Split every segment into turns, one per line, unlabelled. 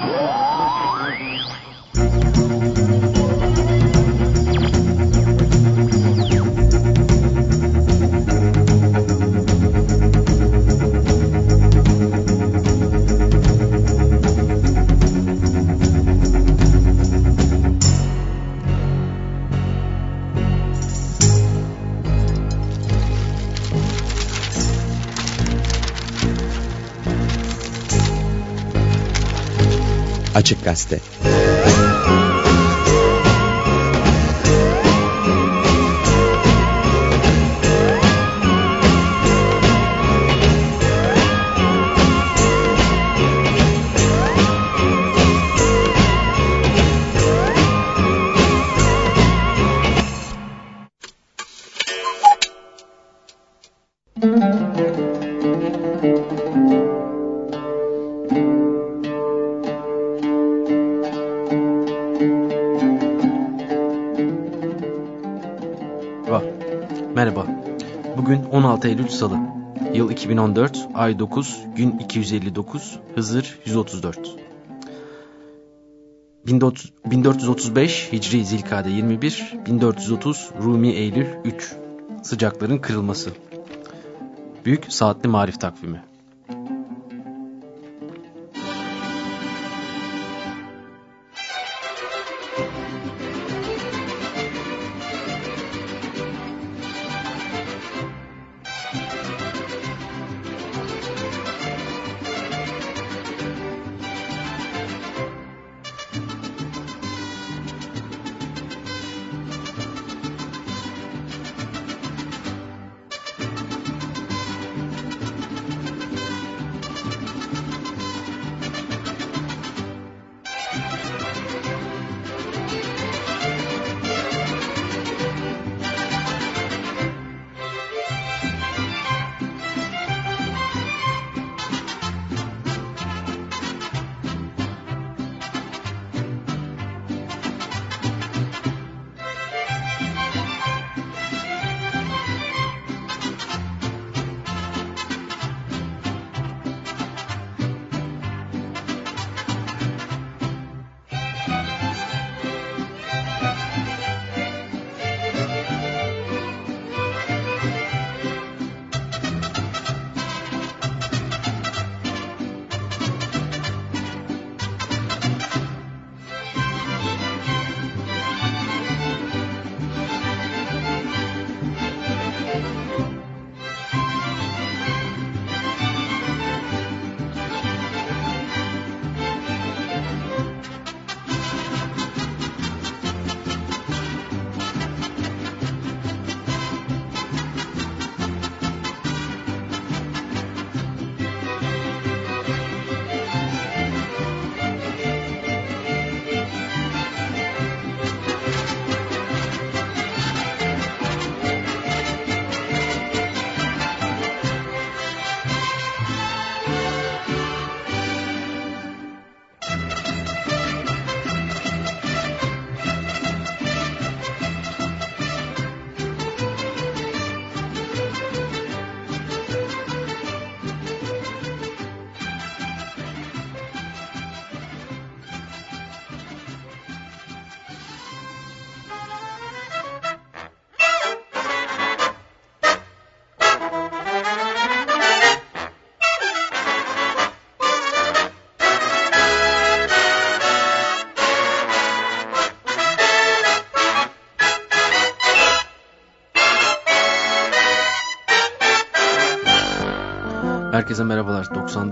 Yeah. Açık Gazete
16 Eylül Salı. Yıl 2014, ay 9, gün 259, Hızır 134. 1435 Hicri Zilkade 21, 1430 Rumi Eylül 3. Sıcakların kırılması. Büyük Saatli Marif Takvimi.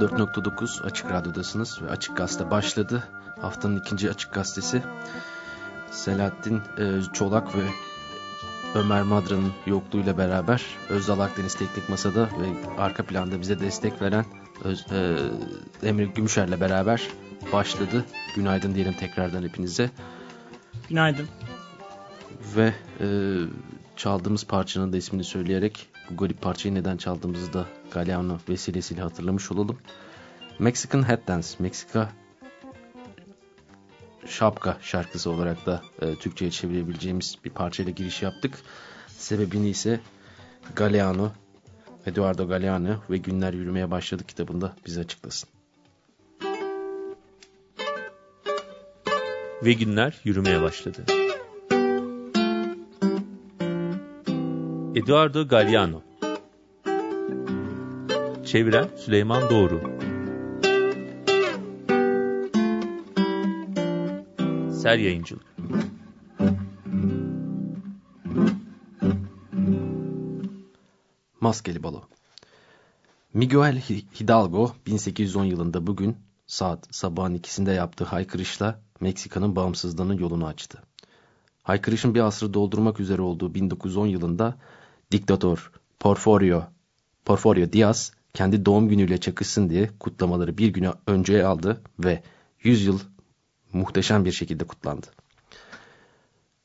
94.9 Açık Radyo'dasınız ve Açık Gazete başladı. Haftanın ikinci Açık Gazetesi. Selahattin e, Çolak ve Ömer Madra'nın yokluğuyla beraber Özdal Akdeniz Teknik Masa'da ve arka planda bize destek veren Öz, e, Emre Gümüşer'le beraber başladı. Günaydın diyelim tekrardan hepinize.
Günaydın.
Ve e, çaldığımız parçanın da ismini söyleyerek bu garip parçayı neden çaldığımızı da Galeano vesilesiyle hatırlamış olalım. Mexican Head Dance, Meksika şapka şarkısı olarak da e, Türkçe'ye çevirebileceğimiz bir parçayla giriş yaptık. Sebebini ise Galeano, Eduardo Galeano ve Günler Yürümeye Başladı kitabında bize açıklasın.
Ve günler yürümeye başladı. Eduardo Galliano. Çeviren Süleyman Doğru. Ser Yayıncılık
Maskeli Balo. Miguel Hidalgo 1810 yılında bugün saat sabahın ikisinde yaptığı haykırışla Meksika'nın bağımsızlığının yolunu açtı. Haykırışın bir asrı doldurmak üzere olduğu 1910 yılında diktatör Porforio, Porforio Diaz kendi doğum günüyle çakışsın diye kutlamaları bir güne önceye aldı ve 100 yıl muhteşem bir şekilde kutlandı.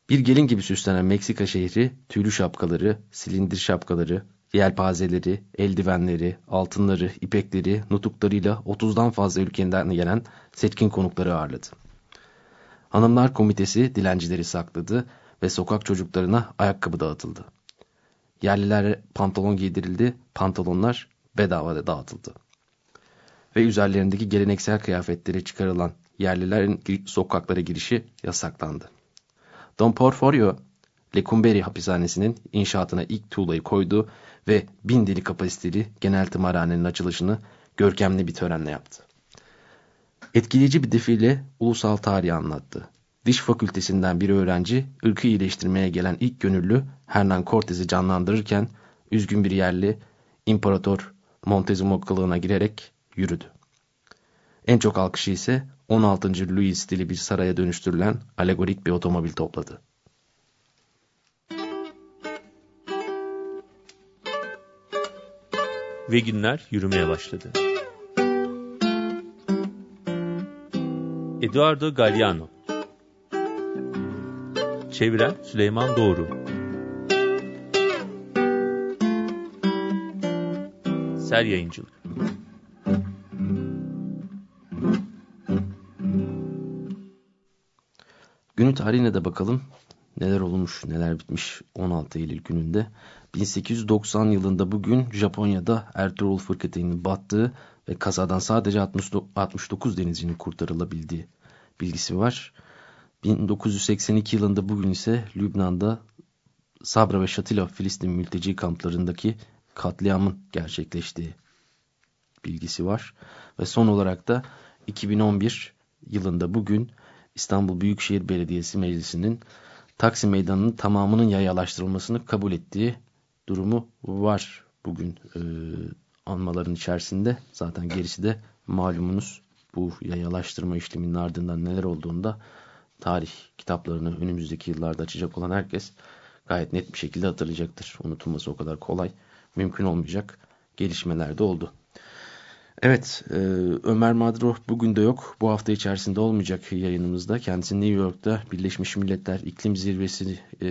Bir gelin gibi süslenen Meksika şehri tüylü şapkaları, silindir şapkaları, yelpazeleri, eldivenleri, altınları, ipekleri, nutuklarıyla 30'dan fazla ülkeden gelen seçkin konukları ağırladı. Hanımlar komitesi dilencileri sakladı ve sokak çocuklarına ayakkabı dağıtıldı. Yerlilere pantolon giydirildi, pantolonlar bedava dağıtıldı. Ve üzerlerindeki geleneksel kıyafetleri çıkarılan yerlilerin sokaklara girişi yasaklandı. Don Porforio, Lecumberi hapishanesinin inşaatına ilk tuğlayı koydu ve bin deli kapasiteli genel tımarhanenin açılışını görkemli bir törenle yaptı. Etkileyici bir defile ulusal tarihi anlattı. Diş fakültesinden bir öğrenci ırkı iyileştirmeye gelen ilk gönüllü Hernan Cortez'i canlandırırken üzgün bir yerli İmparator Montezuma kılığına girerek yürüdü. En çok alkışı ise 16. Louis stili bir saraya dönüştürülen alegorik bir otomobil topladı.
Ve günler yürümeye başladı. Eduardo Galliano Çeviren Süleyman Doğru Ser Yayıncılık
Günün tarihine de bakalım. Neler olmuş, neler bitmiş 16 Eylül gününde. 1890 yılında bugün Japonya'da Ertuğrul fırkateyninin battığı ve kazadan sadece 69 denizcinin kurtarılabildiği bilgisi var. 1982 yılında bugün ise Lübnan'da Sabra ve Şatila Filistin mülteci kamplarındaki katliamın gerçekleştiği bilgisi var. Ve son olarak da 2011 yılında bugün İstanbul Büyükşehir Belediyesi Meclisi'nin Taksim Meydanı'nın tamamının yayalaştırılmasını kabul ettiği durumu var bugün e, anmaların içerisinde. Zaten gerisi de malumunuz bu yayalaştırma işleminin ardından neler olduğunda tarih kitaplarını önümüzdeki yıllarda açacak olan herkes gayet net bir şekilde hatırlayacaktır. Unutulması o kadar kolay, mümkün olmayacak gelişmeler de oldu. Evet, e, Ömer Madro bugün de yok. Bu hafta içerisinde olmayacak yayınımızda. Kendisi New York'ta Birleşmiş Milletler İklim Zirvesi e,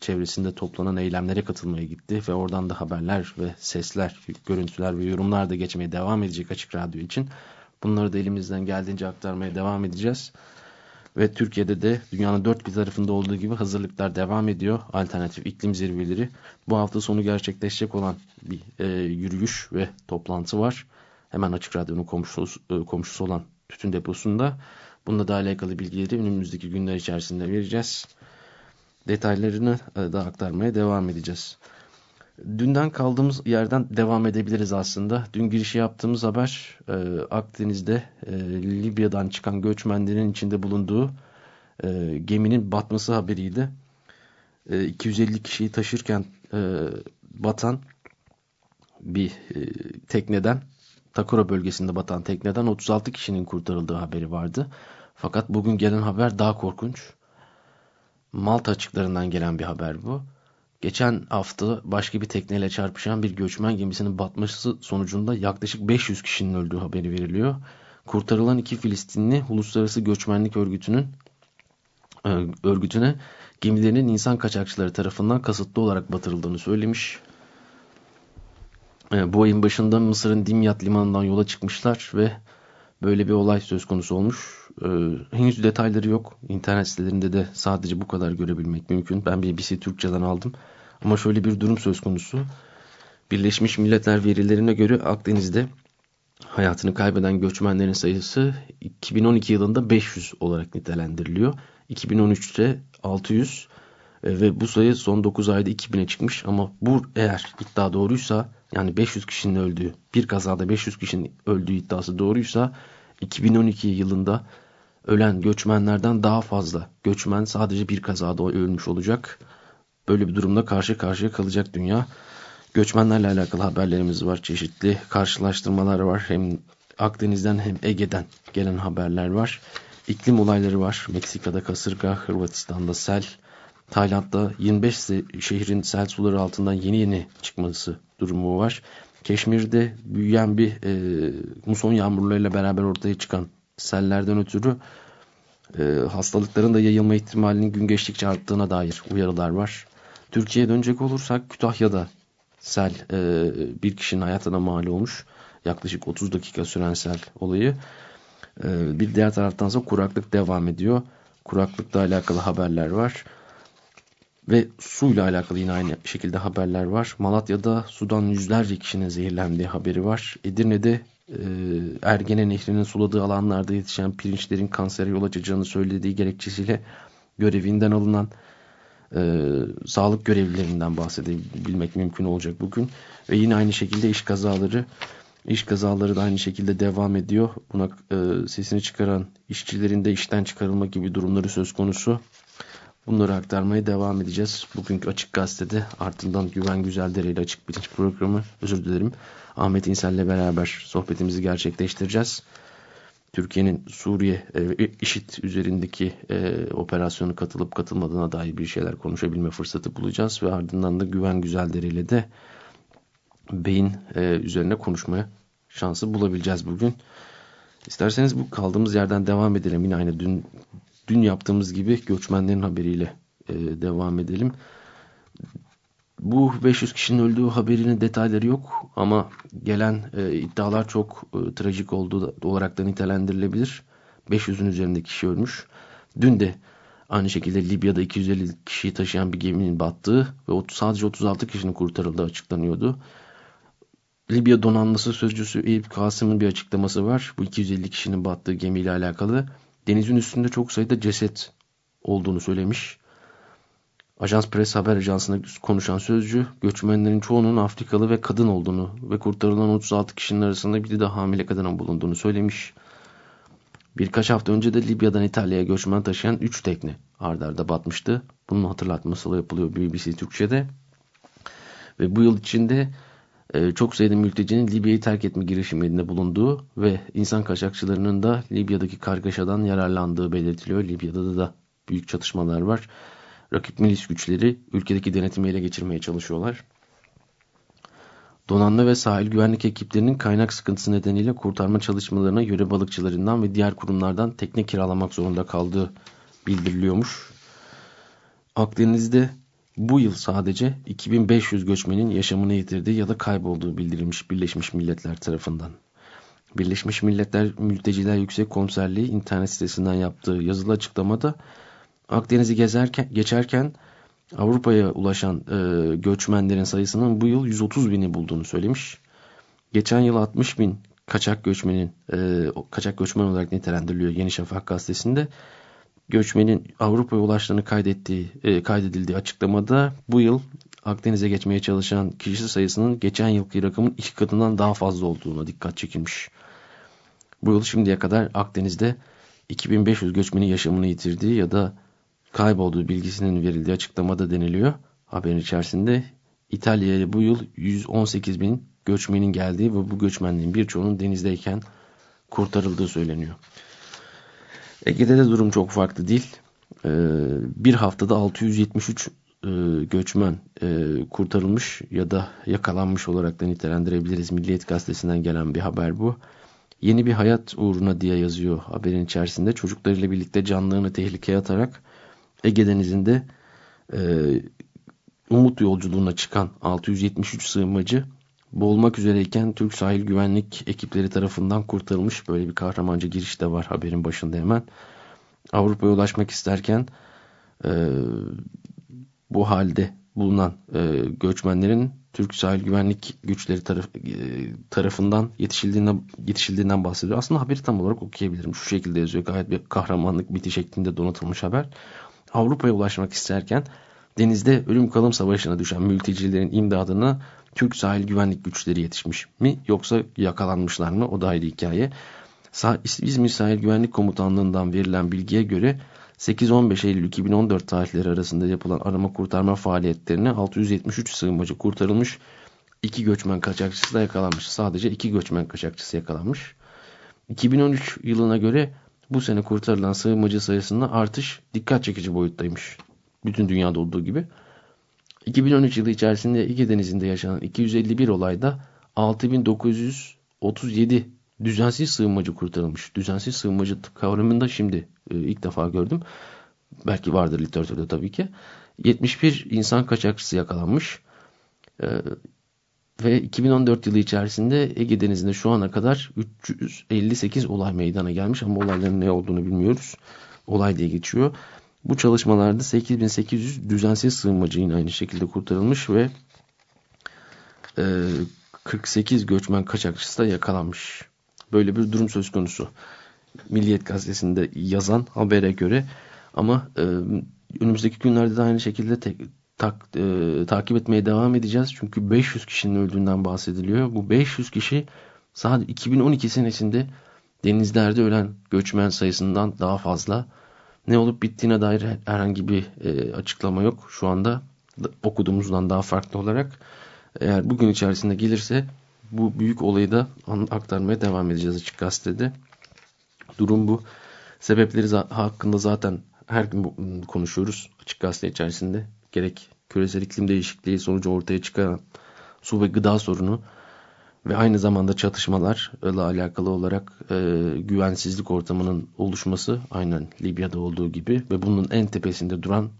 çevresinde toplanan eylemlere katılmaya gitti. Ve oradan da haberler ve sesler, görüntüler ve yorumlar da geçmeye devam edecek Açık Radyo için. Bunları da elimizden geldiğince aktarmaya devam edeceğiz. Ve Türkiye'de de dünyanın dört bir tarafında olduğu gibi hazırlıklar devam ediyor. Alternatif iklim zirveleri. Bu hafta sonu gerçekleşecek olan bir e, yürüyüş ve toplantı var. Hemen Açık Radyo'nun komşusu, e, komşusu olan tütün deposunda. Bununla da alakalı bilgileri önümüzdeki günler içerisinde vereceğiz. Detaylarını e, da aktarmaya devam edeceğiz. Dünden kaldığımız yerden devam edebiliriz aslında. Dün girişi yaptığımız haber e, Akdeniz'de e, Libya'dan çıkan göçmenlerin içinde bulunduğu e, geminin batması haberiydi. E, 250 kişiyi taşırken e, batan bir e, tekneden, Takura bölgesinde batan tekneden 36 kişinin kurtarıldığı haberi vardı. Fakat bugün gelen haber daha korkunç. Malta açıklarından gelen bir haber bu. Geçen hafta başka bir tekneyle çarpışan bir göçmen gemisinin batması sonucunda yaklaşık 500 kişinin öldüğü haberi veriliyor. Kurtarılan iki Filistinli Uluslararası Göçmenlik Örgütü'nün e, örgütüne gemilerinin insan kaçakçıları tarafından kasıtlı olarak batırıldığını söylemiş. E, bu ayın başında Mısır'ın Dimyat limanından yola çıkmışlar ve böyle bir olay söz konusu olmuş. E, henüz detayları yok. İnternet sitelerinde de sadece bu kadar görebilmek mümkün. Ben BBC Türkçe'den aldım. Ama şöyle bir durum söz konusu. Birleşmiş Milletler verilerine göre Akdeniz'de hayatını kaybeden göçmenlerin sayısı 2012 yılında 500 olarak nitelendiriliyor. 2013'te 600 e, ve bu sayı son 9 ayda 2000'e çıkmış ama bu eğer iddia doğruysa yani 500 kişinin öldüğü bir kazada 500 kişinin öldüğü iddiası doğruysa 2012 yılında ölen göçmenlerden daha fazla göçmen sadece bir kazada ölmüş olacak. Böyle bir durumda karşı karşıya kalacak dünya. Göçmenlerle alakalı haberlerimiz var. Çeşitli karşılaştırmalar var. Hem Akdeniz'den hem Ege'den gelen haberler var. İklim olayları var. Meksika'da kasırga, Hırvatistan'da sel, Tayland'da 25 şehrin sel suları altından yeni yeni çıkması durumu var. Keşmir'de büyüyen bir e, muson yağmurlarıyla beraber ortaya çıkan sellerden ötürü e, hastalıkların da yayılma ihtimalinin gün geçtikçe arttığına dair uyarılar var. Türkiye'ye dönecek olursak Kütahya'da sel e, bir kişinin hayatına mal olmuş. Yaklaşık 30 dakika süren sel olayı. E, bir diğer taraftan ise kuraklık devam ediyor. Kuraklıkla alakalı haberler var. Ve suyla alakalı yine aynı şekilde haberler var. Malatya'da sudan yüzlerce kişinin zehirlendiği haberi var. Edirne'de e, Ergene Nehri'nin suladığı alanlarda yetişen pirinçlerin kansere yol açacağını söylediği gerekçesiyle görevinden alınan e, sağlık görevlilerinden bahsedebilmek mümkün olacak bugün. Ve yine aynı şekilde iş kazaları iş kazaları da aynı şekilde devam ediyor. Buna e, sesini çıkaran işçilerin de işten çıkarılma gibi durumları söz konusu. Bunları aktarmaya devam edeceğiz. Bugünkü Açık Gazete'de ardından Güven Güzeldere ile Açık Bilinç programı özür dilerim. Ahmet İnsel ile beraber sohbetimizi gerçekleştireceğiz. Türkiye'nin Suriye e, IŞİD üzerindeki e, operasyonu katılıp katılmadığına dair bir şeyler konuşabilme fırsatı bulacağız. Ve ardından da Güven Güzeldere ile de beyin e, üzerine konuşmaya şansı bulabileceğiz bugün. İsterseniz bu kaldığımız yerden devam edelim. Yine aynı dün dün yaptığımız gibi göçmenlerin haberiyle e, devam edelim. Bu 500 kişinin öldüğü haberinin detayları yok ama gelen e, iddialar çok e, trajik olduğu olarak da nitelendirilebilir. 500'ün üzerinde kişi ölmüş. Dün de aynı şekilde Libya'da 250 kişiyi taşıyan bir geminin battığı ve sadece 36 kişinin kurtarıldığı açıklanıyordu. Libya donanması sözcüsü Eyüp Kasım'ın bir açıklaması var. Bu 250 kişinin battığı gemiyle alakalı. Denizin üstünde çok sayıda ceset olduğunu söylemiş. Ajans Press haber ajansına konuşan sözcü, göçmenlerin çoğunun Afrikalı ve kadın olduğunu ve kurtarılan 36 kişinin arasında bir de hamile kadının bulunduğunu söylemiş. Birkaç hafta önce de Libya'dan İtalya'ya göçmen taşıyan 3 tekne ardarda batmıştı. Bunun hatırlatması yapılıyor BBC Türkçe'de. Ve bu yıl içinde çok sayıda mültecinin Libya'yı terk etme girişiminde bulunduğu ve insan kaçakçılarının da Libya'daki kargaşadan yararlandığı belirtiliyor. Libya'da da büyük çatışmalar var. Rakip milis güçleri ülkedeki denetimi ele geçirmeye çalışıyorlar. Donanma ve sahil güvenlik ekiplerinin kaynak sıkıntısı nedeniyle kurtarma çalışmalarına yöre balıkçılarından ve diğer kurumlardan tekne kiralamak zorunda kaldığı bildiriliyormuş. Akdeniz'de bu yıl sadece 2500 göçmenin yaşamını yitirdiği ya da kaybolduğu bildirilmiş Birleşmiş Milletler tarafından. Birleşmiş Milletler Mülteciler Yüksek Komiserliği internet sitesinden yaptığı yazılı açıklamada Akdeniz'i gezerken, geçerken Avrupa'ya ulaşan e, göçmenlerin sayısının bu yıl 130 bini bulduğunu söylemiş. Geçen yıl 60 bin kaçak göçmenin e, kaçak göçmen olarak nitelendiriliyor Yeni Şafak gazetesinde. Göçmenin Avrupa'ya ulaştığını kaydettiği, e, kaydedildiği açıklamada bu yıl Akdeniz'e geçmeye çalışan kişi sayısının geçen yılki rakamın iki katından daha fazla olduğuna dikkat çekilmiş. Bu yıl şimdiye kadar Akdeniz'de 2500 göçmenin yaşamını yitirdiği ya da kaybolduğu bilgisinin verildiği açıklamada deniliyor. Haberin içerisinde İtalya'ya bu yıl 118 bin göçmenin geldiği ve bu göçmenlerin birçoğunun denizdeyken kurtarıldığı söyleniyor. Ege'de de durum çok farklı değil. Ee, bir haftada 673 e, göçmen e, kurtarılmış ya da yakalanmış olarak da nitelendirebiliriz. Milliyet gazetesinden gelen bir haber bu. Yeni bir hayat uğruna diye yazıyor haberin içerisinde. Çocuklarıyla birlikte canlarını tehlikeye atarak Ege Denizi'nde e, umut yolculuğuna çıkan 673 sığınmacı boğulmak üzereyken Türk sahil güvenlik ekipleri tarafından kurtarılmış. Böyle bir kahramanca giriş de var haberin başında hemen. Avrupa'ya ulaşmak isterken e, bu halde bulunan e, göçmenlerin Türk sahil güvenlik güçleri taraf, e, tarafından yetişildiğinden, yetişildiğinden bahsediyor. Aslında haberi tam olarak okuyabilirim. Şu şekilde yazıyor. Gayet bir kahramanlık biti şeklinde donatılmış haber. Avrupa'ya ulaşmak isterken denizde ölüm kalım savaşına düşen mültecilerin imdadına Türk sahil güvenlik güçleri yetişmiş mi yoksa yakalanmışlar mı? O da ayrı hikaye. İzmir Sahil Güvenlik Komutanlığı'ndan verilen bilgiye göre 8-15 Eylül 2014 tarihleri arasında yapılan arama kurtarma faaliyetlerine 673 sığınmacı kurtarılmış. 2 göçmen kaçakçısı da yakalanmış. Sadece 2 göçmen kaçakçısı yakalanmış. 2013 yılına göre bu sene kurtarılan sığınmacı sayısında artış dikkat çekici boyuttaymış. Bütün dünyada olduğu gibi. 2013 yılı içerisinde Ege Denizi'nde yaşanan 251 olayda 6937 düzensiz sığınmacı kurtarılmış. Düzensiz sığınmacı kavramını da şimdi e, ilk defa gördüm. Belki vardır literatürde tabii ki. 71 insan kaçakçısı yakalanmış. E, ve 2014 yılı içerisinde Ege Denizi'nde şu ana kadar 358 olay meydana gelmiş ama olayların ne olduğunu bilmiyoruz. Olay diye geçiyor. Bu çalışmalarda 8800 düzensiz sığınmacı yine aynı şekilde kurtarılmış ve e, 48 göçmen kaçakçısı da yakalanmış. Böyle bir durum söz konusu. Milliyet gazetesinde yazan habere göre ama e, önümüzdeki günlerde de aynı şekilde tek, tak, e, takip etmeye devam edeceğiz. Çünkü 500 kişinin öldüğünden bahsediliyor. Bu 500 kişi sadece 2012 senesinde denizlerde ölen göçmen sayısından daha fazla. Ne olup bittiğine dair herhangi bir e, açıklama yok. Şu anda okuduğumuzdan daha farklı olarak. Eğer bugün içerisinde gelirse bu büyük olayı da aktarmaya devam edeceğiz açık gazetede. Durum bu. Sebepleri hakkında zaten her gün konuşuyoruz açık gazete içerisinde. Gerek küresel iklim değişikliği sonucu ortaya çıkan su ve gıda sorunu ve aynı zamanda çatışmalarla alakalı olarak e, güvensizlik ortamının oluşması aynen Libya'da olduğu gibi ve bunun en tepesinde duran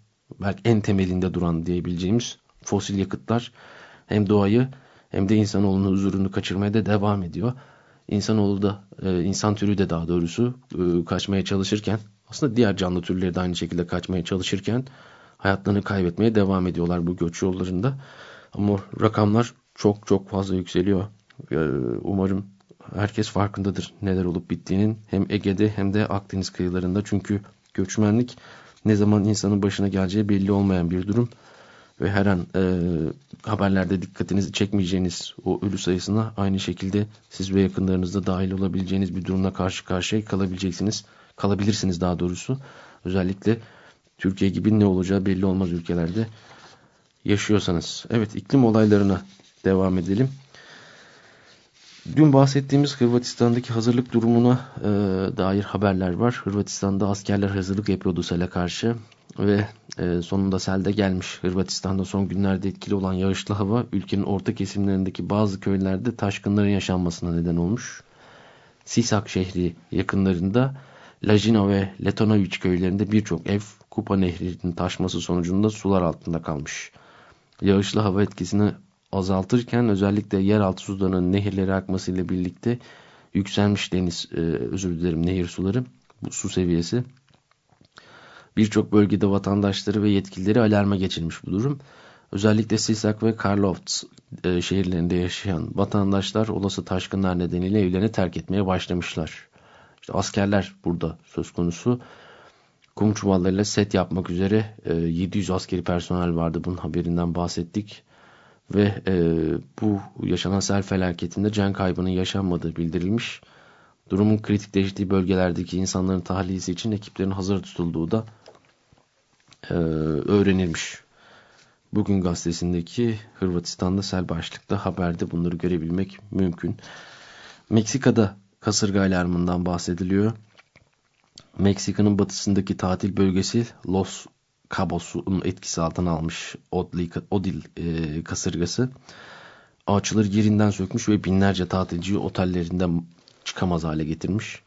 belki en temelinde duran diyebileceğimiz fosil yakıtlar hem doğayı hem de insanoğlunun huzurunu kaçırmaya da devam ediyor. İnsanoğlu da, e, insan türü de daha doğrusu e, kaçmaya çalışırken, aslında diğer canlı türleri de aynı şekilde kaçmaya çalışırken hayatlarını kaybetmeye devam ediyorlar bu göç yollarında. Ama rakamlar çok çok fazla yükseliyor. E, umarım herkes farkındadır neler olup bittiğinin hem Ege'de hem de Akdeniz kıyılarında. Çünkü göçmenlik ne zaman insanın başına geleceği belli olmayan bir durum ve her an e, haberlerde dikkatinizi çekmeyeceğiniz o ölü sayısına aynı şekilde siz ve yakınlarınızda dahil olabileceğiniz bir durumla karşı karşıya kalabileceksiniz. Kalabilirsiniz daha doğrusu. Özellikle Türkiye gibi ne olacağı belli olmaz ülkelerde yaşıyorsanız. Evet iklim olaylarına devam edelim. Dün bahsettiğimiz Hırvatistan'daki hazırlık durumuna e, dair haberler var. Hırvatistan'da askerler hazırlık yapıyordu sele karşı ve e, sonunda selde gelmiş. Hırvatistan'da son günlerde etkili olan yağışlı hava ülkenin orta kesimlerindeki bazı köylerde taşkınların yaşanmasına neden olmuş. Sisak şehri yakınlarında Lajino ve Letonovic köylerinde birçok ev Kupa Nehri'nin taşması sonucunda sular altında kalmış. Yağışlı hava etkisini azaltırken özellikle yeraltı sularının nehirlere akmasıyla birlikte yükselmiş deniz, e, özür dilerim nehir suları, bu su seviyesi Birçok bölgede vatandaşları ve yetkilileri alarma geçirmiş bu durum. Özellikle Sisak ve Karlovts e, şehirlerinde yaşayan vatandaşlar olası taşkınlar nedeniyle evlerini terk etmeye başlamışlar. İşte askerler burada söz konusu. Kum çuvallarıyla set yapmak üzere e, 700 askeri personel vardı. Bunun haberinden bahsettik. Ve e, bu yaşanan sel felaketinde can kaybının yaşanmadığı bildirilmiş. Durumun kritikleştiği bölgelerdeki insanların tahliyesi için ekiplerin hazır tutulduğu da e, öğrenilmiş. Bugün gazetesindeki Hırvatistan'da sel başlıklı haberde bunları görebilmek mümkün. Meksika'da kasırga alarmından bahsediliyor. Meksika'nın batısındaki tatil bölgesi Los Cabos'un etkisi altına almış Odil, Odil e, kasırgası. Ağaçları yerinden sökmüş ve binlerce tatilciyi otellerinden çıkamaz hale getirmiş.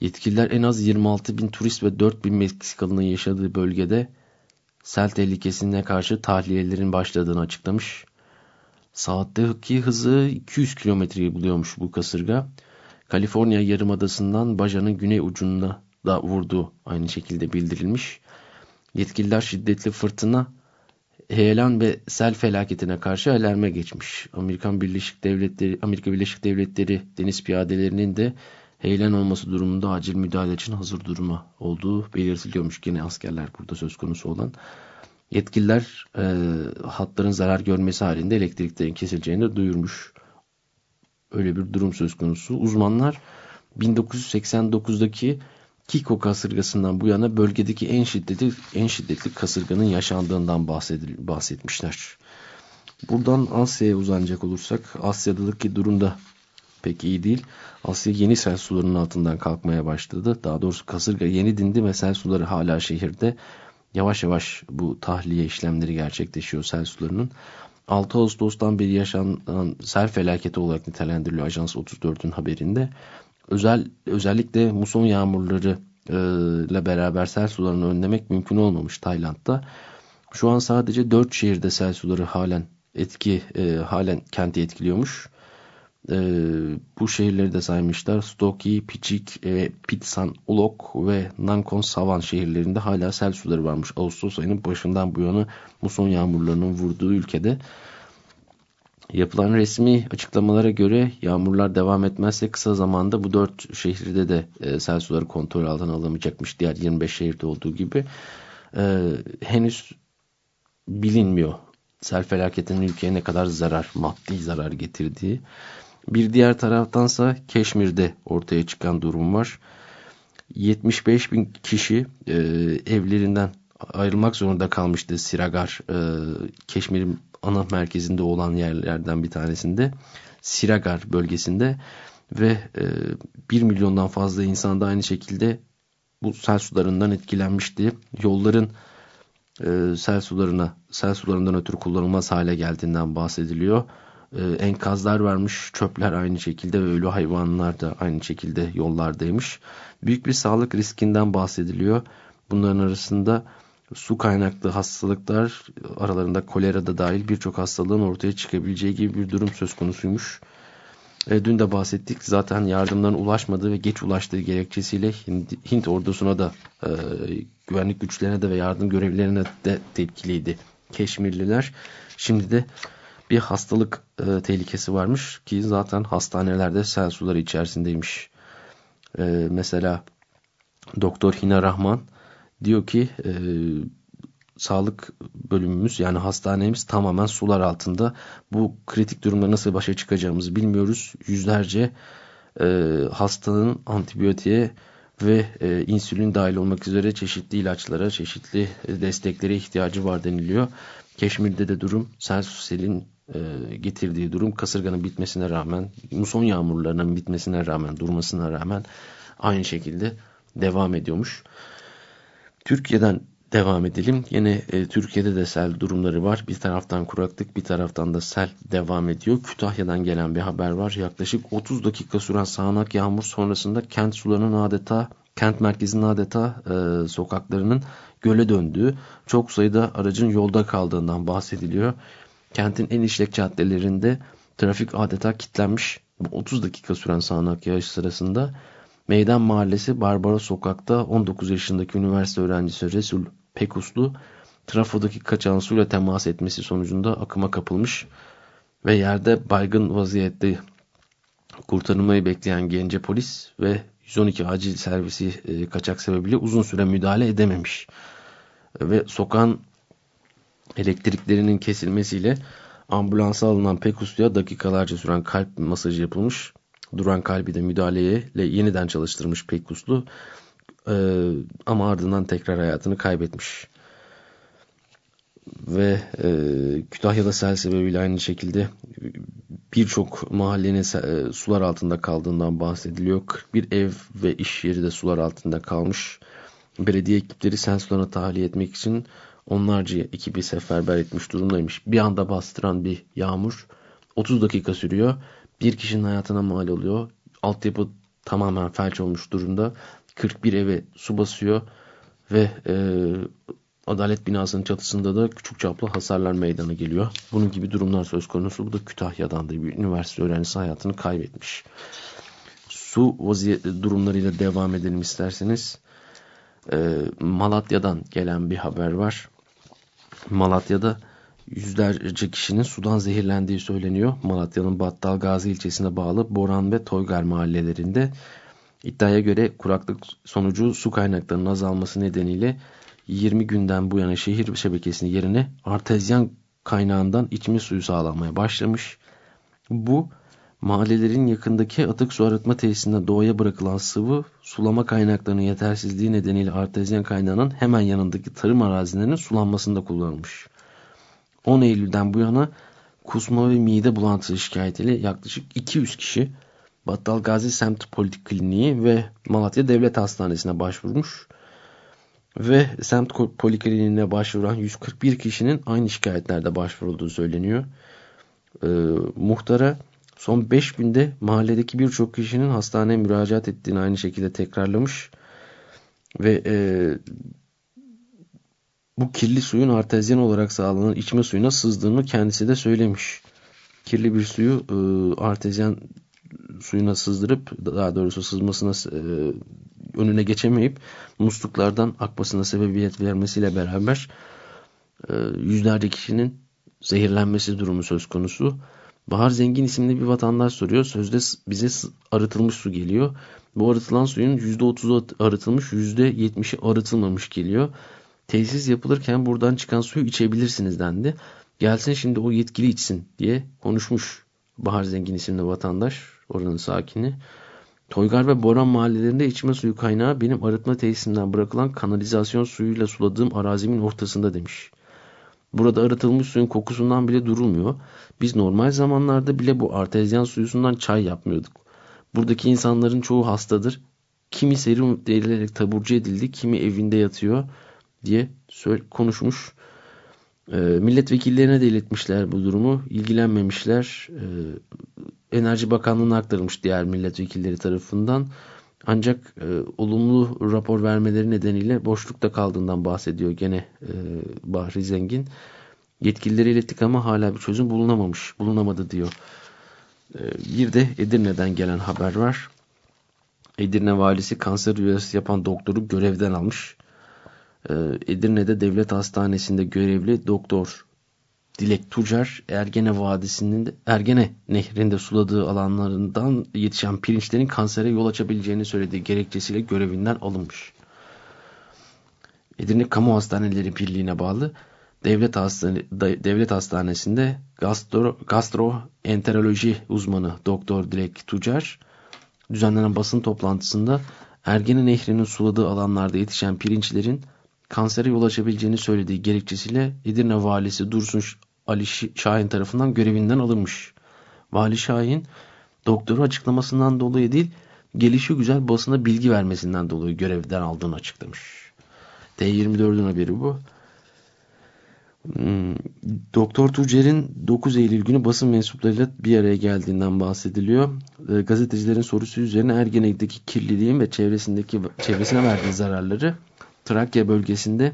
Yetkililer en az 26 bin turist ve 4 bin Meksikalı'nın yaşadığı bölgede sel tehlikesine karşı tahliyelerin başladığını açıklamış. Saatteki hızı 200 kilometreyi buluyormuş bu kasırga. Kaliforniya yarımadasından Baja'nın güney ucunda da vurdu aynı şekilde bildirilmiş. Yetkililer şiddetli fırtına heyelan ve sel felaketine karşı alarma geçmiş. Amerikan Birleşik Devletleri, Amerika Birleşik Devletleri deniz piyadelerinin de heyelan olması durumunda acil müdahale için hazır duruma olduğu belirtiliyormuş. Gene askerler burada söz konusu olan. Yetkililer e, hatların zarar görmesi halinde elektriklerin kesileceğini duyurmuş. Öyle bir durum söz konusu. Uzmanlar 1989'daki Kiko kasırgasından bu yana bölgedeki en şiddetli en şiddetli kasırganın yaşandığından bahsetmişler. Buradan Asya'ya uzanacak olursak Asya'daki durum da pek iyi değil. Asya yeni sel sularının altından kalkmaya başladı. Daha doğrusu kasırga yeni dindi ve sel suları hala şehirde. Yavaş yavaş bu tahliye işlemleri gerçekleşiyor sel sularının. 6 Ağustos'tan beri yaşanan sel felaketi olarak nitelendiriliyor Ajans 34'ün haberinde. Özel özellikle muson yağmurları e, ile beraber sel sularını önlemek mümkün olmamış Tayland'da. Şu an sadece 4 şehirde sel suları halen etki e, halen kenti etkiliyormuş. E, bu şehirleri de saymışlar. Stoki, Pichik, e, Pitsan, Ulok ve Nankon Savan şehirlerinde hala sel suları varmış. Ağustos ayının başından bu yana muson yağmurlarının vurduğu ülkede. Yapılan resmi açıklamalara göre yağmurlar devam etmezse kısa zamanda bu dört şehirde de e, sel suları kontrol altına alamayacakmış. Diğer 25 şehirde olduğu gibi. E, henüz bilinmiyor sel felaketinin ülkeye ne kadar zarar, maddi zarar getirdiği. Bir diğer taraftansa Keşmir'de ortaya çıkan durum var. 75 bin kişi e, evlerinden ayrılmak zorunda kalmıştı Siragar. E, Keşmir'in ana merkezinde olan yerlerden bir tanesinde Siragar bölgesinde ve e, 1 milyondan fazla insan da aynı şekilde bu sel sularından etkilenmişti. Yolların e, sel sularına sel sularından ötürü kullanılmaz hale geldiğinden bahsediliyor. E, enkazlar varmış, çöpler aynı şekilde ve ölü hayvanlar da aynı şekilde yollardaymış. Büyük bir sağlık riskinden bahsediliyor. Bunların arasında su kaynaklı hastalıklar aralarında kolera da dahil birçok hastalığın ortaya çıkabileceği gibi bir durum söz konusuymuş. E, dün de bahsettik zaten yardımların ulaşmadığı ve geç ulaştığı gerekçesiyle Hint, Hint ordusuna da e, güvenlik güçlerine de ve yardım görevlilerine de tepkiliydi Keşmirliler. Şimdi de bir hastalık e, tehlikesi varmış ki zaten hastanelerde sel suları içerisindeymiş. E, mesela Doktor Hina Rahman diyor ki e, sağlık bölümümüz yani hastanemiz tamamen sular altında. Bu kritik durumda nasıl başa çıkacağımızı bilmiyoruz. Yüzlerce e, hastanın antibiyotiğe ve e, insülin dahil olmak üzere çeşitli ilaçlara, çeşitli desteklere ihtiyacı var deniliyor. Keşmir'de de durum selin e, getirdiği durum kasırganın bitmesine rağmen, muson yağmurlarının bitmesine rağmen, durmasına rağmen aynı şekilde devam ediyormuş. Türkiye'den devam edelim. Yine e, Türkiye'de de sel durumları var. Bir taraftan kuraklık bir taraftan da sel devam ediyor. Kütahya'dan gelen bir haber var. Yaklaşık 30 dakika süren sağanak yağmur sonrasında kent sularının adeta kent merkezinin adeta e, sokaklarının göle döndüğü, çok sayıda aracın yolda kaldığından bahsediliyor. Kentin en işlek caddelerinde trafik adeta kilitlenmiş. 30 dakika süren sağanak yağış sırasında Meydan Mahallesi Barbara Sokak'ta 19 yaşındaki üniversite öğrencisi Resul Pekuslu trafodaki kaçan suyla temas etmesi sonucunda akıma kapılmış ve yerde baygın vaziyette kurtarılmayı bekleyen gence polis ve 112 acil servisi e, kaçak sebebiyle uzun süre müdahale edememiş. Ve sokan elektriklerinin kesilmesiyle ambulansa alınan Pekuslu'ya dakikalarca süren kalp masajı yapılmış duran kalbi de müdahaleyle yeniden çalıştırmış Pekuslu ee, ama ardından tekrar hayatını kaybetmiş. Ve e, Kütahya'da sel sebebiyle aynı şekilde birçok mahallenin e, sular altında kaldığından bahsediliyor. 41 ev ve iş yeri de sular altında kalmış. Belediye ekipleri sel sularına tahliye etmek için onlarca ekibi seferber etmiş durumdaymış. Bir anda bastıran bir yağmur 30 dakika sürüyor bir kişinin hayatına mal oluyor. Altyapı tamamen felç olmuş durumda. 41 eve su basıyor ve e, adalet binasının çatısında da küçük çaplı hasarlar meydana geliyor. Bunun gibi durumlar söz konusu. Bu da Kütahya'dan da bir üniversite öğrencisi hayatını kaybetmiş. Su vaziyet durumlarıyla devam edelim isterseniz. E, Malatya'dan gelen bir haber var. Malatya'da yüzlerce kişinin sudan zehirlendiği söyleniyor. Malatya'nın Battal Gazi ilçesine bağlı Boran ve Toygar mahallelerinde. İddiaya göre kuraklık sonucu su kaynaklarının azalması nedeniyle 20 günden bu yana şehir şebekesinin yerine artezyen kaynağından içme suyu sağlanmaya başlamış. Bu mahallelerin yakındaki atık su arıtma tesisinden doğaya bırakılan sıvı sulama kaynaklarının yetersizliği nedeniyle artezyen kaynağının hemen yanındaki tarım arazilerinin sulanmasında kullanılmış. 10 Eylül'den bu yana kusma ve mide bulantısı şikayetiyle yaklaşık 200 kişi Battal Gazi Semt Polikliniği ve Malatya Devlet Hastanesi'ne başvurmuş. Ve Semt Polikliniğine başvuran 141 kişinin aynı şikayetlerde başvurulduğu söyleniyor. Ee, muhtara son 5 günde mahalledeki birçok kişinin hastaneye müracaat ettiğini aynı şekilde tekrarlamış. Ve e, bu kirli suyun artezyen olarak sağlanan içme suyuna sızdığını kendisi de söylemiş. Kirli bir suyu e, artezyen suyuna sızdırıp daha doğrusu sızmasına e, önüne geçemeyip musluklardan akmasına sebebiyet vermesiyle beraber e, yüzlerce kişinin zehirlenmesi durumu söz konusu. Bahar Zengin isimli bir vatandaş soruyor. Sözde bize arıtılmış su geliyor. Bu arıtılan suyun %30'u arıtılmış, %70'i arıtılmamış geliyor. Tesis yapılırken buradan çıkan suyu içebilirsiniz dendi. Gelsin şimdi o yetkili içsin diye konuşmuş Bahar Zengin isimli vatandaş oranın sakini. Toygar ve Boran mahallelerinde içme suyu kaynağı benim arıtma tesisimden bırakılan kanalizasyon suyuyla suladığım arazimin ortasında demiş. Burada arıtılmış suyun kokusundan bile durulmuyor. Biz normal zamanlarda bile bu artezyen suyusundan çay yapmıyorduk. Buradaki insanların çoğu hastadır. Kimi serum verilerek taburcu edildi, kimi evinde yatıyor diye konuşmuş. E, milletvekillerine de iletmişler bu durumu. İlgilenmemişler. E, Enerji Bakanlığı'na aktarılmış diğer milletvekilleri tarafından. Ancak e, olumlu rapor vermeleri nedeniyle boşlukta kaldığından bahsediyor gene e, Bahri Zengin. Yetkilileri ilettik ama hala bir çözüm bulunamamış, bulunamadı diyor. E, bir de Edirne'den gelen haber var. Edirne valisi kanser rüyası yapan doktoru görevden almış. E, Edirne'de devlet hastanesinde görevli doktor Dilek Tucar, Ergene Vadisi'nin Ergene Nehri'nde suladığı alanlarından yetişen pirinçlerin kansere yol açabileceğini söylediği gerekçesiyle görevinden alınmış. Edirne Kamu Hastaneleri Birliği'ne bağlı devlet, hastane, devlet hastanesinde gastro, gastroenteroloji uzmanı Doktor Dilek Tucar düzenlenen basın toplantısında Ergene Nehri'nin suladığı alanlarda yetişen pirinçlerin kansere yol açabileceğini söylediği gerekçesiyle Edirne valisi Dursun Ali Şahin tarafından görevinden alınmış. Vali Şahin doktoru açıklamasından dolayı değil gelişi güzel basına bilgi vermesinden dolayı görevden aldığını açıklamış. T24'ün haberi bu. Hmm, Doktor Tucer'in 9 Eylül günü basın mensuplarıyla bir araya geldiğinden bahsediliyor. E, gazetecilerin sorusu üzerine Ergenek'teki kirliliğin ve çevresindeki çevresine verdiği zararları Trakya bölgesinde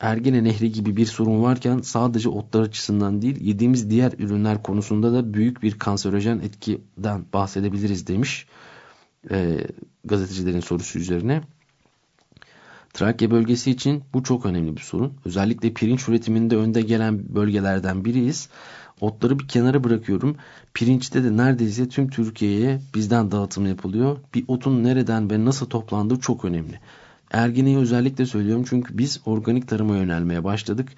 Ergene Nehri gibi bir sorun varken sadece otlar açısından değil yediğimiz diğer ürünler konusunda da büyük bir kanserojen etkiden bahsedebiliriz demiş e, gazetecilerin sorusu üzerine. Trakya bölgesi için bu çok önemli bir sorun. Özellikle pirinç üretiminde önde gelen bölgelerden biriyiz. Otları bir kenara bırakıyorum. Pirinçte de neredeyse tüm Türkiye'ye bizden dağıtım yapılıyor. Bir otun nereden ve nasıl toplandığı çok önemli. Ergene'yi özellikle söylüyorum çünkü biz organik tarıma yönelmeye başladık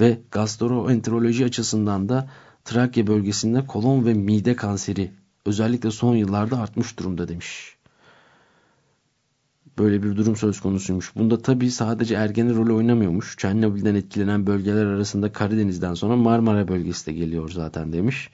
ve gastroenteroloji açısından da Trakya bölgesinde kolon ve mide kanseri özellikle son yıllarda artmış durumda demiş. Böyle bir durum söz konusuymuş. Bunda tabii sadece Ergene rolü oynamıyormuş. Çernobil'den etkilenen bölgeler arasında Karadeniz'den sonra Marmara bölgesi de geliyor zaten demiş.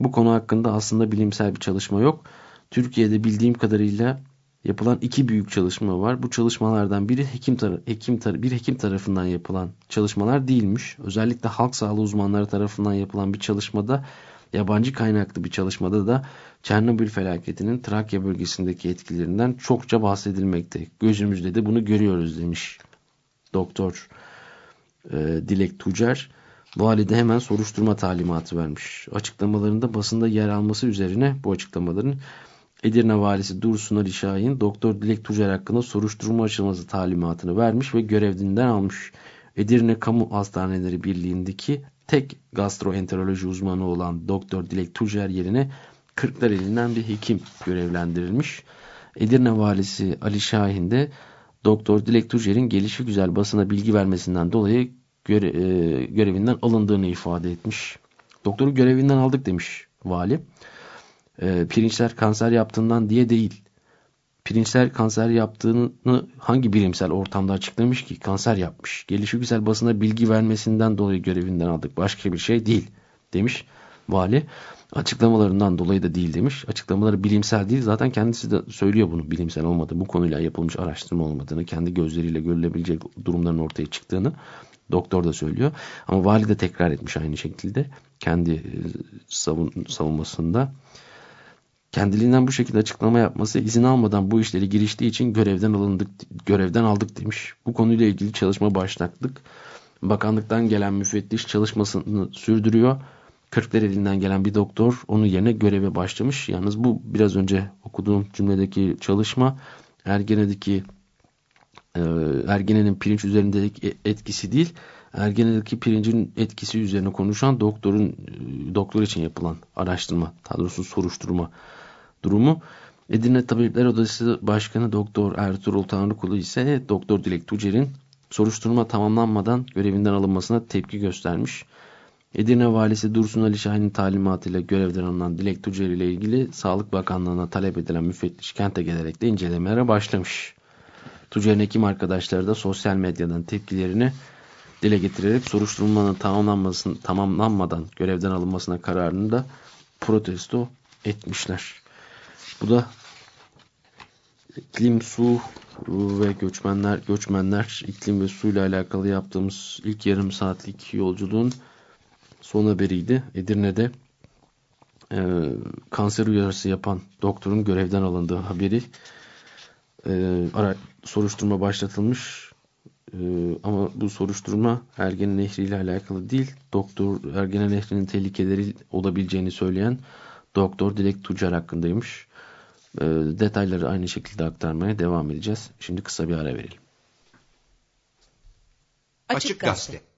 Bu konu hakkında aslında bilimsel bir çalışma yok. Türkiye'de bildiğim kadarıyla yapılan iki büyük çalışma var. Bu çalışmalardan biri hekim, hekim bir hekim tarafından yapılan çalışmalar değilmiş. Özellikle halk sağlığı uzmanları tarafından yapılan bir çalışmada yabancı kaynaklı bir çalışmada da Çernobil felaketinin Trakya bölgesindeki etkilerinden çokça bahsedilmekte. Gözümüzde de bunu görüyoruz demiş doktor e, Dilek Tucar. Valide hemen soruşturma talimatı vermiş. Açıklamalarında basında yer alması üzerine bu açıklamaların Edirne valisi Dursun Ali Şahin Doktor Dilek Tucar hakkında soruşturma açılması talimatını vermiş ve görevinden almış. Edirne Kamu Hastaneleri Birliği'ndeki tek gastroenteroloji uzmanı olan Doktor Dilek Tucer yerine Kırklareli'nden bir hekim görevlendirilmiş. Edirne valisi Ali Şahin de Doktor Dilek Tucer'in gelişi güzel basına bilgi vermesinden dolayı göre, e, görevinden alındığını ifade etmiş. Doktoru görevinden aldık demiş vali. E, pirinçler kanser yaptığından diye değil. Pirinçler kanser yaptığını hangi bilimsel ortamda açıklamış ki kanser yapmış. Gelişi güzel basına bilgi vermesinden dolayı görevinden aldık. Başka bir şey değil demiş vali. Açıklamalarından dolayı da değil demiş. Açıklamaları bilimsel değil. Zaten kendisi de söylüyor bunu bilimsel olmadığı, bu konuyla yapılmış araştırma olmadığını, kendi gözleriyle görülebilecek durumların ortaya çıktığını doktor da söylüyor. Ama vali de tekrar etmiş aynı şekilde kendi e, savun, savunmasında. Kendiliğinden bu şekilde açıklama yapması izin almadan bu işleri giriştiği için görevden alındık, görevden aldık demiş. Bu konuyla ilgili çalışma başlattık. Bakanlıktan gelen müfettiş çalışmasını sürdürüyor. Kırklareli'nden gelen bir doktor onun yerine göreve başlamış. Yalnız bu biraz önce okuduğum cümledeki çalışma Ergene'deki e, Ergene'nin pirinç üzerindeki etkisi değil, Ergene'deki pirincin etkisi üzerine konuşan doktorun e, doktor için yapılan araştırma, daha doğrusu soruşturma durumu. Edirne Tabipler Odası Başkanı Doktor Ertuğrul Tanrıkulu ise Doktor Dilek Tucer'in soruşturma tamamlanmadan görevinden alınmasına tepki göstermiş. Edirne Valisi Dursun Ali Şahin'in talimatıyla görevden alınan Dilek Tucer ile ilgili Sağlık Bakanlığı'na talep edilen müfettiş kente gelerek de incelemelere başlamış. Tucer'in hekim arkadaşları da sosyal medyadan tepkilerini dile getirerek soruşturmanın tamamlanmasını, tamamlanmadan görevden alınmasına kararını da protesto etmişler. Bu da iklim, su ve göçmenler, göçmenler, iklim ve su ile alakalı yaptığımız ilk yarım saatlik yolculuğun son haberiydi. Edirne'de e, kanser uyarısı yapan doktorun görevden alındığı haberi e, ara, soruşturma başlatılmış. Ama bu soruşturma Ergene Nehri ile alakalı değil. Doktor Ergene Nehri'nin tehlikeleri olabileceğini söyleyen Doktor Dilek Tucar hakkındaymış. E, detayları aynı şekilde aktarmaya devam edeceğiz. Şimdi kısa bir ara verelim.
Açık Gazete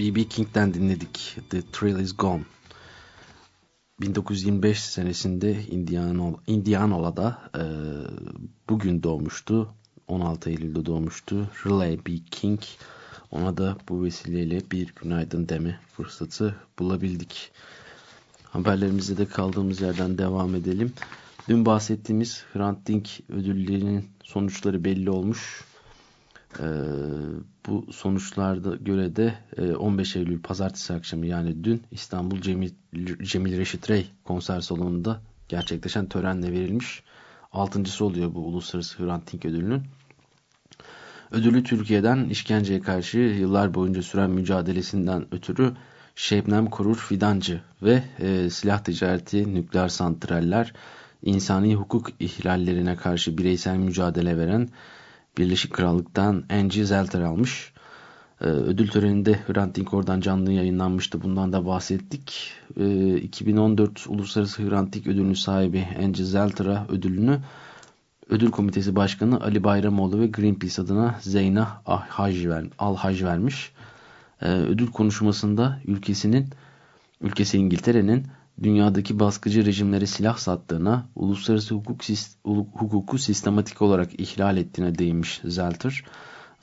B.B. King'den dinledik. The Thrill Is Gone. 1925 senesinde Indiana, Indianola'da e, bugün doğmuştu. 16 Eylül'de doğmuştu. Riley B. King. Ona da bu vesileyle bir günaydın deme fırsatı bulabildik. Haberlerimizde de kaldığımız yerden devam edelim. Dün bahsettiğimiz Hrant Dink ödüllerinin sonuçları belli olmuş. Ee, bu sonuçlarda göre de 15 e, Eylül pazartesi akşamı yani dün İstanbul Cemil, Cemil Reşit Rey konser salonunda gerçekleşen törenle verilmiş. Altıncısı oluyor bu Uluslararası Hrant Dink ödülünün. Ödülü Türkiye'den işkenceye karşı yıllar boyunca süren mücadelesinden ötürü Şebnem Korur Fidancı ve e, silah ticareti, nükleer santraller, insani hukuk ihlallerine karşı bireysel mücadele veren Birleşik Krallık'tan Angie Zelter almış. Ee, ödül töreninde Hrant Dink oradan canlı yayınlanmıştı. Bundan da bahsettik. Ee, 2014 Uluslararası Hrant Dink ödülünün sahibi Angie Zelter'a ödülünü Ödül Komitesi Başkanı Ali Bayramoğlu ve Greenpeace adına Zeyna Al-Haj vermiş. Ee, ödül konuşmasında ülkesinin ülkesi İngiltere'nin dünyadaki baskıcı rejimlere silah sattığına, uluslararası hukuk, hukuku sistematik olarak ihlal ettiğine değinmiş Zelter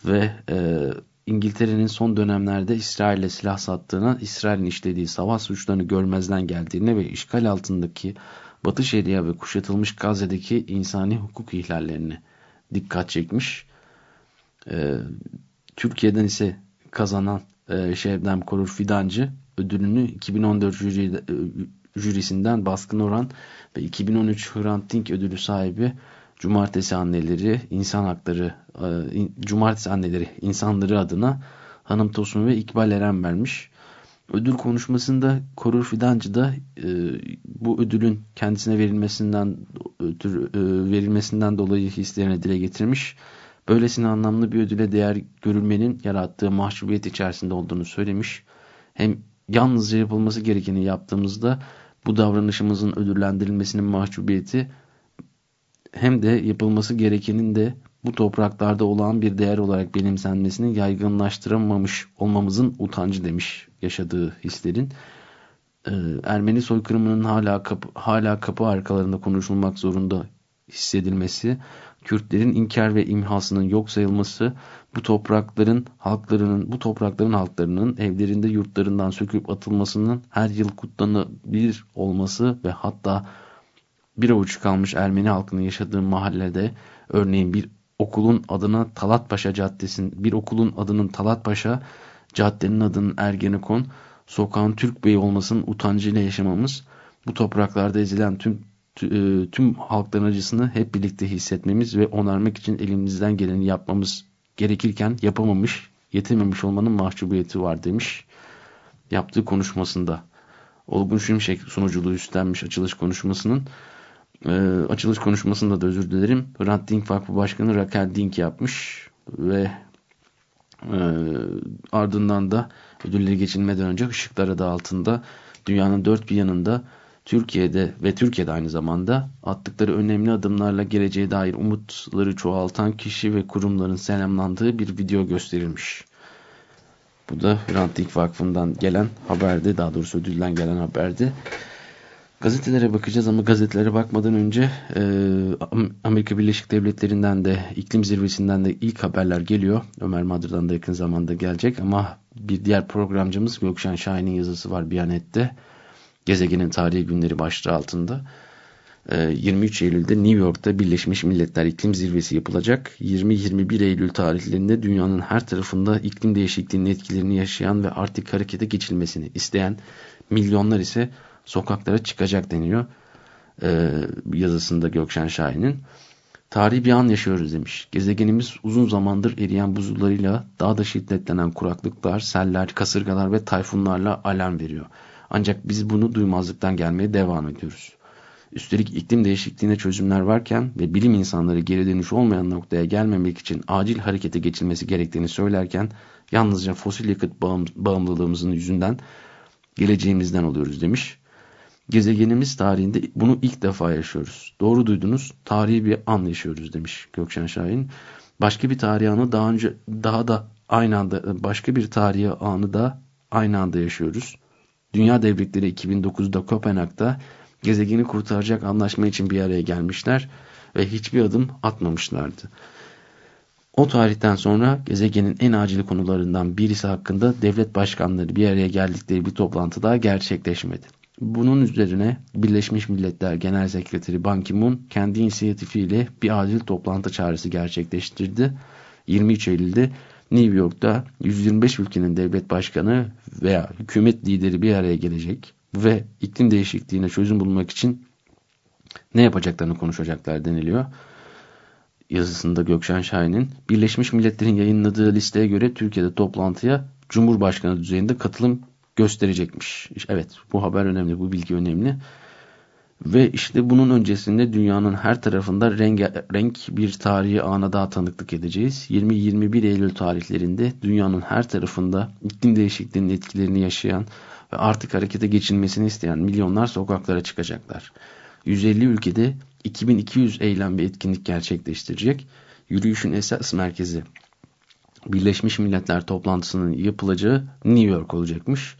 ve e, İngiltere'nin son dönemlerde İsrail'e silah sattığına, İsrail'in işlediği savaş suçlarını görmezden geldiğine ve işgal altındaki Batı Şeria ve kuşatılmış Gazze'deki insani hukuk ihlallerine dikkat çekmiş. E, Türkiye'den ise kazanan e, Şebnem Korur Fidancı ödülünü 2014 jüri, jürisinden Baskın Oran ve 2013 Hrant Dink ödülü sahibi Cumartesi Anneleri İnsan Hakları e, Cumartesi Anneleri insanları adına Hanım Tosun ve İkbal Eren vermiş. Ödül konuşmasında Korur Fidancı da e, bu ödülün kendisine verilmesinden ötürü, e, verilmesinden dolayı hislerini dile getirmiş. Böylesine anlamlı bir ödüle değer görülmenin yarattığı mahcubiyet içerisinde olduğunu söylemiş. Hem yalnızca yapılması gerekeni yaptığımızda bu davranışımızın ödüllendirilmesinin mahcubiyeti hem de yapılması gerekenin de bu topraklarda olan bir değer olarak benimsenmesini yaygınlaştıramamış olmamızın utancı demiş yaşadığı hislerin. Ee, Ermeni soykırımının hala kapı, hala kapı arkalarında konuşulmak zorunda hissedilmesi, Kürtlerin inkar ve imhasının yok sayılması, bu toprakların halklarının, bu toprakların halklarının evlerinde yurtlarından söküp atılmasının her yıl kutlanabilir olması ve hatta bir avuç kalmış Ermeni halkının yaşadığı mahallede örneğin bir okulun adına Talatpaşa Caddesi'nin bir okulun adının Talatpaşa caddenin adının Ergenekon sokağın Türk Bey olmasının utancıyla yaşamamız bu topraklarda ezilen tüm e, tüm halkların acısını hep birlikte hissetmemiz ve onarmak için elimizden geleni yapmamız gerekirken yapamamış, yetememiş olmanın mahcubiyeti var demiş. Yaptığı konuşmasında. Olgun Şimşek sunuculuğu üstlenmiş açılış konuşmasının. E, açılış konuşmasında da özür dilerim. Hrant Dink Vakfı Başkanı Raquel Dink yapmış ve e, ardından da ödülleri geçilmeden önce ışıklar adı altında dünyanın dört bir yanında Türkiye'de ve Türkiye'de aynı zamanda attıkları önemli adımlarla geleceğe dair umutları çoğaltan kişi ve kurumların selamlandığı bir video gösterilmiş. Bu da Hrant Dink Vakfı'ndan gelen haberdi. Daha doğrusu ödülden gelen haberdi. Gazetelere bakacağız ama gazetelere bakmadan önce e, Amerika Birleşik Devletleri'nden de iklim zirvesinden de ilk haberler geliyor. Ömer Madır'dan da yakın zamanda gelecek ama bir diğer programcımız Gökşen Şahin'in yazısı var Biyanet'te. Gezegenin Tarihi Günleri başlığı altında. 23 ee, Eylül'de New York'ta Birleşmiş Milletler İklim Zirvesi yapılacak. 20-21 Eylül tarihlerinde dünyanın her tarafında iklim değişikliğinin etkilerini yaşayan ve artık harekete geçilmesini isteyen milyonlar ise sokaklara çıkacak deniyor ee, yazısında Gökşen Şahin'in. Tarihi bir an yaşıyoruz demiş. Gezegenimiz uzun zamandır eriyen buzullarıyla daha da şiddetlenen kuraklıklar, seller, kasırgalar ve tayfunlarla alarm veriyor. Ancak biz bunu duymazlıktan gelmeye devam ediyoruz. Üstelik iklim değişikliğine çözümler varken ve bilim insanları geri dönüş olmayan noktaya gelmemek için acil harekete geçilmesi gerektiğini söylerken yalnızca fosil yakıt bağımlılığımızın yüzünden geleceğimizden oluyoruz demiş. Gezegenimiz tarihinde bunu ilk defa yaşıyoruz. Doğru duydunuz, tarihi bir an yaşıyoruz demiş Gökşen Şahin. Başka bir tarihi anı daha önce daha da aynı anda başka bir tarihi anı da aynı anda yaşıyoruz. Dünya devletleri 2009'da Kopenhag'da gezegeni kurtaracak anlaşma için bir araya gelmişler ve hiçbir adım atmamışlardı. O tarihten sonra gezegenin en acil konularından birisi hakkında devlet başkanları bir araya geldikleri bir toplantı daha gerçekleşmedi. Bunun üzerine Birleşmiş Milletler Genel Sekreteri Ban Ki-moon kendi inisiyatifiyle bir acil toplantı çağrısı gerçekleştirdi. 23 Eylül'de New York'ta 125 ülkenin devlet başkanı veya hükümet lideri bir araya gelecek ve iklim değişikliğine çözüm bulmak için ne yapacaklarını konuşacaklar deniliyor. Yazısında Gökşen Şahin'in Birleşmiş Milletler'in yayınladığı listeye göre Türkiye'de toplantıya Cumhurbaşkanı düzeyinde katılım gösterecekmiş. Evet bu haber önemli, bu bilgi önemli. Ve işte bunun öncesinde dünyanın her tarafında renk, renk bir tarihi ana daha tanıklık edeceğiz. 20-21 Eylül tarihlerinde dünyanın her tarafında iklim değişikliğinin etkilerini yaşayan ve artık harekete geçilmesini isteyen milyonlar sokaklara çıkacaklar. 150 ülkede 2200 eylem ve etkinlik gerçekleştirecek. Yürüyüşün esas merkezi Birleşmiş Milletler toplantısının yapılacağı New York olacakmış.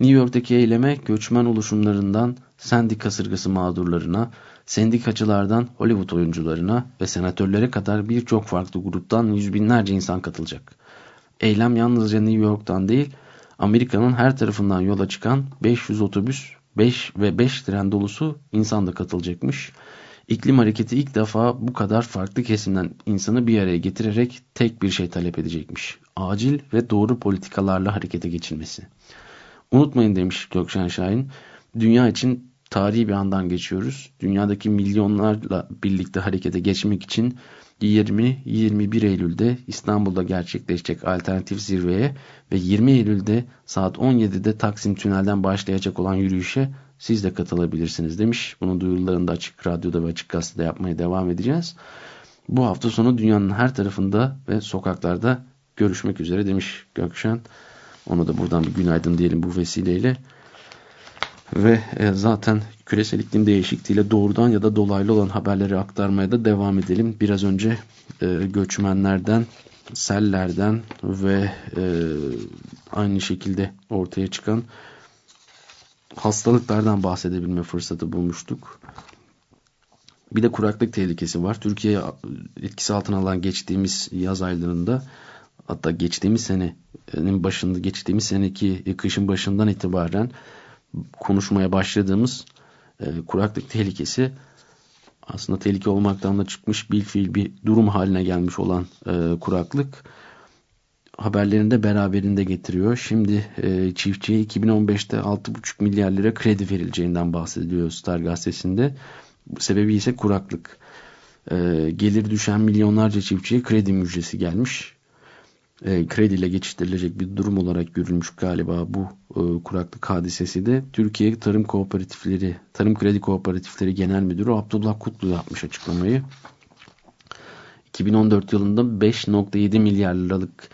New York'taki eyleme göçmen oluşumlarından sendik kasırgası mağdurlarına, sendikacılardan Hollywood oyuncularına ve senatörlere kadar birçok farklı gruptan yüz binlerce insan katılacak. Eylem yalnızca New York'tan değil, Amerika'nın her tarafından yola çıkan 500 otobüs 5 ve 5 tren dolusu insan da katılacakmış. İklim hareketi ilk defa bu kadar farklı kesimden insanı bir araya getirerek tek bir şey talep edecekmiş. Acil ve doğru politikalarla harekete geçilmesi. Unutmayın demiş Gökşen Şahin. Dünya için tarihi bir andan geçiyoruz. Dünyadaki milyonlarla birlikte harekete geçmek için 20-21 Eylül'de İstanbul'da gerçekleşecek alternatif zirveye ve 20 Eylül'de saat 17'de Taksim Tünel'den başlayacak olan yürüyüşe siz de katılabilirsiniz demiş. Bunun duyurularını da Açık Radyo'da ve Açık Gazete'de yapmaya devam edeceğiz. Bu hafta sonu dünyanın her tarafında ve sokaklarda görüşmek üzere demiş Gökşen. Ona da buradan bir günaydın diyelim bu vesileyle. Ve e, zaten küresel iklim değişikliğiyle doğrudan ya da dolaylı olan haberleri aktarmaya da devam edelim. Biraz önce e, göçmenlerden, sellerden ve e, aynı şekilde ortaya çıkan hastalıklardan bahsedebilme fırsatı bulmuştuk. Bir de kuraklık tehlikesi var. Türkiye etkisi altına alan geçtiğimiz yaz aylarında hatta geçtiğimiz senenin başında geçtiğimiz seneki kışın başından itibaren konuşmaya başladığımız e, kuraklık tehlikesi aslında tehlike olmaktan da çıkmış bir fiil bir durum haline gelmiş olan e, kuraklık haberlerinde beraberinde getiriyor. Şimdi e, çiftçiye 2015'te 6,5 milyar lira kredi verileceğinden bahsediliyor Star gazetesinde. Sebebi ise kuraklık. E, gelir düşen milyonlarca çiftçiye kredi müjdesi gelmiş e, krediyle geçiştirilecek bir durum olarak görülmüş galiba bu e, kuraklık hadisesi de Türkiye Tarım Kooperatifleri, Tarım Kredi Kooperatifleri Genel Müdürü Abdullah Kutlu yapmış açıklamayı. 2014 yılında 5.7 milyar liralık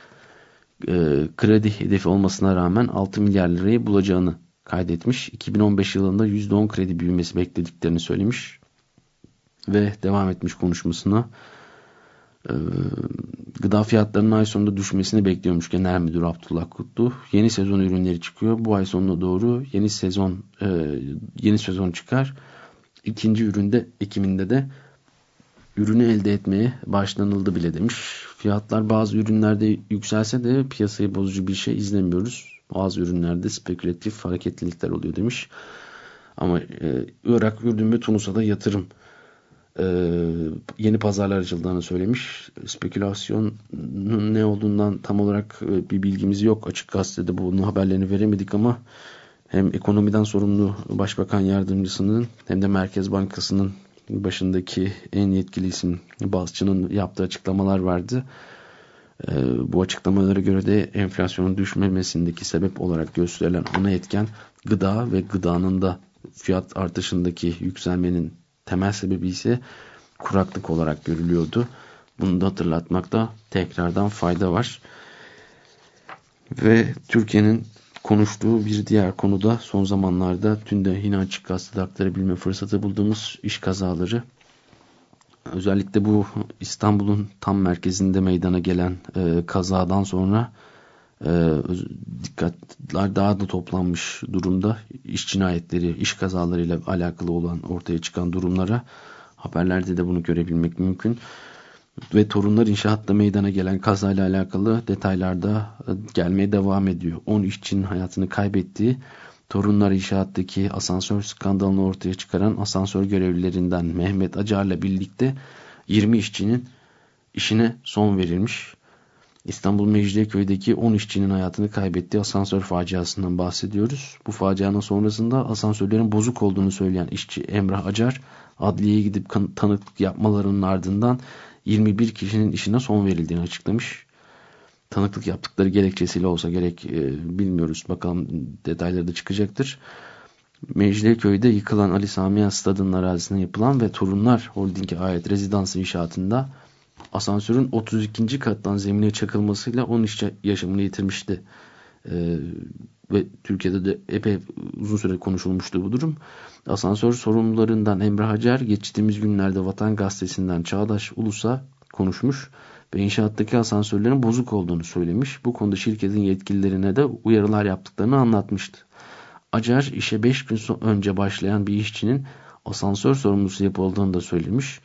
e, kredi hedefi olmasına rağmen 6 milyar lirayı bulacağını kaydetmiş. 2015 yılında %10 kredi büyümesi beklediklerini söylemiş ve devam etmiş konuşmasına. Ee, gıda fiyatlarının ay sonunda düşmesini bekliyormuş Genel Müdür Abdullah Kutlu. Yeni sezon ürünleri çıkıyor. Bu ay sonuna doğru yeni sezon e, yeni sezon çıkar. İkinci üründe Ekim'inde de ürünü elde etmeye başlanıldı bile demiş. Fiyatlar bazı ürünlerde yükselse de piyasayı bozucu bir şey izlemiyoruz. Bazı ürünlerde spekülatif hareketlilikler oluyor demiş. Ama e, Irak, Ürdün ve Tunus'a da yatırım e, yeni pazarlar açıldığını söylemiş. Spekülasyonun ne olduğundan tam olarak e, bir bilgimiz yok. Açık gazetede bunun haberlerini veremedik ama hem ekonomiden sorumlu başbakan yardımcısının hem de Merkez Bankası'nın başındaki en yetkili isim Balçı'nın yaptığı açıklamalar vardı. E, bu açıklamalara göre de enflasyonun düşmemesindeki sebep olarak gösterilen ana etken gıda ve gıdanın da fiyat artışındaki yükselmenin temel sebebi ise kuraklık olarak görülüyordu. Bunu da hatırlatmakta tekrardan fayda var. Ve Türkiye'nin konuştuğu bir diğer konuda son zamanlarda tüm de yine açık gazetede aktarabilme fırsatı bulduğumuz iş kazaları. Özellikle bu İstanbul'un tam merkezinde meydana gelen e, kazadan sonra e, dikkatler daha da toplanmış durumda. İş cinayetleri, iş kazalarıyla alakalı olan ortaya çıkan durumlara haberlerde de bunu görebilmek mümkün. Ve torunlar inşaatta meydana gelen kazayla alakalı detaylarda e, gelmeye devam ediyor. 10 işçinin hayatını kaybettiği Torunlar inşaattaki asansör skandalını ortaya çıkaran asansör görevlilerinden Mehmet Acar'la birlikte 20 işçinin işine son verilmiş. İstanbul Mecidiyeköy'deki 10 işçinin hayatını kaybettiği asansör faciasından bahsediyoruz. Bu facianın sonrasında asansörlerin bozuk olduğunu söyleyen işçi Emrah Acar adliyeye gidip tanıklık yapmalarının ardından 21 kişinin işine son verildiğini açıklamış. Tanıklık yaptıkları gerekçesiyle olsa gerek e, bilmiyoruz. Bakalım detayları da çıkacaktır. Mecidiyeköy'de yıkılan Ali Samiyen Stadının arazisine yapılan ve Torunlar Holding'e ait rezidans inşaatında asansörün 32. kattan zemine çakılmasıyla 10 işçi yaşamını yitirmişti. Ee, ve Türkiye'de de epey uzun süre konuşulmuştu bu durum. Asansör sorumlularından Emre Hacer geçtiğimiz günlerde Vatan Gazetesi'nden Çağdaş Ulus'a konuşmuş ve inşaattaki asansörlerin bozuk olduğunu söylemiş. Bu konuda şirketin yetkililerine de uyarılar yaptıklarını anlatmıştı. Acar işe 5 gün önce başlayan bir işçinin asansör sorumlusu yapıldığını da söylemiş.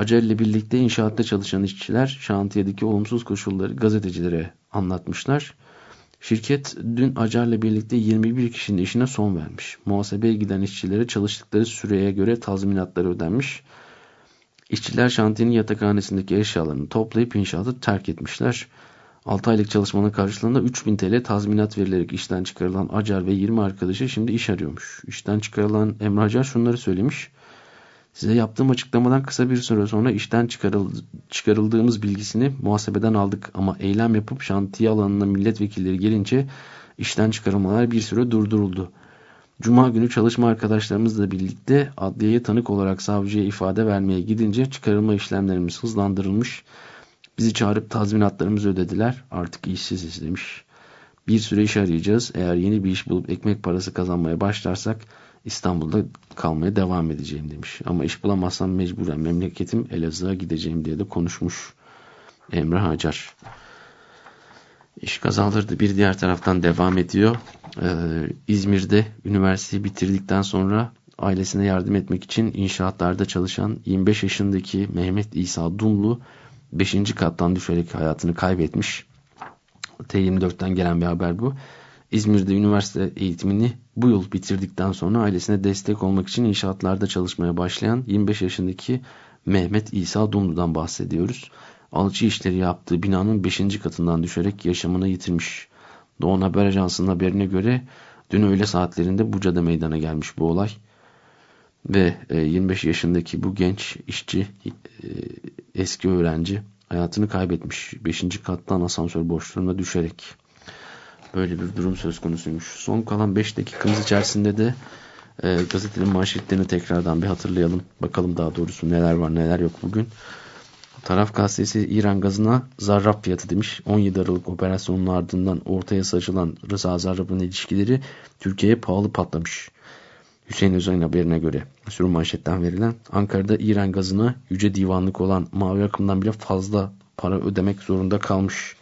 Acar ile birlikte inşaatta çalışan işçiler şantiyedeki olumsuz koşulları gazetecilere anlatmışlar. Şirket dün Acar'la birlikte 21 kişinin işine son vermiş. Muhasebeye giden işçilere çalıştıkları süreye göre tazminatları ödenmiş. İşçiler şantiyenin yatakhanesindeki eşyalarını toplayıp inşaatı terk etmişler. 6 aylık çalışmanın karşılığında 3000 TL tazminat verilerek işten çıkarılan Acar ve 20 arkadaşı şimdi iş arıyormuş. İşten çıkarılan Emre Acar şunları söylemiş. Size yaptığım açıklamadan kısa bir süre sonra işten çıkarıldığımız bilgisini muhasebeden aldık ama eylem yapıp şantiye alanına milletvekilleri gelince işten çıkarılmalar bir süre durduruldu. Cuma günü çalışma arkadaşlarımızla birlikte adliyeye tanık olarak savcıya ifade vermeye gidince çıkarılma işlemlerimiz hızlandırılmış. Bizi çağırıp tazminatlarımızı ödediler. Artık işsiziz demiş. Bir süre iş arayacağız. Eğer yeni bir iş bulup ekmek parası kazanmaya başlarsak İstanbul'da kalmaya devam edeceğim demiş. Ama iş bulamazsam mecburen memleketim Elazığ'a gideceğim diye de konuşmuş Emre Hacar. İş kazaları da bir diğer taraftan devam ediyor. Ee, İzmir'de üniversiteyi bitirdikten sonra ailesine yardım etmek için inşaatlarda çalışan 25 yaşındaki Mehmet İsa Dumlu 5. kattan düşerek hayatını kaybetmiş. T24'ten gelen bir haber bu. İzmir'de üniversite eğitimini bu yıl bitirdikten sonra ailesine destek olmak için inşaatlarda çalışmaya başlayan 25 yaşındaki Mehmet İsa Dumlu'dan bahsediyoruz. Alçı işleri yaptığı binanın 5. katından düşerek yaşamını yitirmiş. Doğan Haber Ajansı'nın haberine göre dün öğle saatlerinde Buca'da meydana gelmiş bu olay. Ve 25 e, yaşındaki bu genç işçi, e, eski öğrenci hayatını kaybetmiş. 5. kattan asansör boşluğuna düşerek. Böyle bir durum söz konusuymuş. Son kalan 5 dakikamız içerisinde de e, gazetenin manşetlerini tekrardan bir hatırlayalım. Bakalım daha doğrusu neler var neler yok bugün. Taraf gazetesi İran gazına zarrab fiyatı demiş. 17 Aralık operasyonunun ardından ortaya saçılan Rıza Zarrab'ın ilişkileri Türkiye'ye pahalı patlamış. Hüseyin Özay'ın haberine göre sürü manşetten verilen Ankara'da İran gazına yüce divanlık olan mavi akımdan bile fazla para ödemek zorunda kalmış.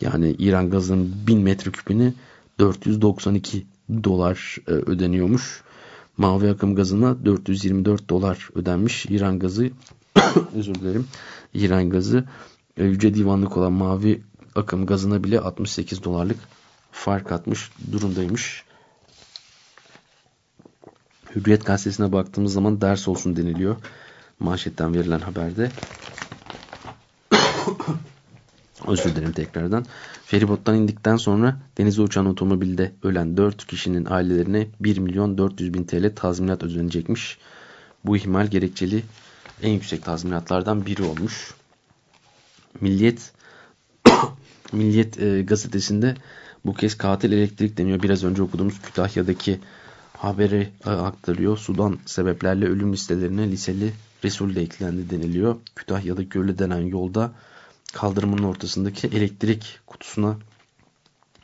Yani İran gazının 1000 metreküpünü 492 dolar e, ödeniyormuş. Mavi akım gazına 424 dolar ödenmiş. İran gazı özür dilerim. İran gazı e, Yüce Divanlık olan mavi akım gazına bile 68 dolarlık fark atmış durumdaymış. Hürriyet gazetesine baktığımız zaman ders olsun deniliyor. Manşetten verilen haberde. Özür dilerim tekrardan. Feribottan indikten sonra denize uçan otomobilde ölen 4 kişinin ailelerine 1 milyon 400 bin TL tazminat ödenecekmiş. Bu ihmal gerekçeli en yüksek tazminatlardan biri olmuş. Milliyet Milliyet e, gazetesinde bu kez katil elektrik deniyor. Biraz önce okuduğumuz Kütahya'daki haberi e, aktarıyor. Sudan sebeplerle ölüm listelerine liseli Resul de eklendi deniliyor. Kütahya'da Gölü denen yolda kaldırımın ortasındaki elektrik kutusuna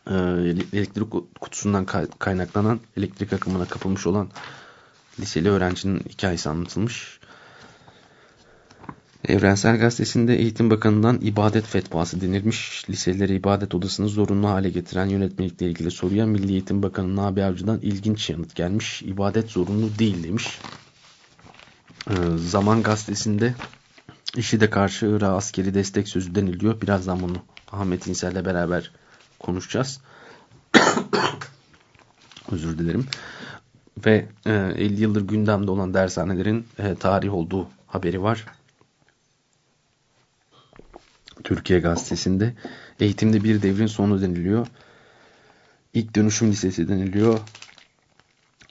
e, elektrik kutusundan kaynaklanan elektrik akımına kapılmış olan liseli öğrencinin hikayesi anlatılmış. Evrensel Gazetesi'nde Eğitim Bakanı'ndan ibadet fetvası denilmiş. Liselere ibadet odasını zorunlu hale getiren yönetmelikle ilgili soruya Milli Eğitim Bakanı Nabi Avcı'dan ilginç yanıt gelmiş. İbadet zorunlu değil demiş. Ee, Zaman Gazetesi'nde IŞİD'e karşı Irak'a askeri destek sözü deniliyor. Birazdan bunu Ahmet İnsel'le beraber konuşacağız. Özür dilerim. Ve e, 50 yıldır gündemde olan dershanelerin e, tarih olduğu haberi var. Türkiye Gazetesi'nde eğitimde bir devrin sonu deniliyor. İlk dönüşüm lisesi deniliyor.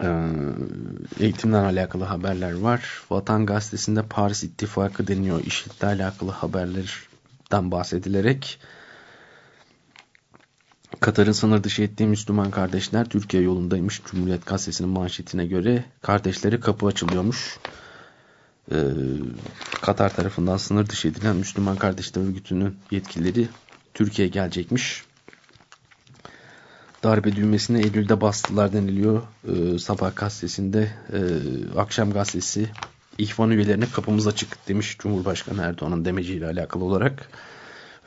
Ee, eğitimden alakalı haberler var. Vatan Gazetesi'nde Paris İttifakı deniyor. İşitle alakalı haberlerden bahsedilerek Katar'ın sınır dışı ettiği Müslüman kardeşler Türkiye yolundaymış. Cumhuriyet Gazetesi'nin manşetine göre kardeşleri kapı açılıyormuş. Ee, Katar tarafından sınır dışı edilen Müslüman Kardeşler Örgütü'nün yetkilileri Türkiye'ye gelecekmiş. Darbe düğmesine Eylül'de bastılar deniliyor. Ee, Sabah gazetesinde e, Akşam gazetesi İhvan üyelerine kapımız açık demiş Cumhurbaşkanı Erdoğan'ın demeciyle alakalı olarak.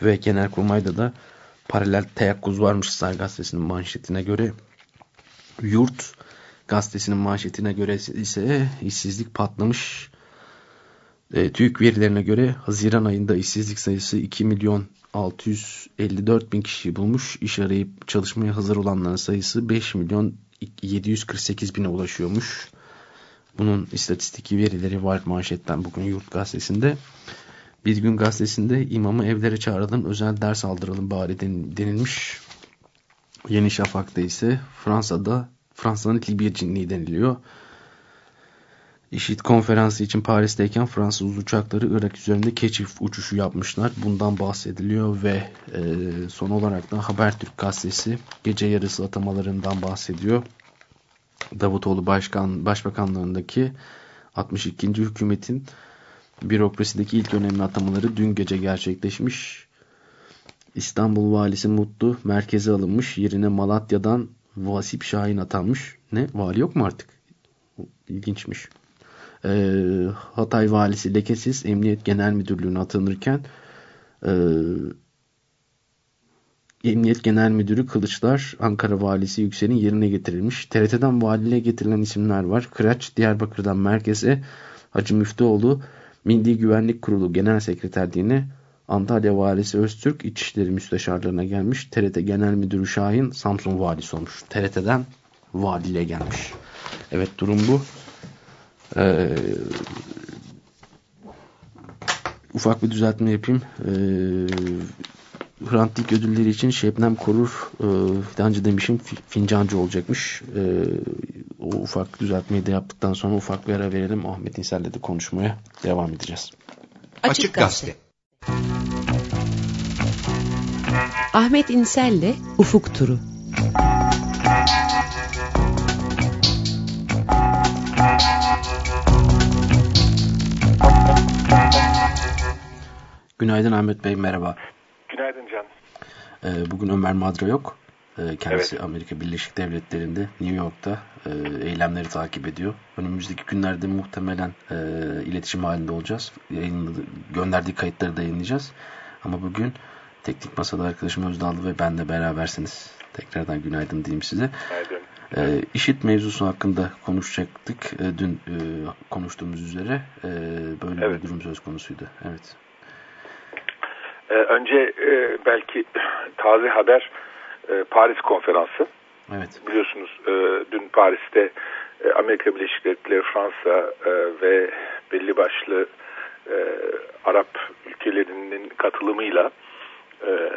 Ve Genelkurmay'da da paralel teyakkuz varmış Star gazetesinin manşetine göre. Yurt gazetesinin manşetine göre ise işsizlik patlamış. E, TÜİK verilerine göre Haziran ayında işsizlik sayısı 2 milyon 654 bin kişiyi bulmuş. İş arayıp çalışmaya hazır olanların sayısı 5 milyon 748 bine ulaşıyormuş. Bunun istatistiki verileri var manşetten bugün Yurt Gazetesi'nde. Bir gün gazetesinde imamı evlere çağıralım özel ders aldıralım bari denilmiş. Yeni Şafak'ta ise Fransa'da Fransa'nın Libya cinliği deniliyor. İşit konferansı için Paris'teyken Fransız uçakları Irak üzerinde keşif uçuşu yapmışlar. Bundan bahsediliyor ve e, son olarak da Habertürk gazetesi gece yarısı atamalarından bahsediyor. Davutoğlu Başkan, Başbakanlığındaki 62. hükümetin bürokrasideki ilk önemli atamaları dün gece gerçekleşmiş. İstanbul valisi Mutlu merkeze alınmış. Yerine Malatya'dan Vasip Şahin atanmış. Ne? Vali yok mu artık? İlginçmiş. Ee, Hatay valisi lekesiz Emniyet Genel Müdürlüğü'ne atanırken e, Emniyet Genel Müdürü Kılıçlar Ankara valisi Yüksel'in yerine getirilmiş. TRT'den valiliğe getirilen isimler var. Kıraç Diyarbakır'dan merkeze Hacı Müftüoğlu Milli Güvenlik Kurulu Genel Sekreterliğine Antalya Valisi Öztürk İçişleri Müsteşarlığına gelmiş. TRT Genel Müdürü Şahin Samsun Valisi olmuş. TRT'den valiliğe gelmiş. Evet durum bu. Ee, ufak bir düzeltme yapayım. Ee, Hrant Dink ödülleri için Şebnem Korur e, fidancı demişim fincancı olacakmış. E, o ufak düzeltmeyi de yaptıktan sonra ufak bir ara verelim. Ahmet İnsel'le de konuşmaya devam edeceğiz.
Açık Gazete
Ahmet İnsel'le Ufuk Turu
Günaydın Ahmet Bey, merhaba.
Günaydın Can.
Ee, bugün Ömer Madra yok. Ee, kendisi evet. Amerika Birleşik Devletleri'nde, New York'ta e, eylemleri takip ediyor. Önümüzdeki günlerde muhtemelen e, iletişim halinde olacağız. Yayınladı, gönderdiği kayıtları da yayınlayacağız. Ama bugün teknik masada arkadaşım Özdallı ve ben de berabersiniz. Tekrardan günaydın diyeyim size.
Günaydın.
E, işit mevzusu hakkında konuşacaktık. E, dün e, konuştuğumuz üzere e, böyle evet. bir durum söz konusuydu. Evet.
E, önce e, belki taze haber e, Paris konferansı.
Evet.
Biliyorsunuz e, dün Paris'te e, Amerika Birleşik Devletleri, Fransa e, ve belli başlı e, Arap ülkelerinin katılımıyla e,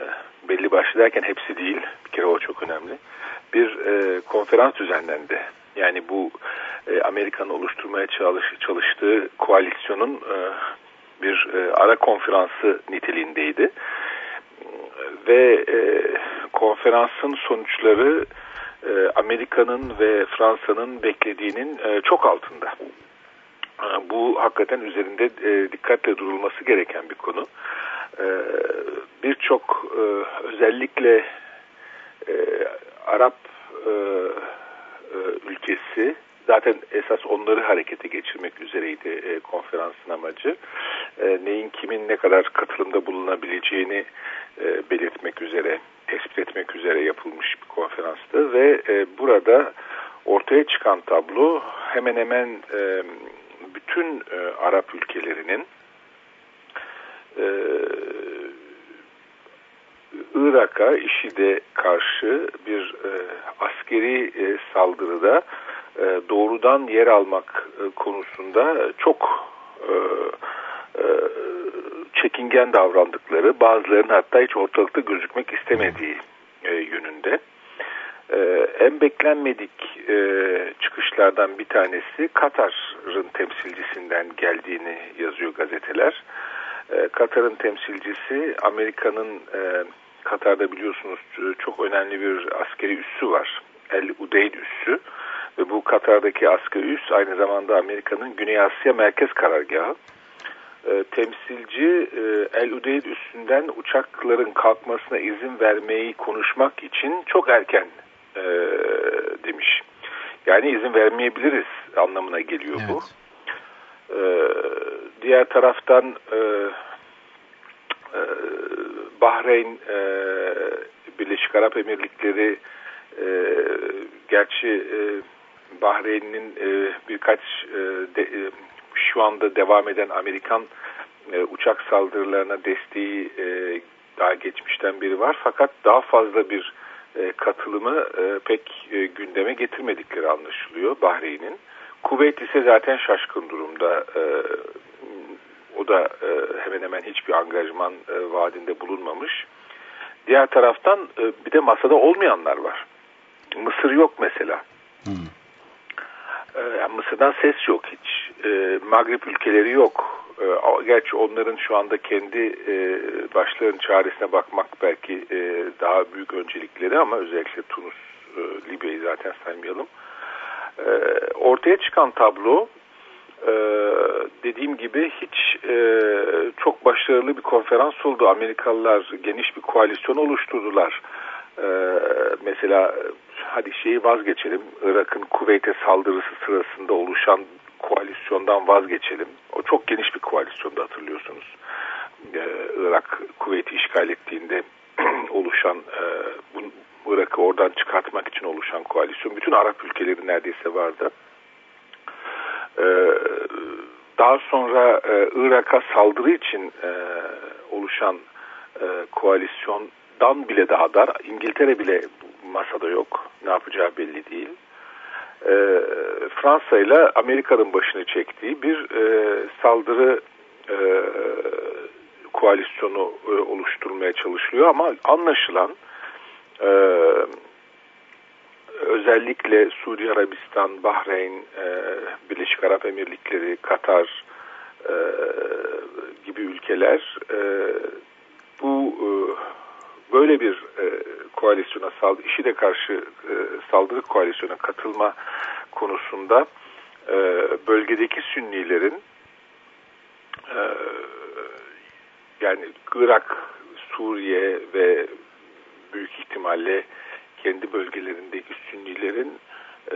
belli başlı derken hepsi değil, bir kere o çok önemli, bir e, konferans düzenlendi. Yani bu e, Amerika'nın oluşturmaya çalış, çalıştığı koalisyonun e, bir e, ara konferansı niteliğindeydi. Ve e, konferansın sonuçları e, Amerika'nın ve Fransa'nın beklediğinin e, çok altında. E, bu hakikaten üzerinde e, dikkatle durulması gereken bir konu. E, Birçok e, özellikle e, Arap e, e, ülkesi zaten esas onları harekete geçirmek üzereydi e, konferansın amacı. E, neyin kimin ne kadar katılımda bulunabileceğini e, belirtmek üzere, tespit etmek üzere yapılmış bir konferanstı ve e, burada ortaya çıkan tablo hemen hemen e, bütün e, Arap ülkelerinin e, Irak'a, IŞİD'e karşı bir e, askeri e, saldırıda e, doğrudan yer almak e, konusunda çok e, e, çekingen davrandıkları, bazılarının hatta hiç ortalıkta gözükmek istemediği e, yönünde. E, en beklenmedik e, çıkışlardan bir tanesi Katar'ın temsilcisinden geldiğini yazıyor gazeteler. E, Katar'ın temsilcisi Amerika'nın e, Katar'da biliyorsunuz e, çok önemli bir askeri üssü var. El Udeyd üssü. Ve bu Katar'daki askeri üs aynı zamanda Amerika'nın Güney Asya Merkez Karargahı. E, temsilci e, El Udeyd üssünden uçakların kalkmasına izin vermeyi konuşmak için çok erken e, demiş. Yani izin vermeyebiliriz anlamına geliyor evet. bu. E, diğer taraftan e, e, Bahreyn, e, Birleşik Arap Emirlikleri e, gerçi e, Bahreyn'in e, birkaç e, de, e, şu anda devam eden Amerikan e, uçak saldırılarına desteği e, daha geçmişten biri var. Fakat daha fazla bir e, katılımı e, pek e, gündeme getirmedikleri anlaşılıyor Bahreyn'in. Kuveyt ise zaten şaşkın durumda. E, o da e, hemen hemen hiçbir angajman e, vaadinde bulunmamış. Diğer taraftan e, bir de masada olmayanlar var. Mısır yok mesela. Hmm. E, yani Mısır'dan ses yok hiç. E, Magrib ülkeleri yok. E, gerçi onların şu anda kendi e, başlarının çaresine bakmak belki e, daha büyük öncelikleri ama özellikle Tunus, Libya'yı zaten saymayalım. Ortaya çıkan tablo dediğim gibi hiç çok başarılı bir konferans oldu. Amerikalılar geniş bir koalisyon oluşturdular. Mesela hadi şeyi vazgeçelim. Irak'ın Kuveyt'e saldırısı sırasında oluşan koalisyondan vazgeçelim. O çok geniş bir koalisyonda hatırlıyorsunuz. Ee, Irak Kuveyt'i işgal ettiğinde oluşan e, bu, Irak'ı oradan çıkartmak için oluşan koalisyon. Bütün Arap ülkeleri neredeyse vardı. Ee, daha sonra e, Irak'a saldırı için e, oluşan e, koalisyondan bile daha dar. İngiltere bile masada yok. Ne yapacağı belli değil. E, Fransa ile Amerika'nın başını çektiği bir e, saldırı e, koalisyonu e, oluşturmaya çalışılıyor ama anlaşılan e, özellikle Suudi Arabistan, Bahreyn, e, Birleşik Arap Emirlikleri, Katar e, gibi ülkeler e, bu e, böyle bir e, koalisyona saldırı, işi de karşı e, saldırı koalisyona katılma konusunda e, bölgedeki Sünnilerin e, yani Irak, Suriye ve büyük ihtimalle kendi bölgelerindeki Sünnilerin e,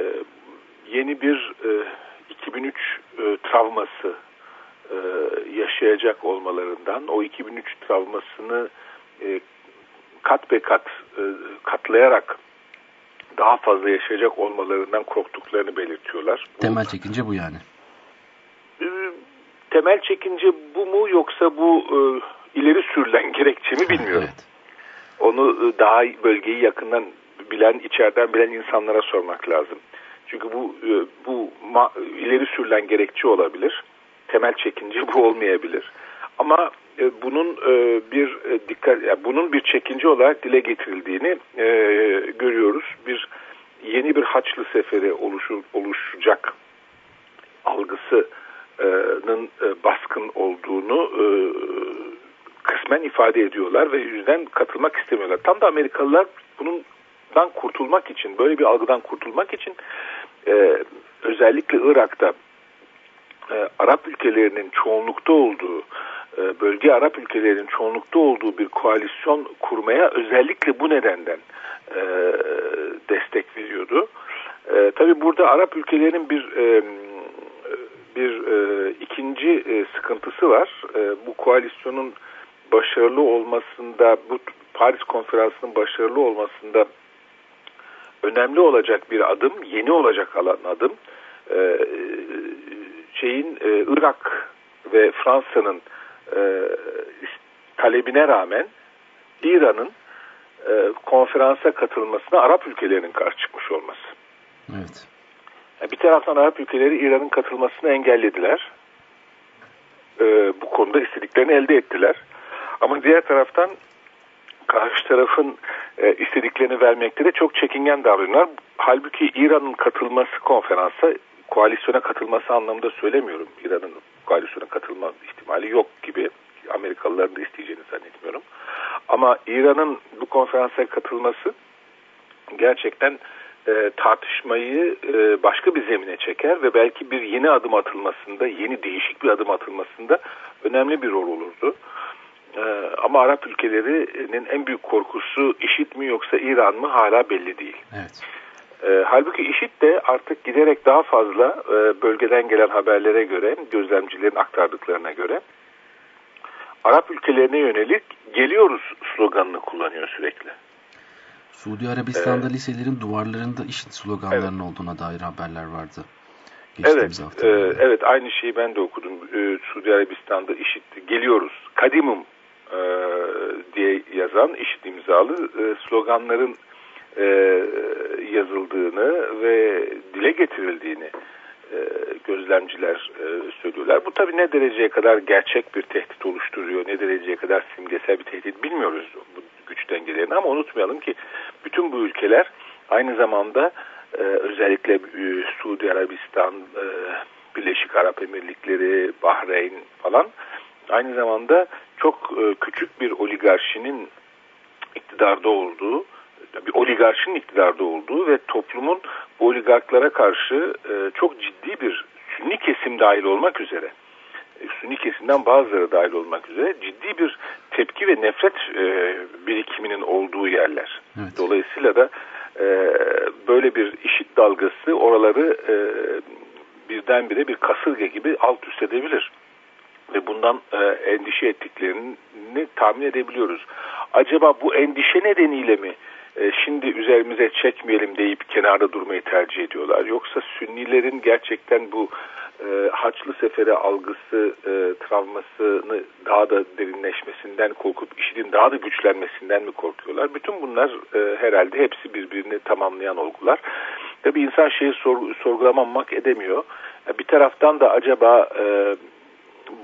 yeni bir e, 2003 e, travması e, yaşayacak olmalarından o 2003 travmasını e, kat be kat e, katlayarak daha fazla yaşayacak olmalarından korktuklarını belirtiyorlar.
Temel çekince bu yani.
E, temel çekince bu mu yoksa bu e, ileri sürülen gerekçe mi bilmiyorum. Evet. Onu daha bölgeyi yakından bilen, içeriden bilen insanlara sormak lazım. Çünkü bu bu ileri sürülen gerekçe olabilir. Temel çekince bu olmayabilir. Ama e, bunun e, bir dikkat bunun bir çekince olarak dile getirildiğini görüyoruz. Bir yeni bir Haçlı seferi oluşur, oluşacak algısının baskın olduğunu kısmen ifade ediyorlar ve yüzden katılmak istemiyorlar. Tam da Amerikalılar bunun dan kurtulmak için, böyle bir algıdan kurtulmak için e, özellikle Irak'ta e, Arap ülkelerinin çoğunlukta olduğu, e, bölge Arap ülkelerinin çoğunlukta olduğu bir koalisyon kurmaya özellikle bu nedenden e, destek veriyordu. E, tabii burada Arap ülkelerinin bir e, bir e, ikinci e, sıkıntısı var. E, bu koalisyonun başarılı olmasında, bu Paris konferansının başarılı olmasında önemli olacak bir adım, yeni olacak alan adım, e, şeyin e, Irak ve Fransa'nın e, talebine rağmen İran'ın e, konferansa katılmasına Arap ülkelerinin karşı çıkmış olması.
Evet.
Yani bir taraftan Arap ülkeleri İran'ın katılmasını engellediler. E, bu konuda istediklerini elde ettiler. Ama diğer taraftan karşı tarafın e, istediklerini vermekte de çok çekingen davranıyorlar. Halbuki İran'ın katılması konferansa koalisyona katılması anlamında söylemiyorum. İran'ın koalisyona katılma ihtimali yok gibi. Amerikalıların da isteyeceğini zannetmiyorum. Ama İran'ın bu konferansa katılması gerçekten e, tartışmayı e, başka bir zemine çeker ve belki bir yeni adım atılmasında, yeni değişik bir adım atılmasında önemli bir rol olurdu. E, ama Arap ülkelerinin en büyük korkusu IŞİD mi yoksa İran mı hala belli değil.
Evet.
E, halbuki IŞİD de artık giderek daha fazla e, bölgeden gelen haberlere göre, gözlemcilerin aktardıklarına göre Arap ülkelerine yönelik geliyoruz sloganını kullanıyor sürekli.
Suudi Arabistan'da evet. liselerin duvarlarında IŞİD sloganlarının evet. olduğuna dair haberler vardı. Geçtiğimiz
evet, e, evet aynı şeyi ben de okudum. E, Suudi Arabistan'da IŞİD geliyoruz. Kadimum e, diye yazan IŞİD imzalı e, sloganların e, yazıldığını ve dile getirildiğini e, gözlemciler e, söylüyorlar. Bu tabii ne dereceye kadar gerçek bir tehdit oluşturuyor, ne dereceye kadar simgesel bir tehdit bilmiyoruz bu güç dengelerini ama unutmayalım ki bütün bu ülkeler aynı zamanda e, özellikle Suudi Arabistan, Birleşik Arap Emirlikleri, Bahreyn falan aynı zamanda çok küçük bir oligarşinin iktidarda olduğu bir oligarşinin iktidarda olduğu ve toplumun bu oligarklara karşı e, çok ciddi bir sünni kesim dahil olmak üzere e, sünni kesimden bazıları dahil olmak üzere ciddi bir tepki ve nefret e, birikiminin olduğu yerler. Evet. Dolayısıyla da e, böyle bir işit dalgası oraları e, birdenbire bir kasırga gibi alt üst edebilir. Ve bundan e, endişe ettiklerini tahmin edebiliyoruz. Acaba bu endişe nedeniyle mi e, şimdi üzerimize çekmeyelim deyip kenarda durmayı tercih ediyorlar. Yoksa Sünnilerin gerçekten bu e, Haçlı Seferi algısı e, travmasını daha da derinleşmesinden korkup işin daha da güçlenmesinden mi korkuyorlar? Bütün bunlar e, herhalde hepsi birbirini tamamlayan olgular. Tabi insan şeyi sor, sorgulamamak edemiyor. E, bir taraftan da acaba e,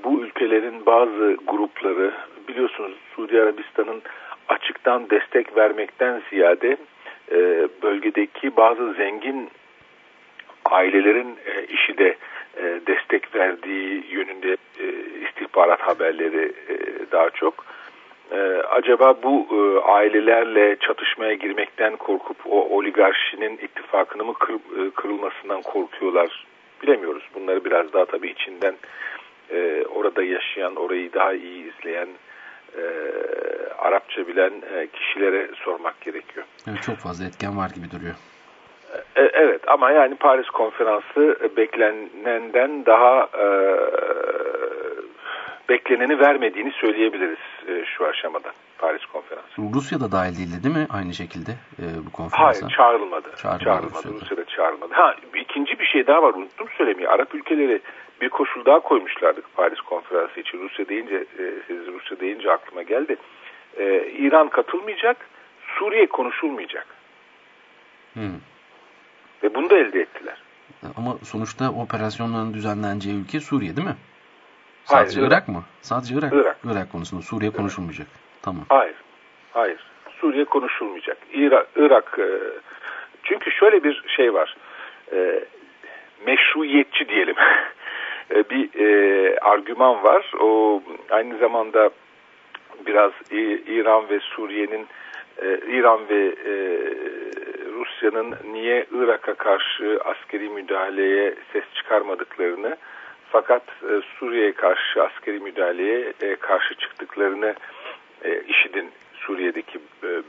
bu ülkelerin bazı grupları biliyorsunuz Suudi Arabistan'ın açıktan destek vermekten ziyade e, bölgedeki bazı zengin ailelerin e, işi de e, destek verdiği yönünde e, istihbarat haberleri e, daha çok. E, acaba bu e, ailelerle çatışmaya girmekten korkup o oligarşinin ittifakını mı kır, e, kırılmasından korkuyorlar bilemiyoruz. Bunları biraz daha tabii içinden e, orada yaşayan, orayı daha iyi izleyen e, Arapça bilen e, kişilere sormak gerekiyor.
Evet, çok fazla etken var gibi duruyor.
E, evet ama yani Paris konferansı beklenenden daha e, bekleneni vermediğini söyleyebiliriz e, şu aşamada Paris konferansı.
Rusya da dahil değildi değil mi aynı şekilde e, bu konferansa?
Hayır çağrılmadı. Çağrılmadı, çağrılmadı. Rusya'da. Rusya'da çağrılmadı. Ha ikinci bir şey daha var unuttum söylemeyi. Arap ülkeleri bir koşul daha koymuşlardı Paris konferansı için. Rusya deyince, e, siz Rusya deyince aklıma geldi. E, İran katılmayacak, Suriye konuşulmayacak. Hmm. Ve bunu da elde ettiler.
Ama sonuçta operasyonların düzenleneceği ülke Suriye değil mi? Sadece Hayır, Irak mı? Sadece Irak. Irak. Irak konusunda Suriye konuşulmayacak. Tamam.
Hayır. Hayır. Suriye konuşulmayacak. Irak, Irak e, çünkü şöyle bir şey var. E, meşruiyetçi diyelim. E, bir e, argüman var. O aynı zamanda biraz İran ve Suriye'nin e, İran ve Rusya'nın niye Irak'a karşı askeri müdahaleye ses çıkarmadıklarını fakat e, Suriye'ye karşı askeri müdahaleye karşı çıktıklarını e, IŞİD'in Suriye'deki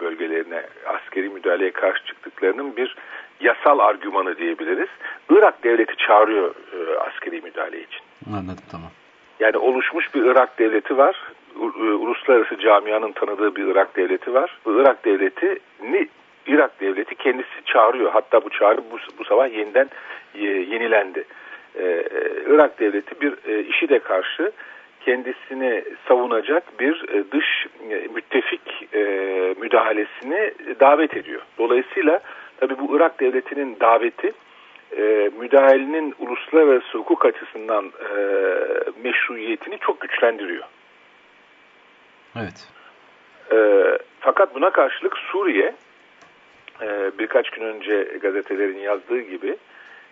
bölgelerine askeri müdahaleye karşı çıktıklarının bir yasal argümanı diyebiliriz. Irak devleti çağırıyor e, askeri müdahale için.
Anladım tamam.
Yani oluşmuş bir Irak devleti var. E, Uluslararası camianın tanıdığı bir Irak devleti var. Bu Irak devleti ni Irak devleti kendisi çağırıyor. Hatta bu çağrı bu, bu sabah yeniden e, yenilendi. Ee, Irak devleti bir e, işi de karşı kendisini savunacak bir e, dış müttefik müdahalesini davet ediyor. Dolayısıyla tabi bu Irak devletinin daveti e, müdahalenin uluslararası hukuk açısından e, meşruiyetini çok güçlendiriyor.
Evet.
E, fakat buna karşılık Suriye e, birkaç gün önce gazetelerin yazdığı gibi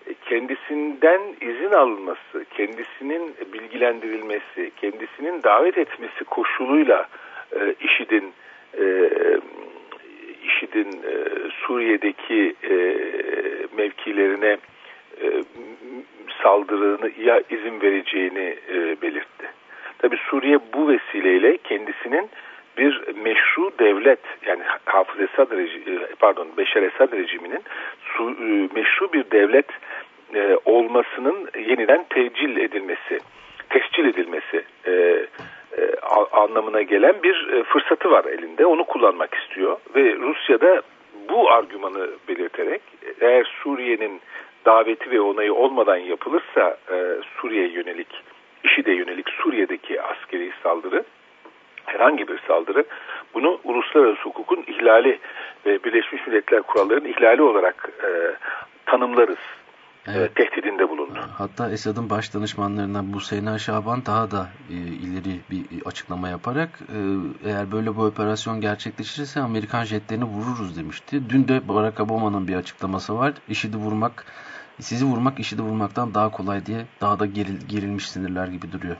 e, kendisinden izin alınması, kendisinin bilgilendirilmesi, kendisinin davet etmesi koşuluyla e, IŞİD'in e, IŞİD'in e, Suriye'deki e, mevkilerine e, saldırını ya izin vereceğini e, belirtti. Tabi Suriye bu vesileyle kendisinin bir meşru devlet yani Hafız Esad rejimi, pardon Beşer Esad rejiminin su, e, meşru bir devlet e, olmasının yeniden tecil edilmesi, tescil edilmesi e, e, anlamına gelen bir e, fırsatı var elinde. Onu kullanmak istiyor ve Rusya'da bu argümanı belirterek eğer Suriye'nin daveti ve onayı olmadan yapılırsa e, Suriye'ye yönelik, IŞİD'e yönelik Suriye'deki askeri saldırı herhangi bir saldırı bunu uluslararası hukukun ihlali ve Birleşmiş Milletler kurallarının ihlali olarak e, tanımlarız. Evet. tehdidinde bulundu.
Hatta Esad'ın baş danışmanlarından bu Sena Şaban daha da e, ileri bir açıklama yaparak e, eğer böyle bu operasyon gerçekleşirse Amerikan jetlerini vururuz demişti. Dün de Barack Obama'nın bir açıklaması var. IŞİD'i vurmak, sizi vurmak IŞİD'i vurmaktan daha kolay diye daha da geril, gerilmiş sinirler gibi duruyor.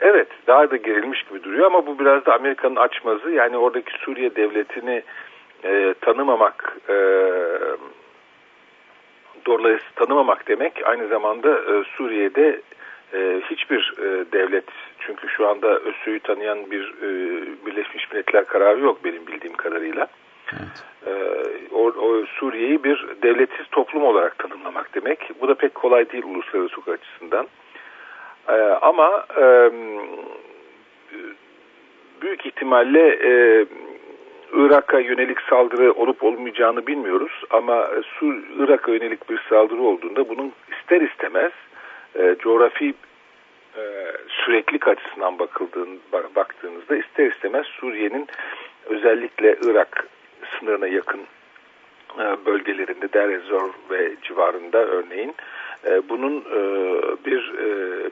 Evet daha da gerilmiş gibi duruyor ama bu biraz da Amerika'nın açmazı yani oradaki Suriye devletini e, tanımamak e, dolayısıyla tanımamak demek aynı zamanda e, Suriye'de e, hiçbir e, devlet çünkü şu anda ÖSÜ'yü tanıyan bir e, Birleşmiş Milletler kararı yok benim bildiğim kadarıyla. Evet. E, o, o Suriye'yi bir devletsiz toplum olarak tanımlamak demek. Bu da pek kolay değil uluslararası hukuk açısından. E, ama e, büyük ihtimalle e, Irak'a yönelik saldırı olup olmayacağını bilmiyoruz. Ama Sur Irak'a yönelik bir saldırı olduğunda bunun ister istemez e, coğrafi e, süreklilik açısından bakıldığın, baktığınızda ister istemez Suriye'nin özellikle Irak sınırına yakın e, bölgelerinde Deir ez-Zor ve civarında örneğin e, bunun e, bir e,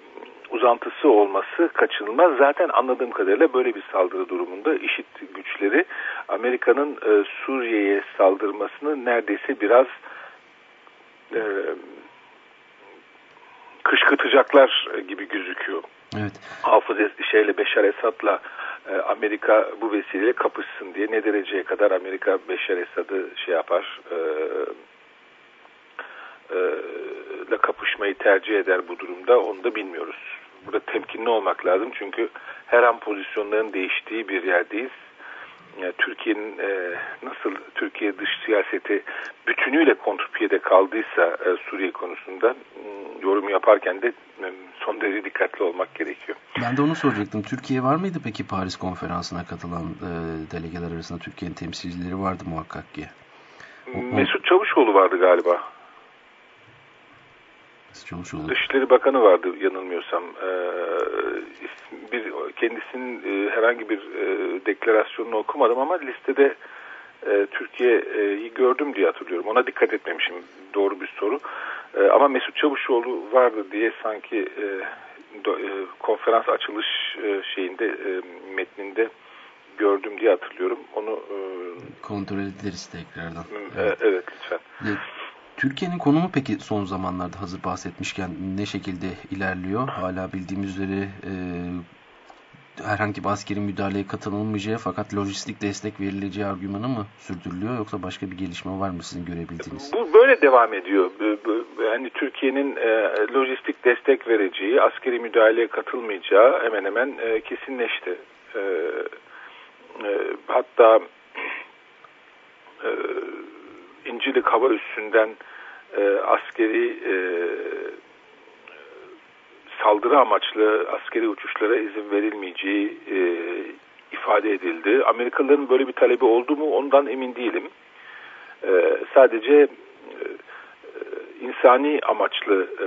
uzantısı olması kaçınılmaz. Zaten anladığım kadarıyla böyle bir saldırı durumunda IŞİD güçleri Amerika'nın e, Suriye'ye saldırmasını neredeyse biraz e, kışkırtacaklar gibi gözüküyor.
Evet.
Hafız şeyle Beşar Esad'la e, Amerika bu vesileyle kapışsın diye ne dereceye kadar Amerika Beşar Esad'ı şey yapar e, e, ile kapışmayı tercih eder bu durumda onu da bilmiyoruz. Burada temkinli olmak lazım çünkü her an pozisyonların değiştiği bir yerdeyiz. Yani Türkiye'nin e, nasıl Türkiye dış siyaseti bütünüyle kontrpiyede kaldıysa e, Suriye konusunda e, yorum yaparken de e, son derece dikkatli olmak gerekiyor.
Ben de onu soracaktım. Türkiye var mıydı peki Paris konferansına katılan e, delegeler arasında Türkiye'nin temsilcileri vardı muhakkak ki.
O, Mesut Çavuşoğlu vardı galiba.
Çavuşoğlu.
Dışişleri Bakanı vardı yanılmıyorsam. Ee, bir kendisinin e, herhangi bir e, deklarasyonunu okumadım ama listede e, Türkiye'yi gördüm diye hatırlıyorum. Ona dikkat etmemişim. Doğru bir soru. Ama Mesut Çavuşoğlu vardı diye sanki konferans açılış şeyinde metninde gördüm diye hatırlıyorum. Onu
kontrol ederiz tekrardan.
Evet, evet lütfen.
Türkiye'nin konumu peki son zamanlarda hazır bahsetmişken ne şekilde ilerliyor? Hala bildiğimiz üzere e, herhangi bir askeri müdahaleye katılınmayacağı fakat lojistik destek verileceği argümanı mı sürdürülüyor yoksa başka bir gelişme var mı sizin görebildiğiniz?
Bu böyle devam ediyor. Yani Türkiye'nin e, lojistik destek vereceği, askeri müdahaleye katılmayacağı hemen hemen e, kesinleşti. E, e, hatta e, İncilik hava üssünden e, askeri e, saldırı amaçlı askeri uçuşlara izin verilmeyeceği e, ifade edildi. Amerikalıların böyle bir talebi oldu mu ondan emin değilim. E, sadece e, insani amaçlı e,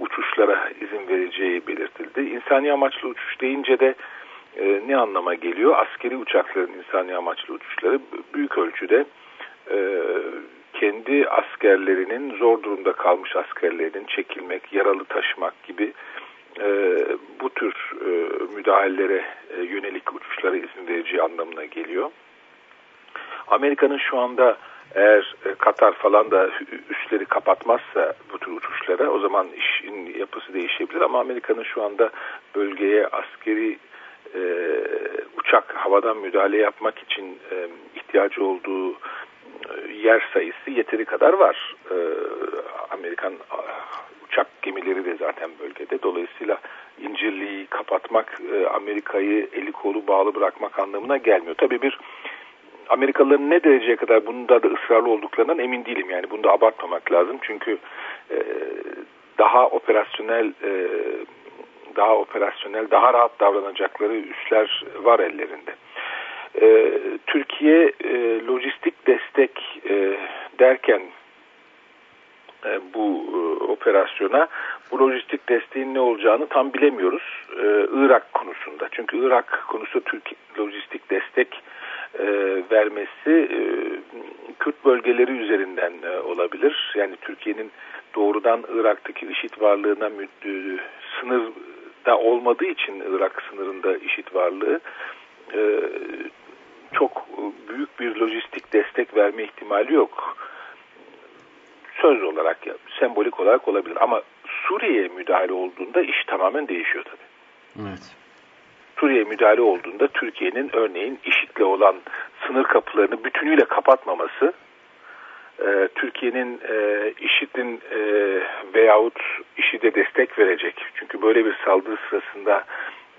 uçuşlara izin vereceği belirtildi. İnsani amaçlı uçuş deyince de e, ne anlama geliyor? Askeri uçakların insani amaçlı uçuşları büyük ölçüde e, kendi askerlerinin zor durumda kalmış askerlerinin çekilmek, yaralı taşımak gibi e, bu tür e, müdahalelere e, yönelik uçuşlara izin vereceği anlamına geliyor. Amerika'nın şu anda eğer e, Katar falan da üstleri kapatmazsa bu tür uçuşlara o zaman işin yapısı değişebilir ama Amerika'nın şu anda bölgeye askeri e, uçak havadan müdahale yapmak için e, ihtiyacı olduğu yer sayısı yeteri kadar var. E, Amerikan uçak gemileri de zaten bölgede. Dolayısıyla İncirli'yi kapatmak e, Amerika'yı eli kolu bağlı bırakmak anlamına gelmiyor. Tabii bir Amerikalıların ne dereceye kadar bunda da ısrarlı olduklarından emin değilim. Yani bunu da abartmamak lazım. Çünkü e, daha operasyonel e, daha operasyonel, daha rahat davranacakları üsler var ellerinde. E, Türkiye e, lojistik destek e, derken e, bu e, operasyona bu lojistik desteğin ne olacağını tam bilemiyoruz e, Irak konusunda. Çünkü Irak konusu Türk lojistik destek e, vermesi e, Kürt bölgeleri üzerinden e, olabilir. Yani Türkiye'nin doğrudan Irak'taki IŞİD varlığına e, sınırda olmadığı için Irak sınırında IŞİD varlığı e, çok büyük bir lojistik destek verme ihtimali yok. Söz olarak, sembolik olarak olabilir. Ama Suriye'ye müdahale olduğunda iş tamamen değişiyor tabii.
Evet.
Suriye müdahale olduğunda Türkiye'nin örneğin IŞİD'le olan sınır kapılarını bütünüyle kapatmaması, e, Türkiye'nin e, IŞİD'in e, veyahut IŞİD'e destek verecek. Çünkü böyle bir saldırı sırasında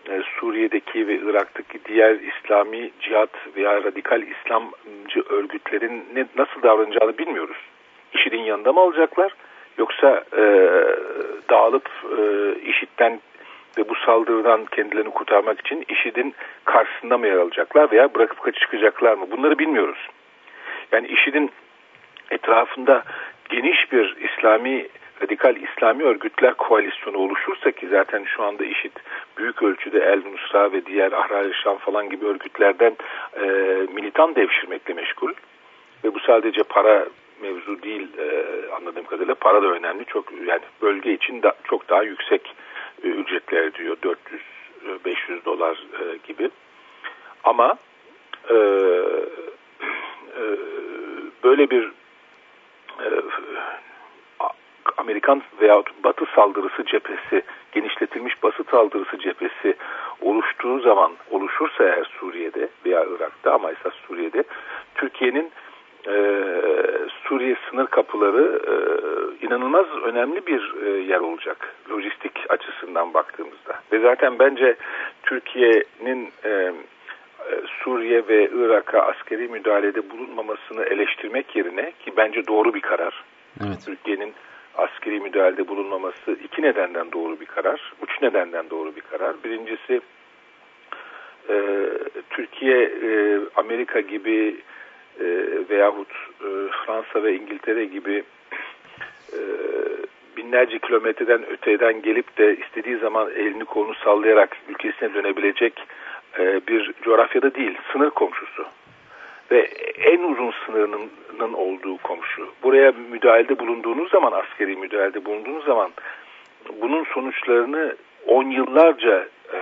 e, Suriye'deki ve Irak'taki diğer İslami cihat veya radikal İslamcı örgütlerin ne, nasıl davranacağını bilmiyoruz. IŞİD'in yanında mı alacaklar? Yoksa e, dağılıp e, IŞİD'den ve bu saldırıdan kendilerini kurtarmak için IŞİD'in karşısında mı yer alacaklar veya bırakıp çıkacaklar mı? Bunları bilmiyoruz. Yani IŞİD'in etrafında geniş bir İslami radikal İslami örgütler koalisyonu oluşursa ki zaten şu anda IŞİD büyük ölçüde El Nusra ve diğer Ahrar Şam falan gibi örgütlerden e, militan devşirmekle meşgul. Ve bu sadece para mevzu değil e, anladığım kadarıyla. Para da önemli. Çok yani bölge için da, çok daha yüksek e, ücretler diyor. 400 500 dolar e, gibi. Ama e, e, böyle bir e, Amerikan veyahut Batı saldırısı cephesi, genişletilmiş Batı saldırısı cephesi oluştuğu zaman, oluşursa eğer Suriye'de veya Irak'ta ama esas Suriye'de, Türkiye'nin e, Suriye sınır kapıları e, inanılmaz önemli bir e, yer olacak lojistik açısından baktığımızda. Ve zaten bence Türkiye'nin e, e Suriye ve Irak'a askeri müdahalede bulunmamasını eleştirmek yerine ki bence doğru bir karar. Evet. Türkiye'nin askeri müdahalede bulunmaması iki nedenden doğru bir karar. Üç nedenden doğru bir karar. Birincisi e, Türkiye e, Amerika gibi e, veyahut e, Fransa ve İngiltere gibi e, binlerce kilometreden öteden gelip de istediği zaman elini kolunu sallayarak ülkesine dönebilecek e, bir coğrafyada değil, sınır komşusu ve en uzun sınırının olduğu komşu. Buraya müdahalede bulunduğunuz zaman, askeri müdahalede bulunduğunuz zaman bunun sonuçlarını on yıllarca e,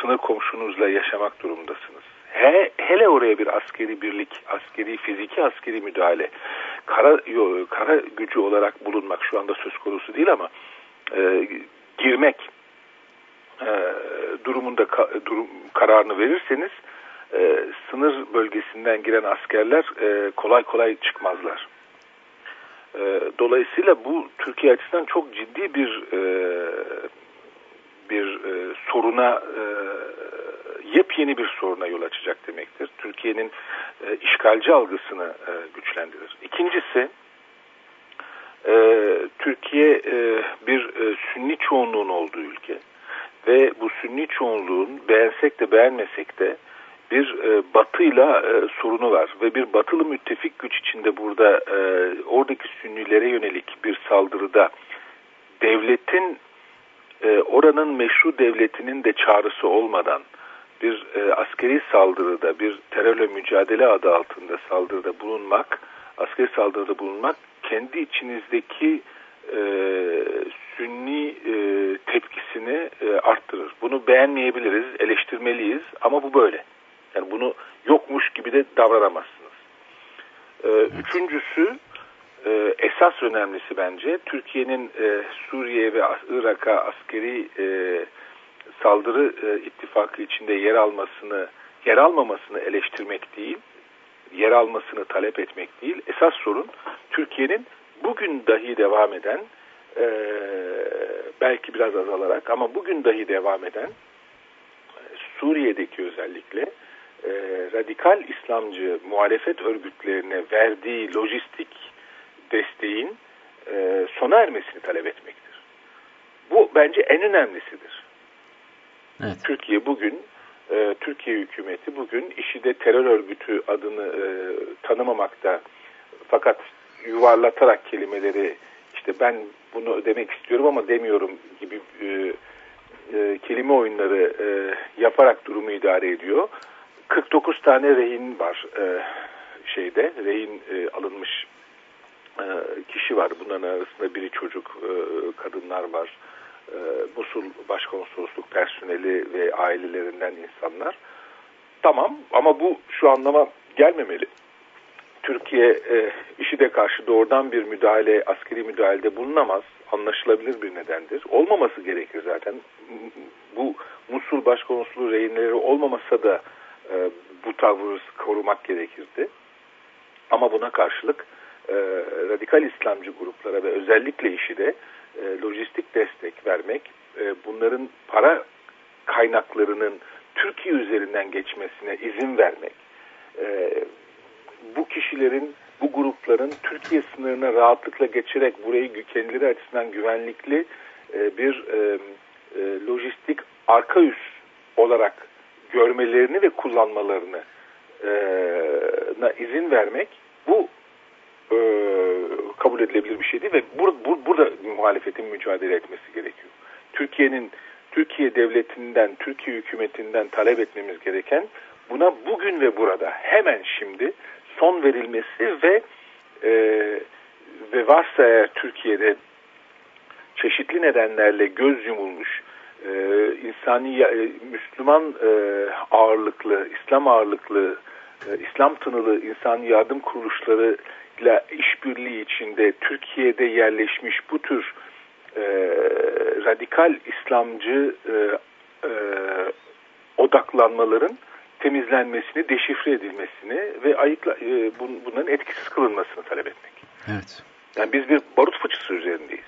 sınır komşunuzla yaşamak durumundasınız. He, hele oraya bir askeri birlik, askeri, fiziki askeri müdahale, kara, yo, kara gücü olarak bulunmak şu anda söz konusu değil ama e, girmek e, durumunda ka, durum kararını verirseniz e, sınır bölgesinden giren askerler e, kolay kolay çıkmazlar. E, dolayısıyla bu Türkiye açısından çok ciddi bir e, bir e, soruna e, yepyeni bir soruna yol açacak demektir. Türkiye'nin e, işgalci algısını e, güçlendirir. İkincisi e, Türkiye e, bir e, sünni çoğunluğun olduğu ülke ve bu sünni çoğunluğun beğensek de beğenmesek de bir e, batıyla e, sorunu var ve bir batılı müttefik güç içinde burada e, oradaki sünnilere yönelik bir saldırıda devletin e, oranın meşru devletinin de çağrısı olmadan bir e, askeri saldırıda bir terörle mücadele adı altında saldırıda bulunmak askeri saldırıda bulunmak kendi içinizdeki e, sünni e, tepkisini e, arttırır. Bunu beğenmeyebiliriz, eleştirmeliyiz ama bu böyle. Yani bunu yokmuş gibi de davranamazsınız. E, evet. Üçüncüsü e, esas önemlisi bence Türkiye'nin e, Suriye ve Irak'a askeri e, saldırı e, ittifakı içinde yer almasını, yer almamasını eleştirmek değil, yer almasını talep etmek değil. Esas sorun Türkiye'nin bugün dahi devam eden, e, belki biraz azalarak ama bugün dahi devam eden e, Suriye'deki özellikle e, radikal İslamcı muhalefet örgütlerine verdiği lojistik desteğin e, sona ermesini talep etmektir. Bu bence en önemlisidir. Evet. Türkiye bugün e, Türkiye hükümeti bugün işi de terör örgütü adını e, tanımamakta fakat yuvarlatarak kelimeleri işte ben bunu demek istiyorum ama demiyorum gibi e, e, kelime oyunları e, yaparak durumu idare ediyor. 49 tane rehin var e, şeyde rehin e, alınmış e, kişi var. Bunların arasında biri çocuk, e, kadınlar var. E, Musul Başkonsolosluk personeli ve ailelerinden insanlar. Tamam ama bu şu anlama gelmemeli. Türkiye e, IŞİD'e karşı doğrudan bir müdahale, askeri müdahalede bulunamaz. Anlaşılabilir bir nedendir. Olmaması gerekir zaten. Bu Musul Başkonsolosluğu rehinleri olmamasa da e, bu tavrı korumak gerekirdi. Ama buna karşılık e, radikal İslamcı gruplara ve özellikle IŞİD'e e, lojistik destek vermek, e, bunların para kaynaklarının Türkiye üzerinden geçmesine izin vermek, e, bu kişilerin, bu grupların Türkiye sınırına rahatlıkla geçerek burayı kendileri açısından güvenlikli e, bir e, e, lojistik arka üs olarak görmelerini ve kullanmalarını e, izin vermek bu e, kabul edilebilir bir şey değil ve bur, bur, burada muhalefetin mücadele etmesi gerekiyor. Türkiye'nin Türkiye devletinden, Türkiye hükümetinden talep etmemiz gereken buna bugün ve burada hemen şimdi son verilmesi ve e, ve varsa eğer Türkiye'de çeşitli nedenlerle göz yumulmuş e, insani e, Müslüman e, ağırlıklı, İslam ağırlıklı, e, İslam tınılı insani yardım kuruluşları ile işbirliği içinde Türkiye'de yerleşmiş bu tür e, radikal İslamcı e, e, odaklanmaların temizlenmesini, deşifre edilmesini ve ayıkla, e, bun, bunların etkisiz kılınmasını talep etmek.
Evet.
Yani biz bir barut fıçısı üzerindeyiz.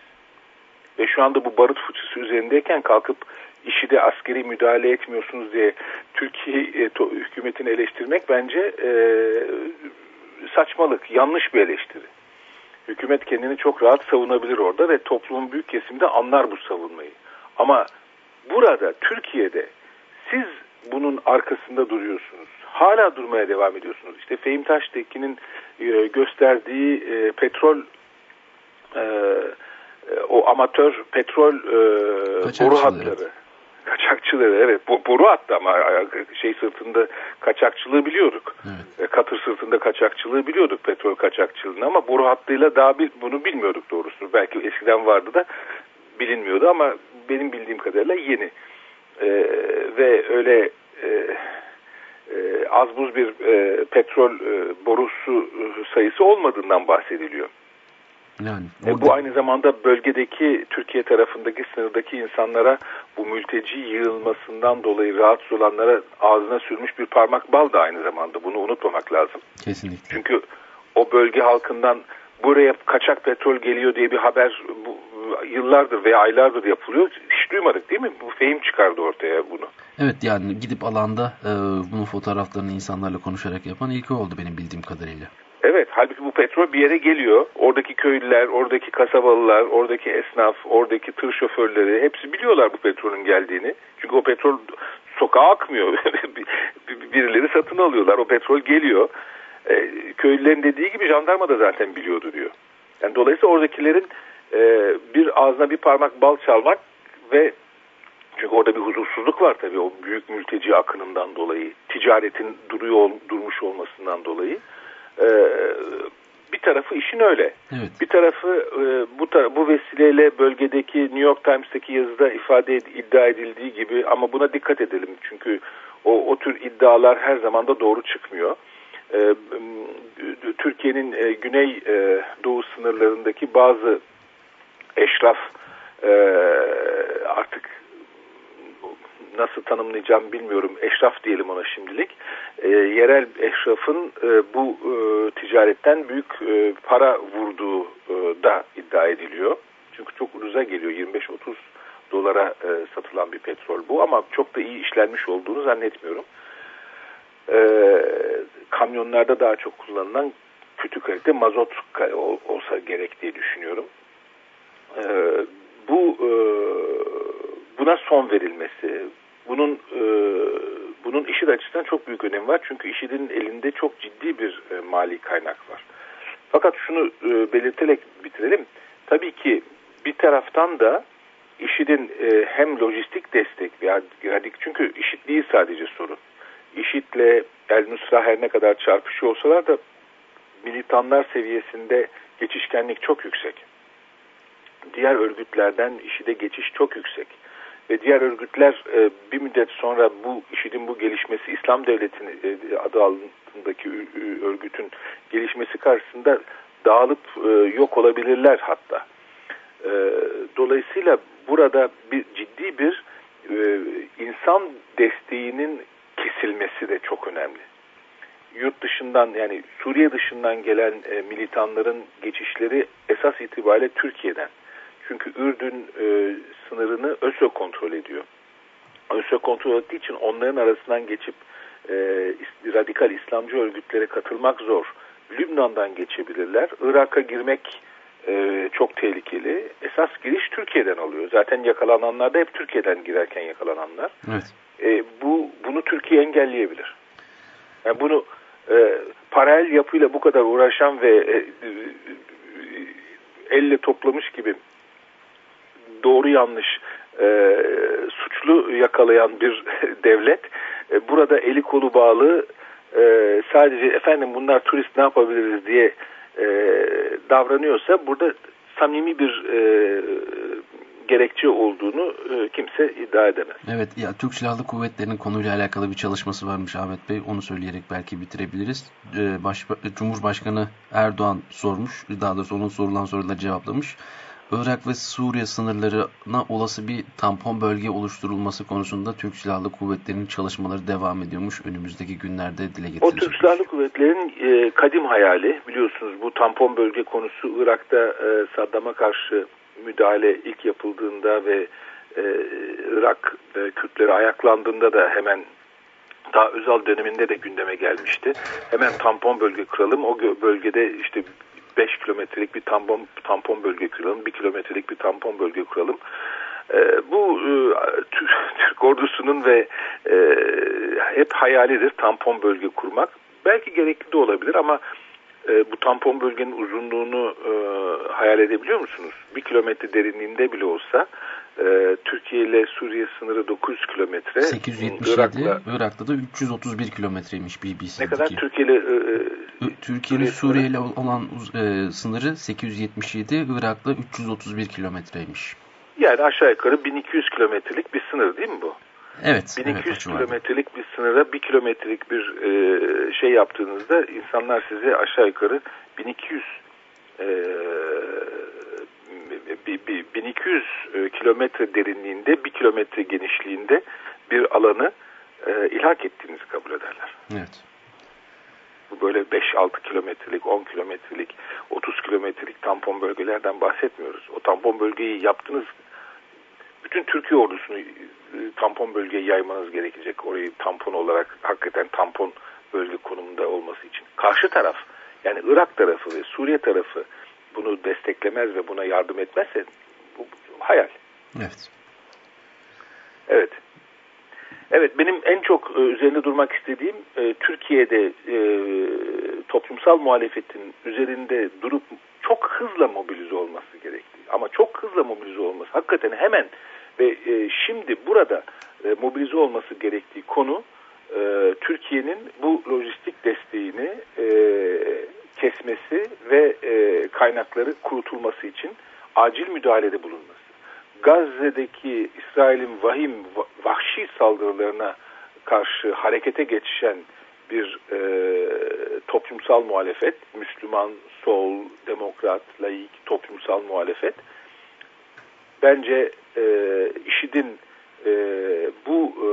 Ve şu anda bu barut fıçısı üzerindeyken kalkıp işi de askeri müdahale etmiyorsunuz diye Türkiye e, to, hükümetini eleştirmek bence e, saçmalık, yanlış bir eleştiri. Hükümet kendini çok rahat savunabilir orada ve toplumun büyük kesimde anlar bu savunmayı. Ama burada Türkiye'de siz bunun arkasında duruyorsunuz. Hala durmaya devam ediyorsunuz. İşte Fehim Taştekin'in e, gösterdiği e, petrol e, o amatör petrol boru hatları Kaçakçıları evet. Boru attı ama şey sırtında kaçakçılığı biliyorduk. Evet. Katır sırtında kaçakçılığı biliyorduk petrol kaçakçılığını ama boru hattıyla daha bil, bunu bilmiyorduk doğrusu. Belki eskiden vardı da bilinmiyordu ama benim bildiğim kadarıyla yeni. Ee, ve öyle e, e, az buz bir e, petrol e, borusu sayısı olmadığından bahsediliyor. Yani orada... bu aynı zamanda bölgedeki Türkiye tarafındaki sınırdaki insanlara bu mülteci yığılmasından dolayı rahatsız olanlara ağzına sürmüş bir parmak bal da aynı zamanda. Bunu unutmamak lazım.
Kesinlikle.
Çünkü o bölge halkından buraya kaçak petrol geliyor diye bir haber bu, yıllardır veya aylardır yapılıyor. Hiç duymadık değil mi? Bu fehim çıkardı ortaya bunu.
Evet yani gidip alanda e, bunun fotoğraflarını insanlarla konuşarak yapan ilk oldu benim bildiğim kadarıyla.
Evet, halbuki bu petrol bir yere geliyor. Oradaki köylüler, oradaki kasabalılar, oradaki esnaf, oradaki tır şoförleri hepsi biliyorlar bu petrolün geldiğini. Çünkü o petrol sokağa akmıyor. Birileri satın alıyorlar. O petrol geliyor. E, köylülerin dediği gibi jandarma da zaten biliyordu diyor. Yani dolayısıyla oradakilerin e, bir ağzına bir parmak bal çalmak ve çünkü orada bir huzursuzluk var tabii o büyük mülteci akınından dolayı, ticaretin duruyor durmuş olmasından dolayı. Ee, bir tarafı işin öyle.
Evet.
Bir tarafı e, bu tar bu vesileyle bölgedeki New York Times'taki yazıda ifade ed iddia edildiği gibi ama buna dikkat edelim çünkü o, o tür iddialar her zaman da doğru çıkmıyor. Ee, Türkiye'nin e, güney e, doğu sınırlarındaki bazı eşraf e, artık nasıl tanımlayacağım bilmiyorum. Eşraf diyelim ona şimdilik. E, yerel eşrafın e, bu e, ticaretten büyük e, para vurduğu e, da iddia ediliyor. Çünkü çok ucuza geliyor. 25-30 dolara e, satılan bir petrol bu ama çok da iyi işlenmiş olduğunu zannetmiyorum. E, kamyonlarda daha çok kullanılan kötü kalite mazot olsa gerek diye düşünüyorum. E, bu e, buna son verilmesi, bunun e, bunun IŞİD açısından çok büyük önemi var. Çünkü IŞİD'in elinde çok ciddi bir e, mali kaynak var. Fakat şunu e, belirterek bitirelim. Tabii ki bir taraftan da IŞİD'in e, hem lojistik destek veya çünkü IŞİD değil sadece sorun. IŞİD'le El Nusra her ne kadar çarpışıyor olsalar da militanlar seviyesinde geçişkenlik çok yüksek. Diğer örgütlerden IŞİD'e geçiş çok yüksek ve diğer örgütler e, bir müddet sonra bu IŞİD'in bu gelişmesi İslam Devleti'nin e, adı altındaki örgütün gelişmesi karşısında dağılıp e, yok olabilirler hatta. E, dolayısıyla burada bir ciddi bir e, insan desteğinin kesilmesi de çok önemli. Yurt dışından yani Suriye dışından gelen e, militanların geçişleri esas itibariyle Türkiye'den. Çünkü Ürdün e, sınırını ÖSO kontrol ediyor. ÖSO kontrol ettiği için onların arasından geçip e, radikal İslamcı örgütlere katılmak zor. Lübnan'dan geçebilirler. Irak'a girmek e, çok tehlikeli. Esas giriş Türkiye'den oluyor. Zaten yakalananlar da hep Türkiye'den girerken yakalananlar.
Evet.
E, bu bunu Türkiye engelleyebilir. Yani bunu e, paralel yapıyla bu kadar uğraşan ve e, e, elle toplamış gibi doğru yanlış e, suçlu yakalayan bir devlet e, burada eli kolu bağlı e, sadece efendim bunlar turist ne yapabiliriz diye e, davranıyorsa burada samimi bir e, gerekçe olduğunu e, kimse iddia edemez.
Evet, ya Türk Silahlı Kuvvetleri'nin konuyla alakalı bir çalışması varmış Ahmet Bey. Onu söyleyerek belki bitirebiliriz. E, Baş, Cumhurbaşkanı Erdoğan sormuş, daha doğrusu onun sorulan soruları cevaplamış. Irak ve Suriye sınırlarına olası bir tampon bölge oluşturulması konusunda Türk Silahlı Kuvvetleri'nin çalışmaları devam ediyormuş. Önümüzdeki günlerde dile getirilecek.
O Türk Silahlı Kuvvetleri'nin e, kadim hayali biliyorsunuz bu tampon bölge konusu Irak'ta e, Saddam'a karşı müdahale ilk yapıldığında ve e, Irak e, Kürtleri ayaklandığında da hemen daha özel döneminde de gündeme gelmişti. Hemen tampon bölge kuralım. O bölgede işte 5 kilometrelik bir tampon, tampon bölge kuralım, 1 kilometrelik bir tampon bölge kuralım. E, bu e, Türk, ordusunun ve e, hep hayalidir tampon bölge kurmak. Belki gerekli de olabilir ama e, bu tampon bölgenin uzunluğunu e, hayal edebiliyor musunuz? Bir kilometre derinliğinde bile olsa e, Türkiye ile Suriye sınırı 900 kilometre.
877, Irak'la, Irak'ta da 331 kilometreymiş BBC'deki.
Ne kadar Türkiye ile e,
e Türkiye'nin Suriye ile olan e, sınırı 877, Irak'la 331 kilometreymiş.
Yani aşağı yukarı 1200 kilometrelik bir sınır değil mi bu?
Evet.
1200
evet,
kilometrelik bir sınıra 1 kilometrelik bir e, şey yaptığınızda insanlar size aşağı yukarı 1200 e, 1200 e, kilometre derinliğinde, 1 kilometre genişliğinde bir alanı e, ilhak ettiğinizi kabul ederler.
Evet.
Bu böyle 5-6 kilometrelik, 10 kilometrelik, 30 kilometrelik tampon bölgelerden bahsetmiyoruz. O tampon bölgeyi yaptınız bütün Türkiye ordusunu e, tampon bölgeye yaymanız gerekecek. Orayı tampon olarak hakikaten tampon bölge konumunda olması için. Karşı taraf yani Irak tarafı ve Suriye tarafı bunu desteklemez ve buna yardım etmezse bu hayal.
Evet.
Evet. Evet benim en çok e, üzerinde durmak istediğim e, Türkiye'de e, toplumsal muhalefetin üzerinde durup çok hızla mobilize olması gerektiği. Ama çok hızla mobilize olması hakikaten hemen ve şimdi burada mobilize olması gerektiği konu Türkiye'nin bu lojistik desteğini kesmesi ve kaynakları kurutulması için acil müdahalede bulunması. Gazze'deki İsrail'in vahim, vahşi saldırılarına karşı harekete geçişen bir e, toplumsal muhalefet, Müslüman, sol, demokrat, laik toplumsal muhalefet, bence e, IŞİD'in e, bu e,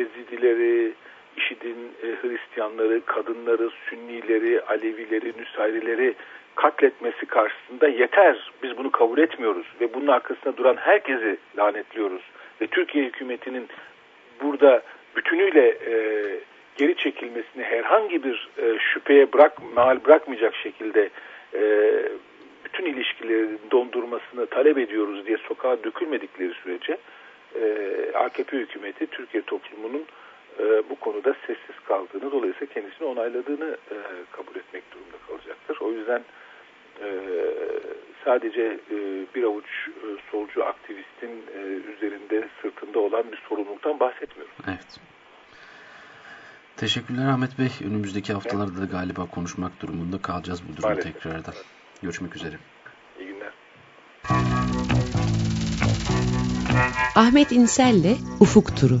Yezidileri, IŞİD'in e, Hristiyanları, kadınları, Sünnileri, Alevileri, Nüsayrileri katletmesi karşısında yeter biz bunu kabul etmiyoruz ve bunun arkasında duran herkesi lanetliyoruz ve Türkiye hükümetinin burada bütünüyle e, geri çekilmesini herhangi bir e, şüpheye bırak mal bırakmayacak şekilde e, bütün ilişkilerin dondurmasını talep ediyoruz diye sokağa dökülmedikleri sürece e, AKP hükümeti Türkiye toplumunun e, bu konuda sessiz kaldığını dolayısıyla kendisini onayladığını e, kabul etmek durumunda kalacaktır. O yüzden e, sadece e, bir avuç e, solcu aktivistin e, üzerinde sırtında olan bir sorumluluktan bahsetmiyorum.
Evet. Teşekkürler Ahmet Bey. Önümüzdeki haftalarda da galiba konuşmak durumunda kalacağız bu durumu Maalesef. tekrardan. Görüşmek üzere.
İyi günler.
Ahmet İnsel'le Ufuk Turu.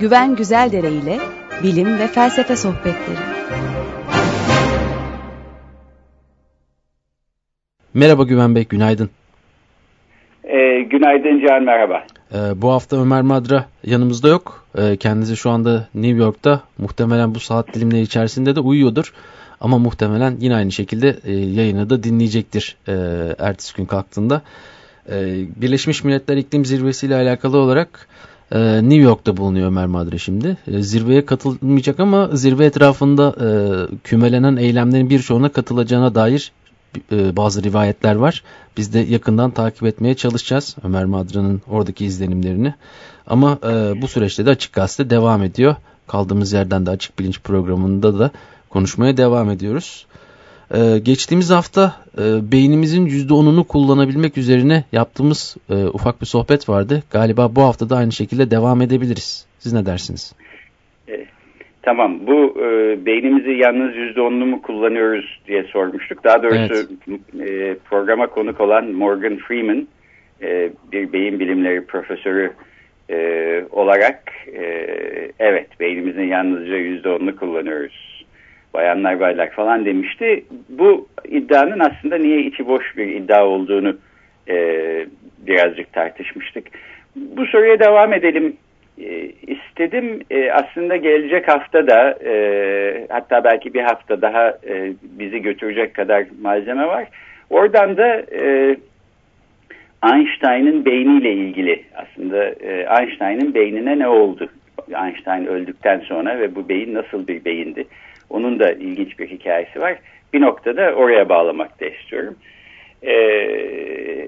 Güven Güzeldere ile bilim ve felsefe sohbetleri.
Merhaba Güven Bey, günaydın.
E, günaydın Can, merhaba.
E, bu hafta Ömer Madra yanımızda yok. E, kendisi şu anda New York'ta. Muhtemelen bu saat dilimleri içerisinde de uyuyordur. Ama muhtemelen yine aynı şekilde e, yayını da dinleyecektir e, ertesi gün kalktığında. E, Birleşmiş Milletler İklim Zirvesi ile alakalı olarak e, New York'ta bulunuyor Ömer Madre şimdi. E, zirveye katılmayacak ama zirve etrafında e, kümelenen eylemlerin birçoğuna katılacağına dair e, bazı rivayetler var. Biz de yakından takip etmeye çalışacağız Ömer Madra'nın oradaki izlenimlerini. Ama e, bu süreçte de Açık Gazete devam ediyor. Kaldığımız yerden de Açık Bilinç programında da konuşmaya devam ediyoruz. Ee, geçtiğimiz hafta e, beynimizin %10'unu kullanabilmek üzerine yaptığımız e, ufak bir sohbet vardı. Galiba bu hafta da aynı şekilde devam edebiliriz. Siz ne dersiniz?
E, tamam bu e, beynimizi yalnız %10'unu mu kullanıyoruz diye sormuştuk. Daha doğrusu evet. e, programa konuk olan Morgan Freeman e, bir beyin bilimleri profesörü e, olarak e, evet beynimizin yalnızca %10'unu kullanıyoruz bayanlar baylar falan demişti. Bu iddianın aslında niye içi boş bir iddia olduğunu e, birazcık tartışmıştık. Bu soruya devam edelim e, istedim. E, aslında gelecek hafta da e, hatta belki bir hafta daha e, bizi götürecek kadar malzeme var. Oradan da e, Einstein'ın beyniyle ilgili aslında e, Einstein'ın beynine ne oldu? Einstein öldükten sonra ve bu beyin nasıl bir beyindi? Onun da ilginç bir hikayesi var. Bir noktada oraya bağlamak da istiyorum. Ee,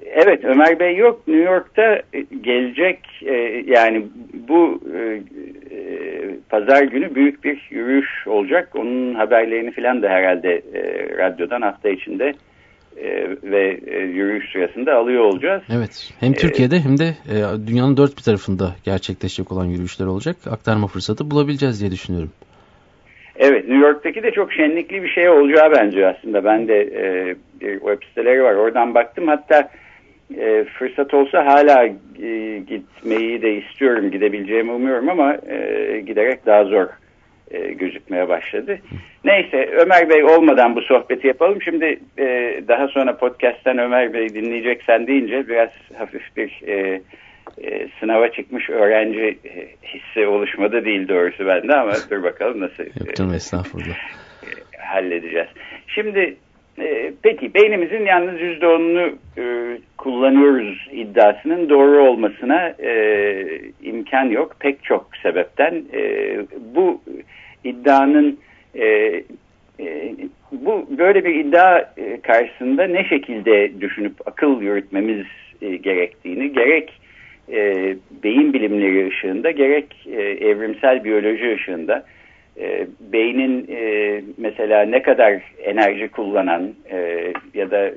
evet Ömer Bey yok New York'ta gelecek e, yani bu e, e, pazar günü büyük bir yürüyüş olacak. Onun haberlerini falan da herhalde e, radyodan hafta içinde e, ve e, yürüyüş sırasında alıyor olacağız.
Evet. Hem Türkiye'de hem de e, dünyanın dört bir tarafında gerçekleşecek olan yürüyüşler olacak. Aktarma fırsatı bulabileceğiz diye düşünüyorum.
Evet, New York'taki de çok şenlikli bir şey olacağı bence aslında. Ben de e, web siteleri var. Oradan baktım. Hatta e, fırsat olsa hala e, gitmeyi de istiyorum. Gidebileceğimi umuyorum ama e, giderek daha zor e, gözükmeye başladı. Neyse Ömer Bey olmadan bu sohbeti yapalım. Şimdi e, daha sonra podcast'ten Ömer Bey dinleyecek sen deyince biraz hafif bir e, e, sınava çıkmış öğrenci e, hissi oluşmadı değil doğrusu bende ama dur bakalım nasıl
Yok canım estağfurullah.
E, halledeceğiz. Şimdi e, peki beynimizin yalnız yüzde onunu e, kullanıyoruz iddiasının doğru olmasına e, imkan yok pek çok sebepten. E, bu iddianın e, e, bu böyle bir iddia e, karşısında ne şekilde düşünüp akıl yürütmemiz e, gerektiğini gerek e, beyin bilimleri ışığında gerek e, evrimsel biyoloji ışığında e, beynin e, mesela ne kadar enerji kullanan e, ya da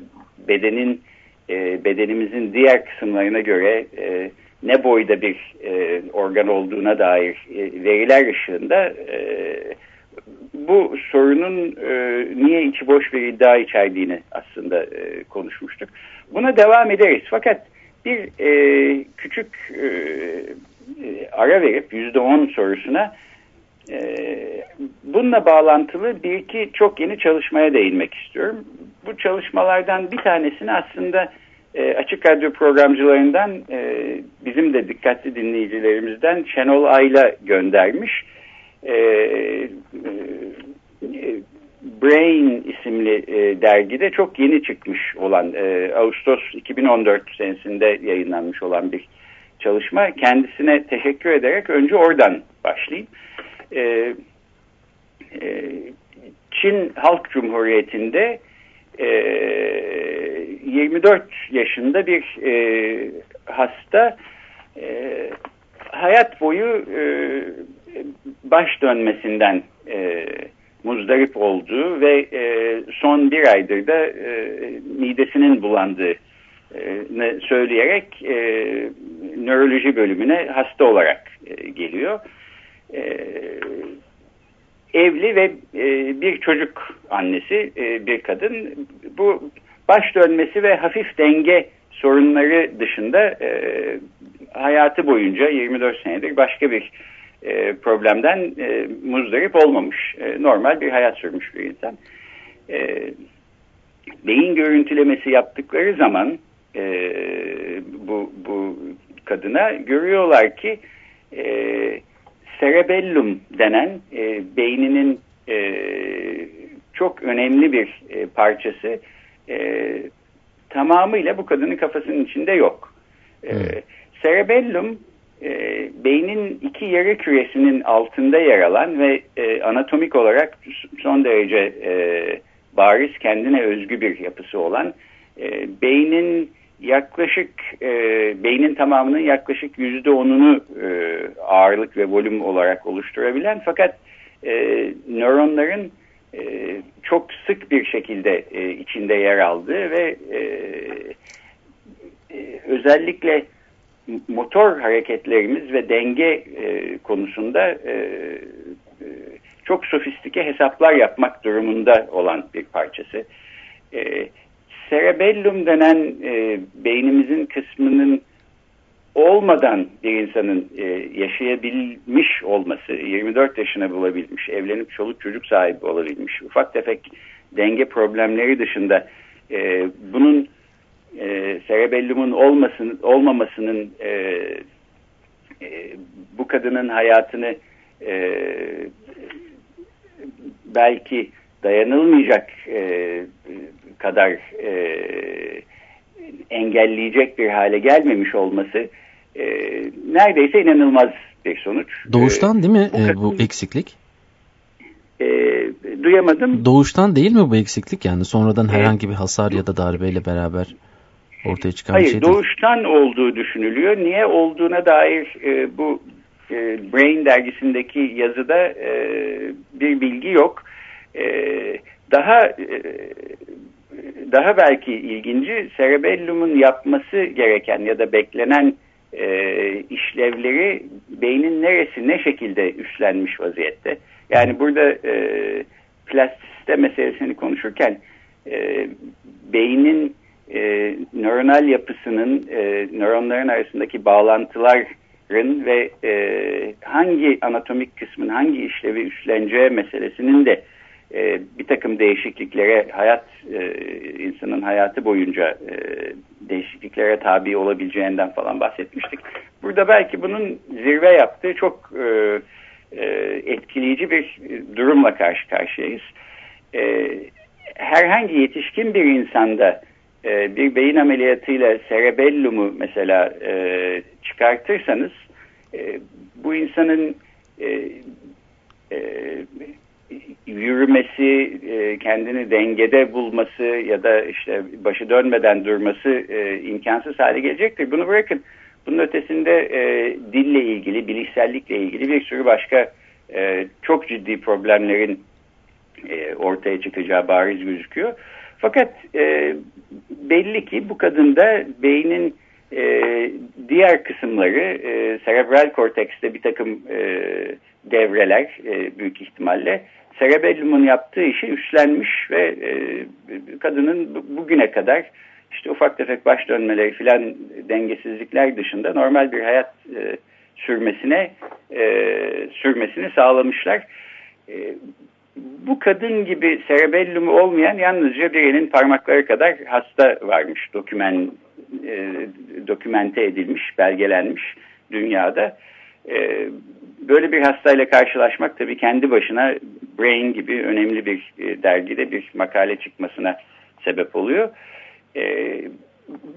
bedenin e, bedenimizin diğer kısımlarına göre e, ne boyda bir e, organ olduğuna dair e, veriler ışığında e, bu sorunun e, niye içi boş bir iddia içerdiğini aslında e, konuşmuştuk. Buna devam ederiz. Fakat bir e, küçük e, e ara verip yüzde on sorusuna e, bununla bağlantılı bir iki çok yeni çalışmaya değinmek istiyorum. Bu çalışmalardan bir tanesini aslında e, Açık Radyo programcılarından e, bizim de dikkatli dinleyicilerimizden Şenol Ayla göndermiş. E, e, Brain isimli e, dergide çok yeni çıkmış olan e, Ağustos 2014 senesinde yayınlanmış olan bir çalışma. Kendisine teşekkür ederek önce oradan başlayayım. E, e, Çin Halk Cumhuriyeti'nde e, 24 yaşında bir e, hasta e, hayat boyu e, baş dönmesinden e, muzdarip olduğu ve e, son bir aydır da e, midesinin bulandığını söyleyerek e, nöroloji bölümüne hasta olarak e, geliyor. E, evli ve e, bir çocuk annesi e, bir kadın. Bu baş dönmesi ve hafif denge sorunları dışında e, hayatı boyunca 24 senedir başka bir e, problemden e, muzdarip olmamış. E, normal bir hayat sürmüş bir insan. E, beyin görüntülemesi yaptıkları zaman e, bu, bu kadına görüyorlar ki e, cerebellum denen e, beyninin e, çok önemli bir e, parçası e, tamamıyla bu kadının kafasının içinde yok. E, cerebellum e, beynin iki yarı küresinin altında yer alan ve e, anatomik olarak son derece e, bariz kendine özgü bir yapısı olan e, beynin yaklaşık e, beynin tamamının yaklaşık yüzde onunu e, ağırlık ve volüm olarak oluşturabilen fakat e, nöronların e, çok sık bir şekilde e, içinde yer aldığı ve e, e, özellikle motor hareketlerimiz ve denge e, konusunda e, e, çok sofistike hesaplar yapmak durumunda olan bir parçası. E, cerebellum denen e, beynimizin kısmının olmadan bir insanın e, yaşayabilmiş olması, 24 yaşına bulabilmiş, evlenip çoluk çocuk sahibi olabilmiş, ufak tefek denge problemleri dışında e, bunun e, cerebellumun olmasın, olmamasının e, e, bu kadının hayatını e, belki dayanılmayacak e, kadar e, engelleyecek bir hale gelmemiş olması e, neredeyse inanılmaz bir sonuç.
Doğuştan değil mi bu, e, bu eksiklik?
E, duyamadım.
Doğuştan değil mi bu eksiklik yani sonradan herhangi bir hasar ya da darbeyle beraber ortaya çıkan
Hayır,
bir şey
değil. doğuştan olduğu düşünülüyor. Niye olduğuna dair e, bu e, Brain dergisindeki yazıda e, bir bilgi yok. E, daha e, daha belki ilginci cerebellum'un yapması gereken ya da beklenen e, işlevleri beynin neresi ne şekilde üstlenmiş vaziyette. Yani burada e, plastisite meselesini konuşurken e, beynin e, nöronal yapısının e, nöronların arasındaki bağlantıların ve e, hangi anatomik kısmın hangi işlevi üstleneceği meselesinin de e, bir takım değişikliklere hayat e, insanın hayatı boyunca e, değişikliklere tabi olabileceğinden falan bahsetmiştik. Burada belki bunun zirve yaptığı çok e, e, etkileyici bir durumla karşı karşıyayız. E, herhangi yetişkin bir insanda e, bir beyin ameliyatıyla cerebellumu mesela e, çıkartırsanız e, bu insanın e, e, yürümesi, e, kendini dengede bulması ya da işte başı dönmeden durması e, imkansız hale gelecektir. Bunu bırakın. Bunun ötesinde e, dille ilgili, bilişsellikle ilgili bir sürü başka e, çok ciddi problemlerin e, ortaya çıkacağı bariz gözüküyor. Fakat e, belli ki bu kadında beynin e, diğer kısımları e, serebral kortekste bir takım e, devreler e, büyük ihtimalle cerebellumun yaptığı işi üstlenmiş ve e, kadının bugüne kadar işte ufak tefek baş dönmeleri filan dengesizlikler dışında normal bir hayat e, sürmesine e, sürmesini sağlamışlar. E, bu kadın gibi cerebellumu olmayan yalnızca birinin parmakları kadar hasta varmış. Dokümen, e, dokümente edilmiş, belgelenmiş dünyada. E, böyle bir hastayla karşılaşmak tabii kendi başına Brain gibi önemli bir e, dergide bir makale çıkmasına sebep oluyor. E,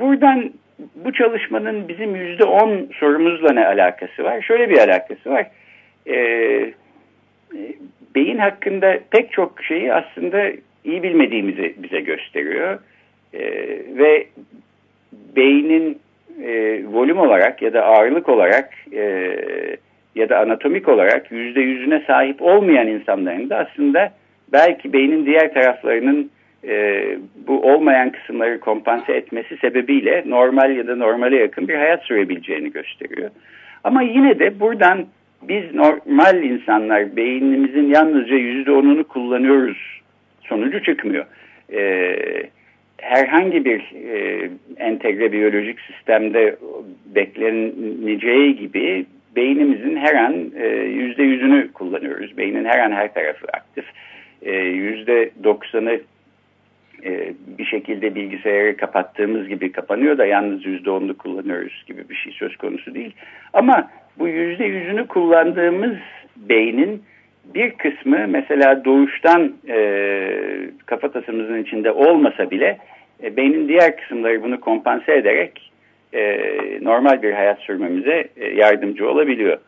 buradan bu çalışmanın bizim yüzde on sorumuzla ne alakası var? Şöyle bir alakası var. E, beyin hakkında pek çok şeyi aslında iyi bilmediğimizi bize gösteriyor. ve beynin e, volüm olarak ya da ağırlık olarak e, ya da anatomik olarak yüzde yüzüne sahip olmayan insanların da aslında belki beynin diğer taraflarının e, bu olmayan kısımları kompanse etmesi sebebiyle normal ya da normale yakın bir hayat sürebileceğini gösteriyor. Ama yine de buradan biz normal insanlar beynimizin yalnızca yüzde onunu kullanıyoruz sonucu çıkmıyor. E, herhangi bir e, entegre biyolojik sistemde bekleneceği gibi beynimizin her an e, yüzde yüzünü kullanıyoruz. Beynin her an her tarafı aktif. E, yüzde doksanı e, bir şekilde bilgisayarı kapattığımız gibi kapanıyor da yalnız yüzde onlu kullanıyoruz gibi bir şey söz konusu değil. Ama bu yüzde yüzünü kullandığımız beynin bir kısmı mesela doğuştan e, kafatasımızın içinde olmasa bile e, beynin diğer kısımları bunu kompanse ederek e, normal bir hayat sürmemize e, yardımcı olabiliyor.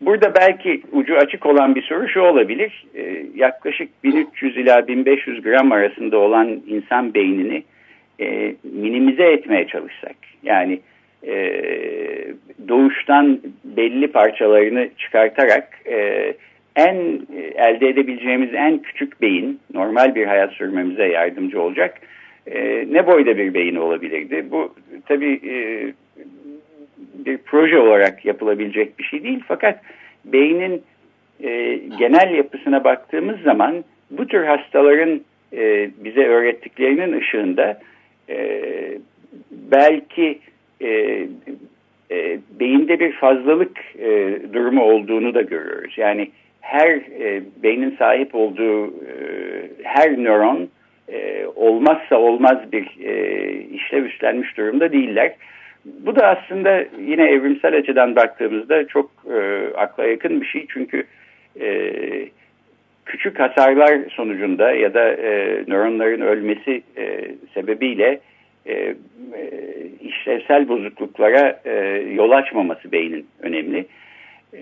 Burada belki ucu açık olan bir soru şu olabilir. E, yaklaşık 1300 ila 1500 gram arasında olan insan beynini e, minimize etmeye çalışsak. Yani e, doğuştan belli parçalarını çıkartarak e, en elde edebileceğimiz en küçük beyin normal bir hayat sürmemize yardımcı olacak e, ne boyda bir beyin olabilirdi? Bu tabii e, bir proje olarak yapılabilecek bir şey değil fakat beynin e, genel yapısına baktığımız zaman bu tür hastaların e, bize öğrettiklerinin ışığında e, belki e, e, beyinde bir fazlalık e, durumu olduğunu da görüyoruz. Yani her e, beynin sahip olduğu e, her nöron e, olmazsa olmaz bir e, işlev üstlenmiş durumda değiller. Bu da aslında yine evrimsel açıdan baktığımızda çok e, akla yakın bir şey. Çünkü e, küçük hasarlar sonucunda ya da e, nöronların ölmesi e, sebebiyle e, e, işlevsel bozukluklara e, yol açmaması beynin önemli. E,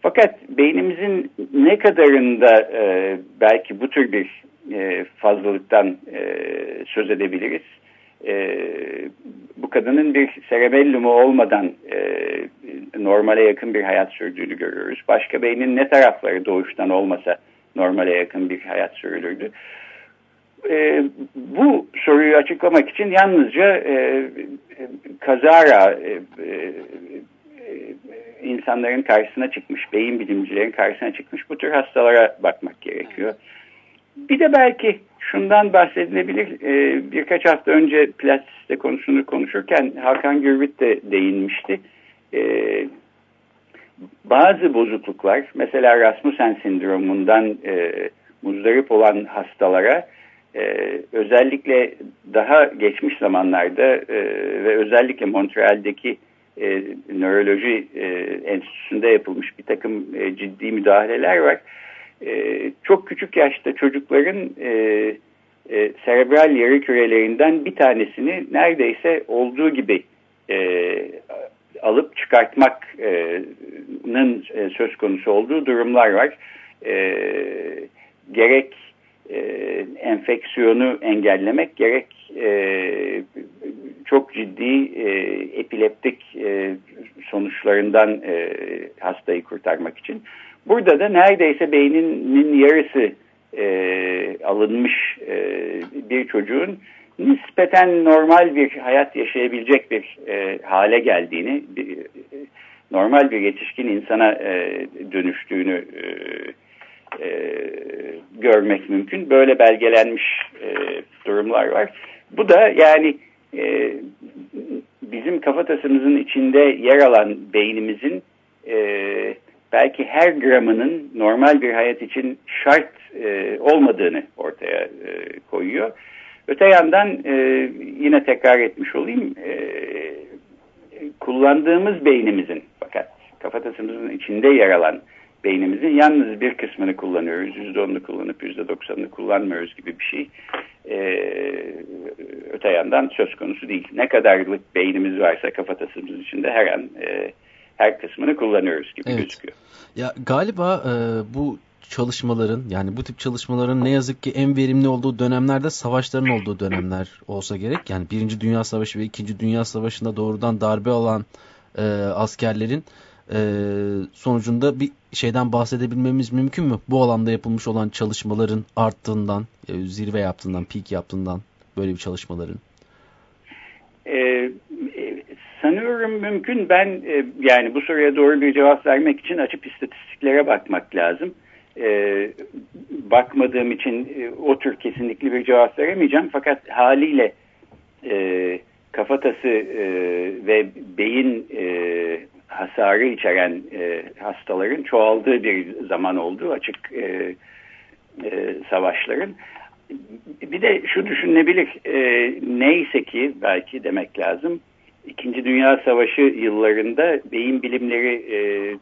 fakat beynimizin ne kadarında e, belki bu tür bir e, fazlalıktan e, söz edebiliriz. E, bu kadının bir cerebellumu olmadan e, normale yakın bir hayat sürdüğünü görüyoruz. Başka beynin ne tarafları doğuştan olmasa normale yakın bir hayat sürülürdü. e, bu soruyu açıklamak için yalnızca e, kazara e, e, insanların karşısına çıkmış, beyin bilimcilerin karşısına çıkmış bu tür hastalara bakmak gerekiyor. Bir de belki şundan bahsedilebilir. E, birkaç hafta önce plastisite konusunu konuşurken Hakan Gürbüt de değinmişti. E, bazı bozukluklar, mesela Rasmussen sindromundan e, muzdarip olan hastalara e, özellikle daha geçmiş zamanlarda e, ve özellikle Montreal'deki e, nöroloji e, enstitüsünde yapılmış bir takım e, ciddi müdahaleler var. E, çok küçük yaşta çocukların e, e, serebral yarı kürelerinden bir tanesini neredeyse olduğu gibi e, alıp çıkartmakın e, söz konusu olduğu durumlar var. E, gerek e, enfeksiyonu engellemek gerek e, çok ciddi e, epileptik e, sonuçlarından e, hastayı kurtarmak için. Burada da neredeyse beyninin yarısı e, alınmış e, bir çocuğun nispeten normal bir hayat yaşayabilecek bir e, hale geldiğini, bir, normal bir yetişkin insana e, dönüştüğünü e, e, görmek mümkün. Böyle belgelenmiş e, durumlar var. Bu da yani e, bizim kafatasımızın içinde yer alan beynimizin e, belki her gramının normal bir hayat için şart e, olmadığını ortaya e, koyuyor. Öte yandan e, yine tekrar etmiş olayım e, kullandığımız beynimizin fakat kafatasımızın içinde yer alan beynimizin yalnız bir kısmını kullanıyoruz. Yüzde onunu kullanıp yüzde doksanını kullanmıyoruz gibi bir şey. Ee, öte yandan söz konusu değil. Ne kadarlık beynimiz varsa kafatasımız içinde her an e, her kısmını kullanıyoruz gibi evet. gözüküyor.
Ya galiba e, bu çalışmaların yani bu tip çalışmaların ne yazık ki en verimli olduğu dönemlerde savaşların olduğu dönemler olsa gerek. Yani Birinci Dünya Savaşı ve İkinci Dünya Savaşı'nda doğrudan darbe alan e, askerlerin e, sonucunda bir şeyden bahsedebilmemiz mümkün mü? Bu alanda yapılmış olan çalışmaların arttığından, e, zirve yaptığından, peak yaptığından böyle bir çalışmaların.
Ee, sanıyorum mümkün. Ben e, yani bu soruya doğru bir cevap vermek için açıp istatistiklere bakmak lazım. E, bakmadığım için e, o tür kesinlikle bir cevap veremeyeceğim. Fakat haliyle e, kafatası e, ve beyin e, hasarı içeren e, hastaların çoğaldığı bir zaman oldu açık e, e, savaşların. Bir de şu düşünülebilir e, neyse ki belki demek lazım İkinci Dünya Savaşı yıllarında beyin bilimleri e,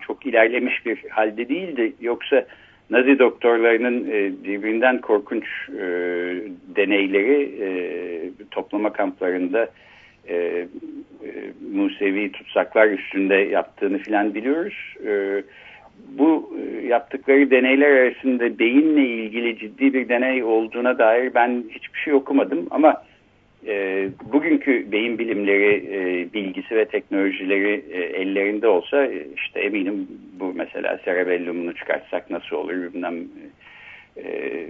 çok ilerlemiş bir halde değildi. Yoksa Nazi doktorlarının e, birbirinden korkunç e, deneyleri e, toplama kamplarında e, e, Musevi tutsaklar üstünde yaptığını filan biliyoruz. E, bu e, yaptıkları deneyler arasında beyinle ilgili ciddi bir deney olduğuna dair ben hiçbir şey okumadım ama e, bugünkü beyin bilimleri e, bilgisi ve teknolojileri e, ellerinde olsa e, işte eminim bu mesela cerebellumunu çıkartsak nasıl olur bilmem e,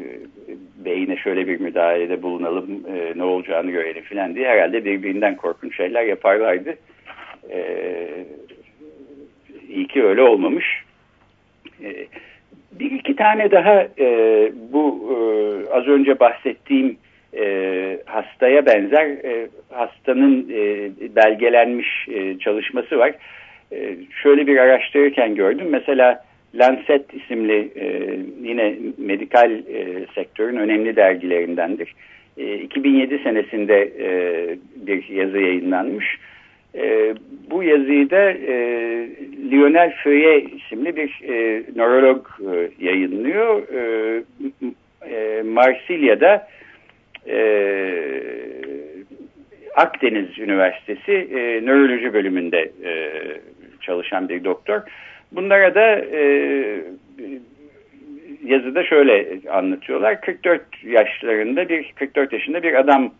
beyine şöyle bir müdahalede bulunalım e, ne olacağını görelim filan diye herhalde birbirinden korkunç şeyler yaparlardı. E, iyi ki öyle olmamış. E, bir iki tane daha e, bu e, az önce bahsettiğim e, hastaya benzer e, hastanın e, belgelenmiş e, çalışması var. E, şöyle bir araştırırken gördüm. Mesela Lancet isimli e, yine medikal e, sektörün önemli dergilerindendir. E, 2007 senesinde e, bir yazı yayınlanmış. E, bu yazıyı da e, Lionel Feuillet isimli bir e, nörolog e, yayınlıyor. E, e, Marsilya'da e, Akdeniz Üniversitesi e, nöroloji bölümünde e, çalışan bir doktor. Bunlara da e, yazıda şöyle anlatıyorlar. 44 yaşlarında bir 44 yaşında bir adam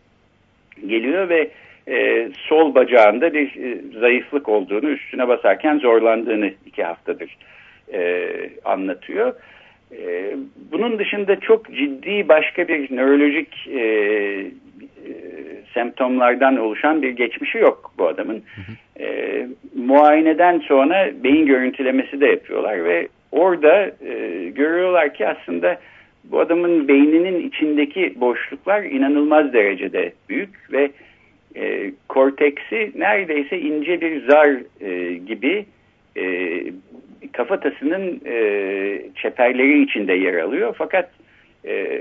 geliyor ve e, sol bacağında bir e, zayıflık olduğunu üstüne basarken zorlandığını iki haftadır e, anlatıyor. E, bunun dışında çok ciddi başka bir nörolojik e, e, semptomlardan oluşan bir geçmişi yok bu adamın. Hı hı. E, muayeneden sonra beyin görüntülemesi de yapıyorlar ve orada e, görüyorlar ki aslında bu adamın beyninin içindeki boşluklar inanılmaz derecede büyük ve e, korteksi neredeyse ince bir zar e, gibi e, kafatasının e, çeperleri içinde yer alıyor. Fakat e,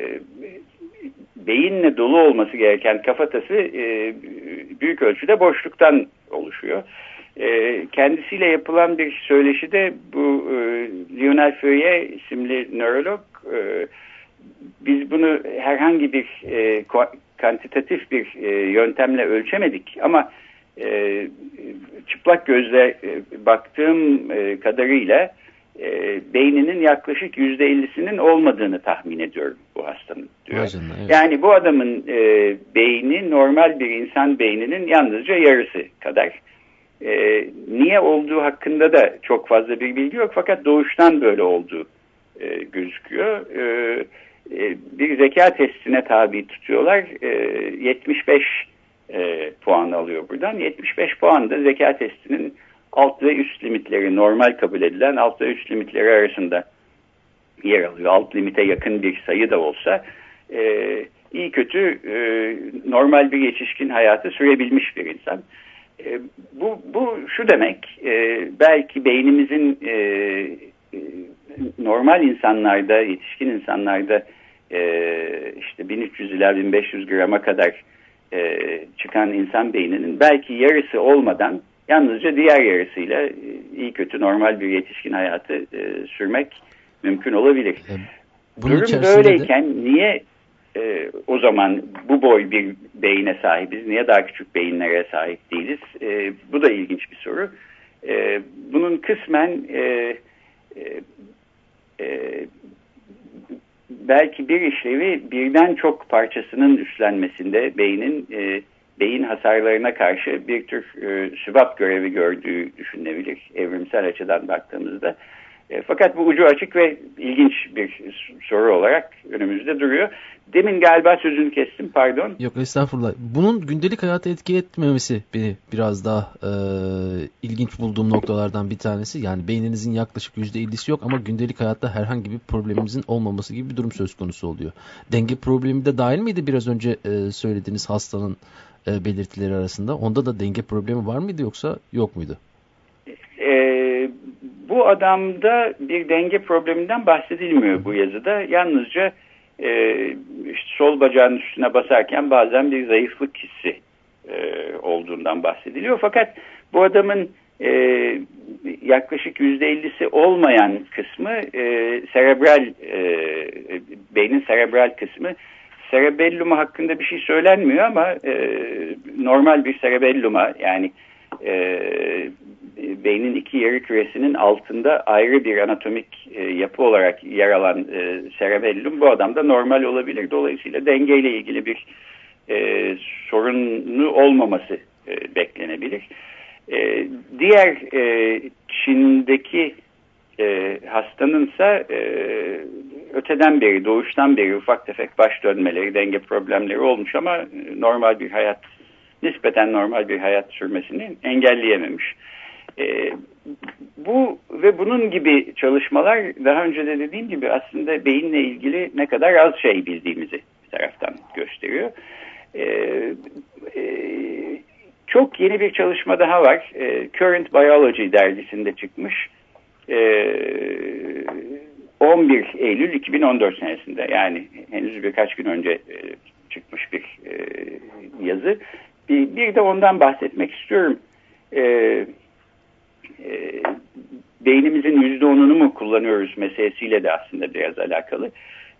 beyinle dolu olması gereken kafatası e, büyük ölçüde boşluktan oluşuyor. E, kendisiyle yapılan bir söyleşide bu e, Lionel Feuillet isimli nörolog e, biz bunu herhangi bir e, kantitatif bir e, yöntemle ölçemedik ama e, çıplak gözle e, baktığım e, kadarıyla e, beyninin yaklaşık yüzde ellisinin olmadığını tahmin ediyorum bu hastanın diyor. Canına, evet. Yani bu adamın e, beyni normal bir insan beyninin yalnızca yarısı kadar. E, niye olduğu hakkında da çok fazla bir bilgi yok fakat doğuştan böyle olduğu e, gözüküyor. E, e, bir zeka testine tabi tutuyorlar. E, 75 e, puan alıyor buradan. 75 puan da zeka testinin alt ve üst limitleri normal kabul edilen alt ve üst limitleri arasında yer alıyor. Alt limite yakın bir sayı da olsa e, iyi kötü e, normal bir yetişkin hayatı sürebilmiş bir insan. E, bu, bu şu demek e, belki beynimizin e, normal insanlarda yetişkin insanlarda e, işte 1300 ila 1500 grama kadar e, çıkan insan beyninin belki yarısı olmadan yalnızca diğer yarısıyla e, iyi kötü normal bir yetişkin hayatı e, sürmek mümkün olabilir. E, bunun Durum böyleyken de... niye e, o zaman bu boy bir beyine sahibiz? Niye daha küçük beyinlere sahip değiliz? E, bu da ilginç bir soru. E, bunun kısmen e, e, e belki bir işlevi birden çok parçasının üstlenmesinde beynin e, beyin hasarlarına karşı bir tür e, sübap görevi gördüğü düşünülebilir evrimsel açıdan baktığımızda. E, fakat bu ucu açık ve ilginç bir soru olarak önümüzde duruyor. Demin galiba sözünü kestim pardon.
Yok estağfurullah. Bunun gündelik hayata etki etmemesi beni biraz daha e, ilginç bulduğum noktalardan bir tanesi. Yani beyninizin yaklaşık %50'si yok ama gündelik hayatta herhangi bir problemimizin olmaması gibi bir durum söz konusu oluyor. Denge problemi de dahil miydi biraz önce e, söylediğiniz hastanın e, belirtileri arasında? Onda da denge problemi var mıydı yoksa yok muydu?
Bu adamda bir denge probleminden bahsedilmiyor bu yazıda. Yalnızca e, sol bacağın üstüne basarken bazen bir zayıflık hissi e, olduğundan bahsediliyor. Fakat bu adamın e, yaklaşık yüzde ellisi olmayan kısmı e, serebral e, beynin serebral kısmı cerebellum hakkında bir şey söylenmiyor ama e, normal bir cerebelluma yani e, beynin iki yarı küresinin altında ayrı bir anatomik e, yapı olarak yer alan e, cerebellum bu adamda normal olabilir. Dolayısıyla dengeyle ilgili bir e, sorunu olmaması e, beklenebilir. E, diğer e, Çin'deki e, hastanınsa e, öteden beri, doğuştan beri ufak tefek baş dönmeleri, denge problemleri olmuş ama normal bir hayat, nispeten normal bir hayat sürmesini engelleyememiş. E, bu ve bunun gibi çalışmalar daha önce de dediğim gibi aslında beyinle ilgili ne kadar az şey bildiğimizi bir taraftan gösteriyor. E, e, çok yeni bir çalışma daha var. E, Current Biology dergisinde çıkmış. E, 11 Eylül 2014 senesinde yani henüz birkaç gün önce e, çıkmış bir e, yazı. Bir, bir de ondan bahsetmek istiyorum. E, e, beynimizin yüzde onunu mu kullanıyoruz meselesiyle de aslında biraz alakalı.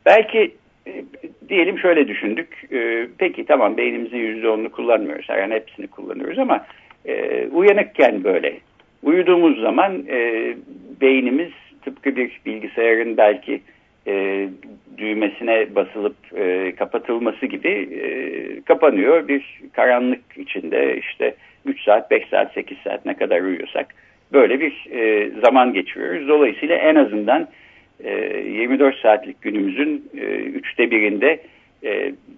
Belki e, diyelim şöyle düşündük. E, peki tamam beynimizin yüzde onunu kullanmıyoruz. Yani hepsini kullanıyoruz ama e, uyanıkken böyle. Uyuduğumuz zaman e, beynimiz tıpkı bir bilgisayarın belki e, düğmesine basılıp e, kapatılması gibi e, kapanıyor. Bir karanlık içinde işte 3 saat, 5 saat, 8 saat ne kadar uyuyorsak böyle bir e, zaman geçiriyoruz. Dolayısıyla en azından 24 saatlik günümüzün üçte birinde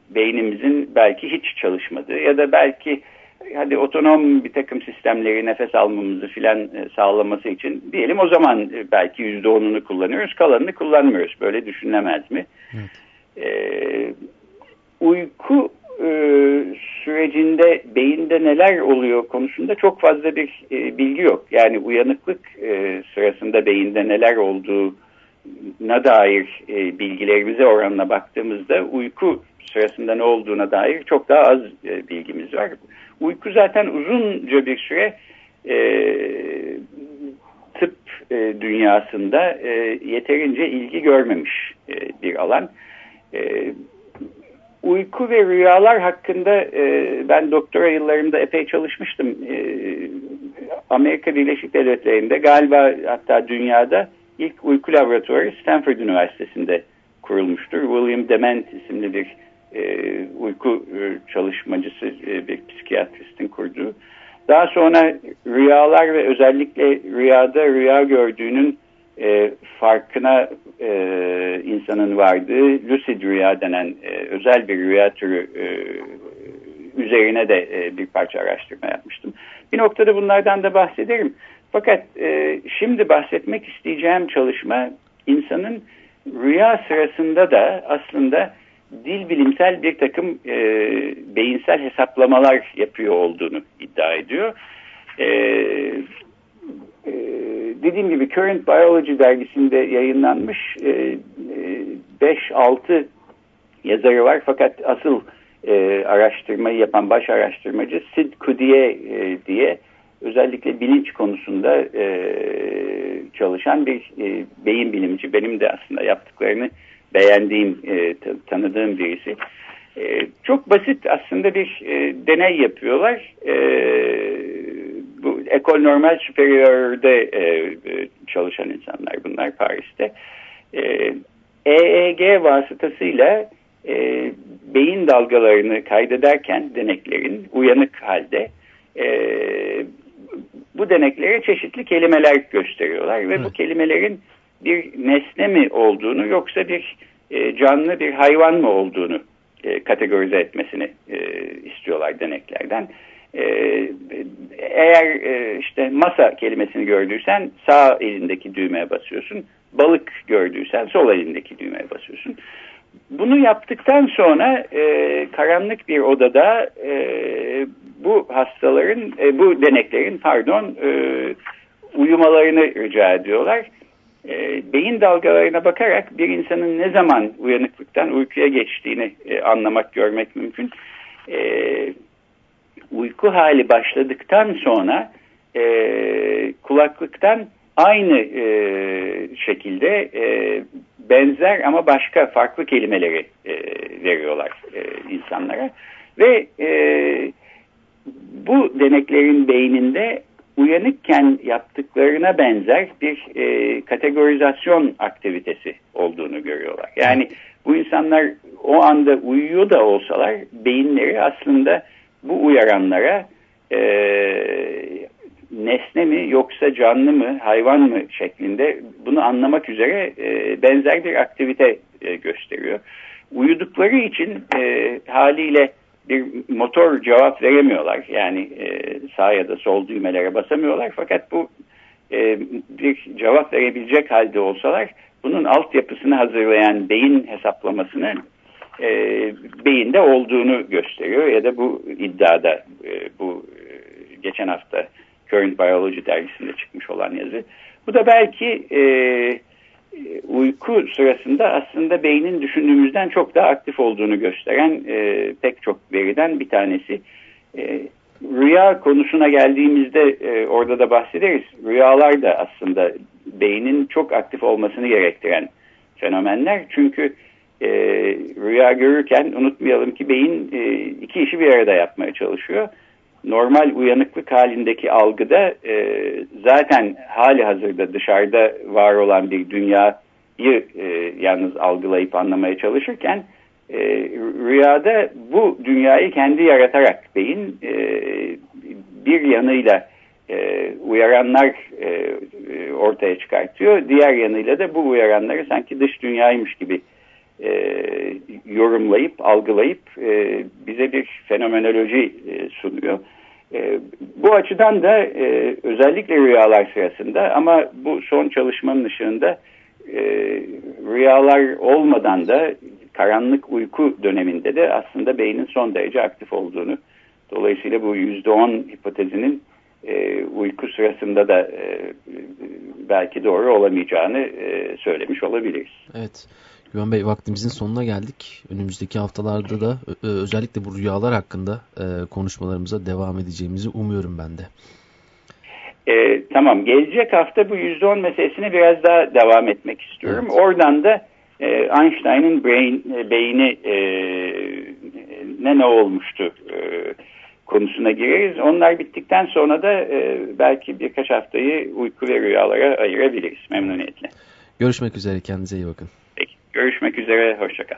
beynimizin belki hiç çalışmadığı ya da belki hadi otonom bir takım sistemleri nefes almamızı filan sağlaması için diyelim o zaman belki yüzde onunu kullanıyoruz kalanını kullanmıyoruz böyle düşünülemez mi? Evet. Ee, uyku e, sürecinde beyinde neler oluyor konusunda çok fazla bir e, bilgi yok. Yani uyanıklık e, sırasında beyinde neler olduğuna dair e, bilgilerimize oranla baktığımızda uyku sırasında ne olduğuna dair çok daha az e, bilgimiz var. Uyku zaten uzunca bir süre e, tıp e, dünyasında e, yeterince ilgi görmemiş e, bir alan. E, uyku ve rüyalar hakkında e, ben doktora yıllarımda epey çalışmıştım. E, Amerika Birleşik Devletleri'nde galiba hatta dünyada ilk uyku laboratuvarı Stanford Üniversitesi'nde kurulmuştur. William Dement isimli bir e, uyku e, çalışmacısı e, bir psikiyatristin kurduğu. Daha sonra rüyalar ve özellikle rüyada rüya gördüğünün farkına insanın vardığı lucid rüya denen özel bir rüya türü üzerine de bir parça araştırma yapmıştım. Bir noktada bunlardan da bahsederim. Fakat şimdi bahsetmek isteyeceğim çalışma insanın rüya sırasında da aslında dil bilimsel bir takım e, beyinsel hesaplamalar yapıyor olduğunu iddia ediyor. E, e, dediğim gibi Current Biology dergisinde yayınlanmış 5-6 e, yazarı var fakat asıl e, araştırmayı yapan baş araştırmacı Sid Kudiye e, diye özellikle bilinç konusunda e, çalışan bir e, beyin bilimci. Benim de aslında yaptıklarını beğendiğim, e, tanıdığım birisi. E, çok basit aslında bir e, deney yapıyorlar. E, bu Ekol Normal Superior'de e, e, çalışan insanlar bunlar Paris'te. E, EEG vasıtasıyla e, beyin dalgalarını kaydederken deneklerin uyanık halde e, bu deneklere çeşitli kelimeler gösteriyorlar ve Hı. bu kelimelerin bir nesne mi olduğunu yoksa bir e, canlı bir hayvan mı olduğunu e, kategorize etmesini e, istiyorlar deneklerden. E, eğer e, işte masa kelimesini gördüysen sağ elindeki düğmeye basıyorsun. Balık gördüysen sol elindeki düğmeye basıyorsun. Bunu yaptıktan sonra e, karanlık bir odada bu hastaların, bu deneklerin pardon uyumalarını rica ediyorlar e, beyin dalgalarına bakarak bir insanın ne zaman uyanıklıktan uykuya geçtiğini e, anlamak, görmek mümkün. E, uyku hali başladıktan sonra e, kulaklıktan aynı e, şekilde e, benzer ama başka farklı kelimeleri e, veriyorlar e, insanlara. Ve e, bu deneklerin beyninde uyanıkken yaptıklarına benzer bir e, kategorizasyon aktivitesi olduğunu görüyorlar. Yani bu insanlar o anda uyuyor da olsalar beyinleri aslında bu uyaranlara e, nesne mi yoksa canlı mı hayvan mı şeklinde bunu anlamak üzere e, benzer bir aktivite e, gösteriyor. Uyudukları için e, haliyle bir motor cevap veremiyorlar. Yani e, sağ ya da sol düğmelere basamıyorlar. Fakat bu e, bir cevap verebilecek halde olsalar bunun altyapısını hazırlayan beyin hesaplamasını e, beyinde olduğunu gösteriyor. Ya da bu iddiada e, bu e, geçen hafta Current Biology dergisinde çıkmış olan yazı. Bu da belki e, e, uyku sırasında aslında beynin düşündüğümüzden çok daha aktif olduğunu gösteren e, pek çok veriden bir tanesi. E, rüya konusuna geldiğimizde e, orada da bahsederiz. Rüyalar da aslında beynin çok aktif olmasını gerektiren fenomenler. Çünkü e, rüya görürken unutmayalım ki beyin e, iki işi bir arada yapmaya çalışıyor normal uyanıklık halindeki algıda e, zaten hali hazırda dışarıda var olan bir dünyayı e, yalnız algılayıp anlamaya çalışırken e, rüyada bu dünyayı kendi yaratarak beyin e, bir yanıyla e, uyaranlar e, e, ortaya çıkartıyor. Diğer yanıyla da bu uyaranları sanki dış dünyaymış gibi e, yorumlayıp, algılayıp e, bize bir fenomenoloji e, sunuyor. E, bu açıdan da e, özellikle rüyalar sırasında ama bu son çalışmanın ışığında e, rüyalar olmadan da karanlık uyku döneminde de aslında beynin son derece aktif olduğunu dolayısıyla bu %10 hipotezinin e, uyku sırasında da e, belki doğru olamayacağını e, söylemiş olabiliriz.
Evet. Güven Bey vaktimizin sonuna geldik. Önümüzdeki haftalarda da özellikle bu rüyalar hakkında e, konuşmalarımıza devam edeceğimizi umuyorum ben de.
E, tamam gelecek hafta bu %10 meselesine biraz daha devam etmek istiyorum. Evet. Oradan da e, Einstein'ın brain, e, beyni e, ne ne olmuştu e, konusuna gireriz. Onlar bittikten sonra da e, belki birkaç haftayı uyku ve rüyalara ayırabiliriz memnuniyetle.
Görüşmek üzere kendinize iyi bakın.
Peki görüşmek üzere hoşçakal.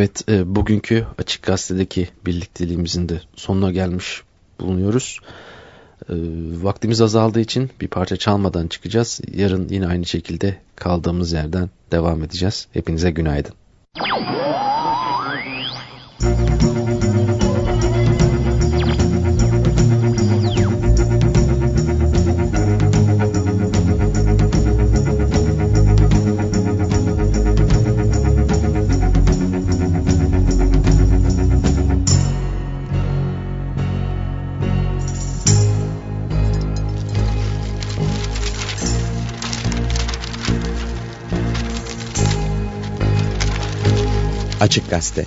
Evet, e, bugünkü Açık Gazete'deki birlikteliğimizin de sonuna gelmiş bulunuyoruz. E, vaktimiz azaldığı için bir parça çalmadan çıkacağız. Yarın yine aynı şekilde kaldığımız yerden devam edeceğiz. Hepinize günaydın.
Açık Gazete